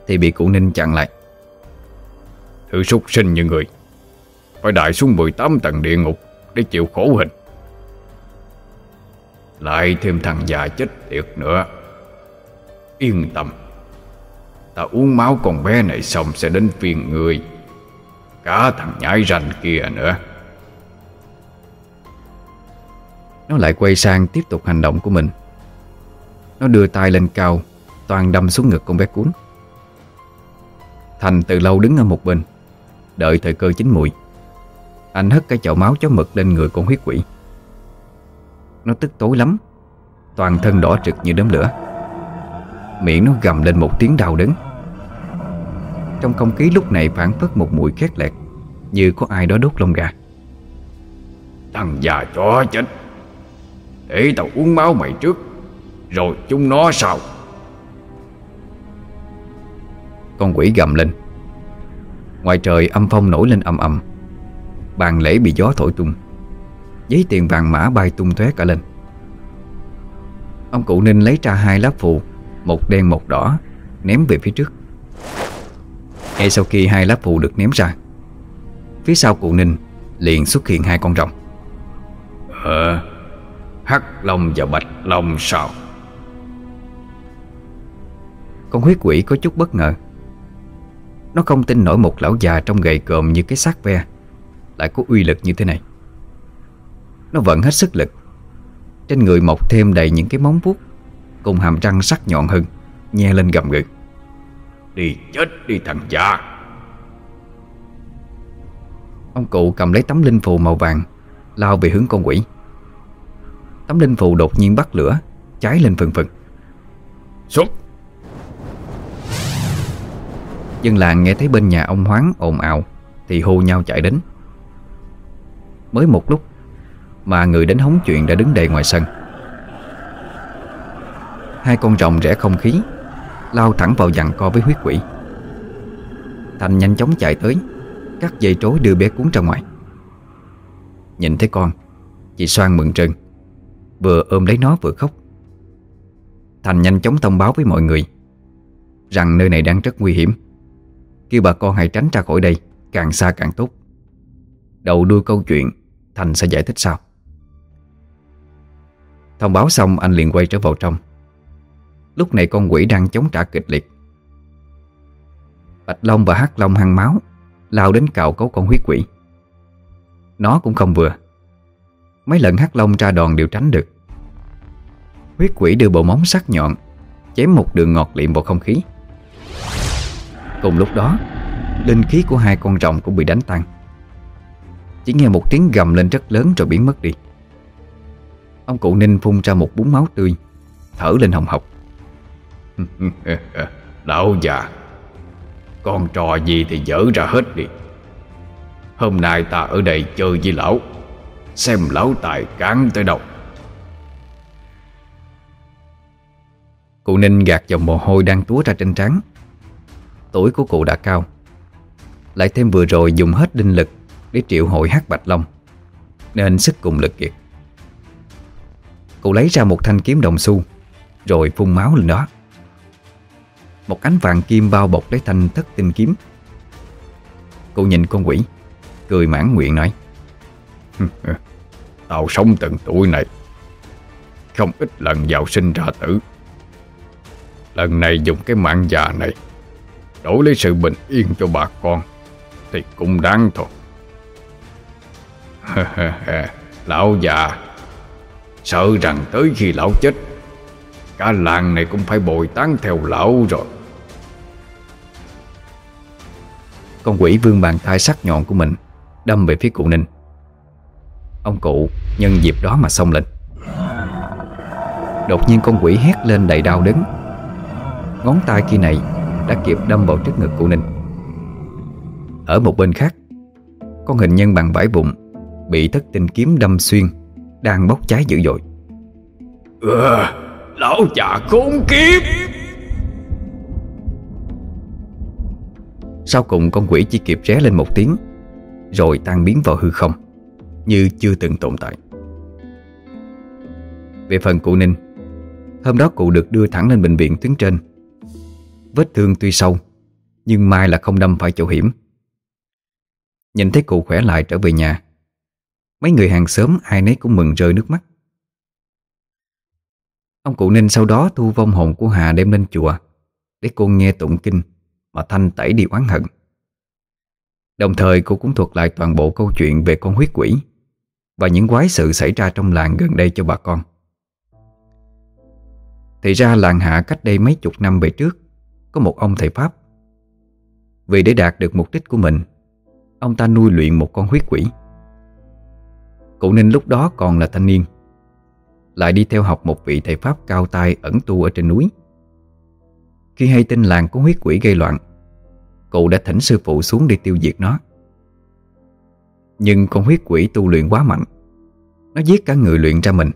Thì bị cụ Ninh chặn lại. Thứ súc sinh như người, Phải đại xuống 18 tầng địa ngục Để chịu khổ hình. Lại thêm thằng già chết tiệt nữa. Yên tâm. Ta uống máu con bé này xong sẽ đến phiền người. Cả thằng nhãi rành kia nữa. Nó lại quay sang tiếp tục hành động của mình. Nó đưa tay lên cao, Toàn đâm xuống ngực con bé cuốn. Thành từ lâu đứng ở một bên, Đợi thời cơ chín mùi Anh hất cái chậu máu chó mực lên người con huyết quỷ. Nó tức tối lắm, Toàn thân đỏ trực như đốm lửa. Miệng nó gầm lên một tiếng đau đớn. Trong không khí lúc này phản phất một mùi khét lẹt Như có ai đó đốt lông gà. Thằng già chó chết. Để tao uống máu mày trước Rồi chúng nó sao Con quỷ gầm lên. Ngoài trời âm phong nổi lên ầm ầm. Bàn lễ bị gió thổi tung. Giấy tiền vàng mã bay tung tóe cả lên. Ông cụ Ninh lấy ra hai lá phù Một đen một đỏ Ném về phía trước Ngay sau khi hai lá phù được ném ra. Phía sau cụ Ninh Liền xuất hiện hai con rồng. Ờ Hắc Long và Bạch Long sao? Con huyết quỷ có chút bất ngờ. Nó không tin nổi một lão già trong gầy cộm như cái xác ve Lại có uy lực như thế này. Nó vẫn hết sức lực. Trên người mọc thêm đầy những cái móng vuốt Cùng hàm răng sắc nhọn hơn Nhe lên gầm gừ Đi chết đi thằng già. Ông cụ cầm lấy tấm linh phù màu vàng Lao về hướng con quỷ. Tấm linh phù đột nhiên bắt lửa Cháy lên phần phần. Xuất Dân làng nghe thấy bên nhà ông Hoáng ồn ào Thì hô nhau chạy đến. Mới một lúc Mà người đến hóng chuyện đã đứng đầy ngoài sân. Hai con rồng rẽ không khí Lao thẳng vào dặn co với huyết quỷ. Thành nhanh chóng chạy tới, Cắt dây trối đưa bé cuốn ra ngoài. Nhìn thấy con, Chị Soan mừng trừng Vừa ôm lấy nó vừa khóc. Thành nhanh chóng thông báo với mọi người Rằng nơi này đang rất nguy hiểm, Kêu bà con hãy tránh ra khỏi đây, Càng xa càng tốt. Đầu đuôi câu chuyện, Thành sẽ giải thích sau. Thông báo xong, anh liền quay trở vào trong. Lúc này con quỷ đang chống trả kịch liệt. Bạch Long và Hắc Long hăng máu, Lao đến cào cấu con huyết quỷ. Nó cũng không vừa. Mấy lần Hắc Long ra đòn đều tránh được. Huyết quỷ đưa bộ móng sắc nhọn, Chém một đường ngọt liệm vào không khí. Cùng lúc đó, Linh khí của hai con rồng cũng bị đánh tan. Chỉ nghe một tiếng gầm lên rất lớn rồi biến mất đi. Ông cụ Ninh phun ra một búng máu tươi, Thở lên hồng hộc. Lão già, Con trò gì thì dở ra hết đi. Hôm nay ta ở đây chơi với lão, Xem lão tài cán tới đâu. Cụ Ninh gạt dòng mồ hôi đang túa ra trên trán. Tuổi của cụ đã cao, Lại thêm vừa rồi dùng hết đinh lực Để triệu hội hát Bạch Long, Nên sức cùng lực kiệt. Cụ lấy ra một thanh kiếm đồng xu, Rồi phun máu lên đó một ánh vàng kim bao bọc lấy thanh thất tinh kiếm. Cô nhìn con quỷ, Cười mãn nguyện nói Tao sống từng tuổi này, Không ít lần vào sinh ra tử. Lần này dùng cái mạng già này, Đổi lấy sự bình yên cho bà con Thì cũng đáng thôi. Lão già, Sợ rằng tới khi lão chết Cả làng này cũng phải bồi tán theo lão rồi. Con quỷ vương bàn tay sắc nhọn của mình Đâm về phía cụ Ninh. Ông cụ nhân dịp đó mà xông lên. Đột nhiên con quỷ hét lên đầy đau đớn. Ngón tay kia này đã kịp đâm vào trước ngực cụ Ninh. Ở một bên khác Con hình nhân bằng vải bụng Bị thất tinh kiếm đâm xuyên Đang bốc cháy dữ dội. Ừ, Lão già khốn kiếp. Sau cùng con quỷ chỉ kịp ré lên một tiếng, Rồi tan biến vào hư không, Như chưa từng tồn tại. Về phần cụ Ninh, Hôm đó cụ được đưa thẳng lên bệnh viện tuyến trên. Vết thương tuy sâu, Nhưng mai là không đâm phải chỗ hiểm. Nhìn thấy cụ khỏe lại trở về nhà, Mấy người hàng xóm ai nấy cũng mừng rơi nước mắt. Ông cụ Ninh sau đó thu vong hồn của Hà đem lên chùa Để cô nghe tụng kinh Mà thanh tẩy đi oán hận. Đồng thời cô cũng thuật lại toàn bộ câu chuyện về con huyết quỷ Và những quái sự xảy ra trong làng gần đây cho bà con. Thì ra làng hạ cách đây mấy chục năm về trước, Có một ông thầy Pháp. Vì để đạt được mục đích của mình, Ông ta nuôi luyện một con huyết quỷ. Cụ Ninh lúc đó còn là thanh niên. Lại đi theo học một vị thầy Pháp cao tay ẩn tu ở trên núi. Khi hay tin làng có huyết quỷ gây loạn Cụ đã thỉnh sư phụ xuống đi tiêu diệt nó. Nhưng con huyết quỷ tu luyện quá mạnh, Nó giết cả người luyện ra mình.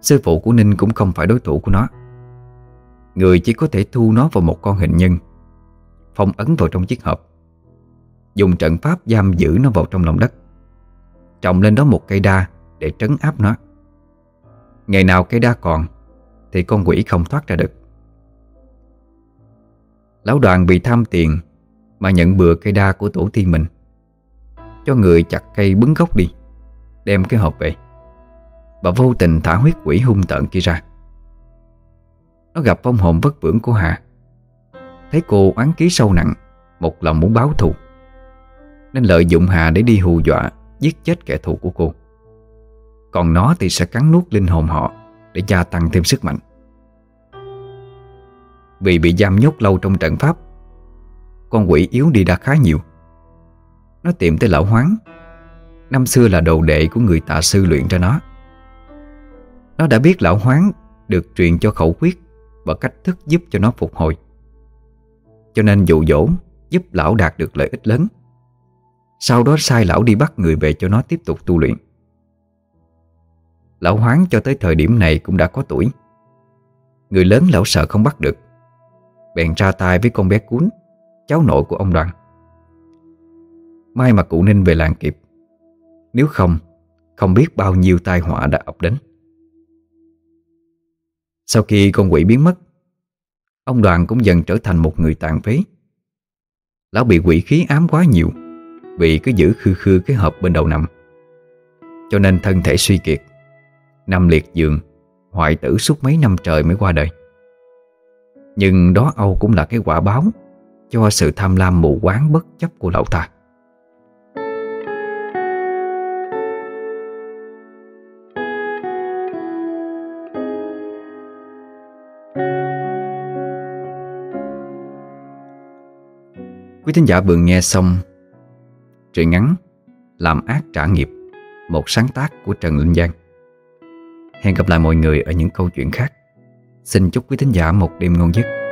Sư phụ của Ninh cũng không phải đối thủ của nó. Người chỉ có thể thu nó vào một con hình nhân, Phong ấn vào trong chiếc hộp, Dùng trận pháp giam giữ nó vào trong lòng đất, Trồng lên đó một cây đa Để trấn áp nó. Ngày nào cây đa còn, Thì con quỷ không thoát ra được. Lão đoàn bị tham tiền Mà nhận bừa cây đa của tổ tiên mình, Cho người chặt cây bứng gốc đi, Đem cái hộp về. Và vô tình thả huyết quỷ hung tợn kia ra. Nó gặp vong hồn vất vưởng của Hà Thấy cô oán ký sâu nặng, Một lòng muốn báo thù. Nên lợi dụng Hà để đi hù dọa, Giết chết kẻ thù của cô. Còn nó thì sẽ cắn nuốt linh hồn họ Để gia tăng thêm sức mạnh. Vì bị giam nhốt lâu trong trận pháp, Con quỷ yếu đi đã khá nhiều. Nó tìm tới lão hoáng. Năm xưa là đầu đệ của người tạ sư luyện cho nó. Nó đã biết lão hoáng Được truyền cho khẩu quyết Và cách thức giúp cho nó phục hồi. Cho nên dụ dỗ Giúp lão đạt được lợi ích lớn. Sau đó sai lão đi bắt người về cho nó tiếp tục tu luyện. Lão hoáng cho tới thời điểm này cũng đã có tuổi. Người lớn lão sợ không bắt được. Bèn ra tay với con bé cuốn, Cháu nội của ông đoàn. May mà cụ Ninh về làng kịp. Nếu không Không biết bao nhiêu tai họa đã ập đến. Sau khi con quỷ biến mất, Ông đoàn cũng dần trở thành một người tàn phế. Lão bị quỷ khí ám quá nhiều, vì cứ giữ khư khư cái hộp bên đầu nằm. Cho nên thân thể suy kiệt. Nằm liệt giường Hoại tử suốt mấy năm trời mới qua đời. Nhưng đó Âu cũng là cái quả báo Cho sự tham lam mù quáng bất chấp của lão ta Quý thính giả vừa nghe xong Truyện ngắn Làm ác trả nghiệp, Một sáng tác của Trần Linh Giang. Hẹn gặp lại mọi người ở những câu chuyện khác. Xin chúc quý thính giả một đêm ngon giấc.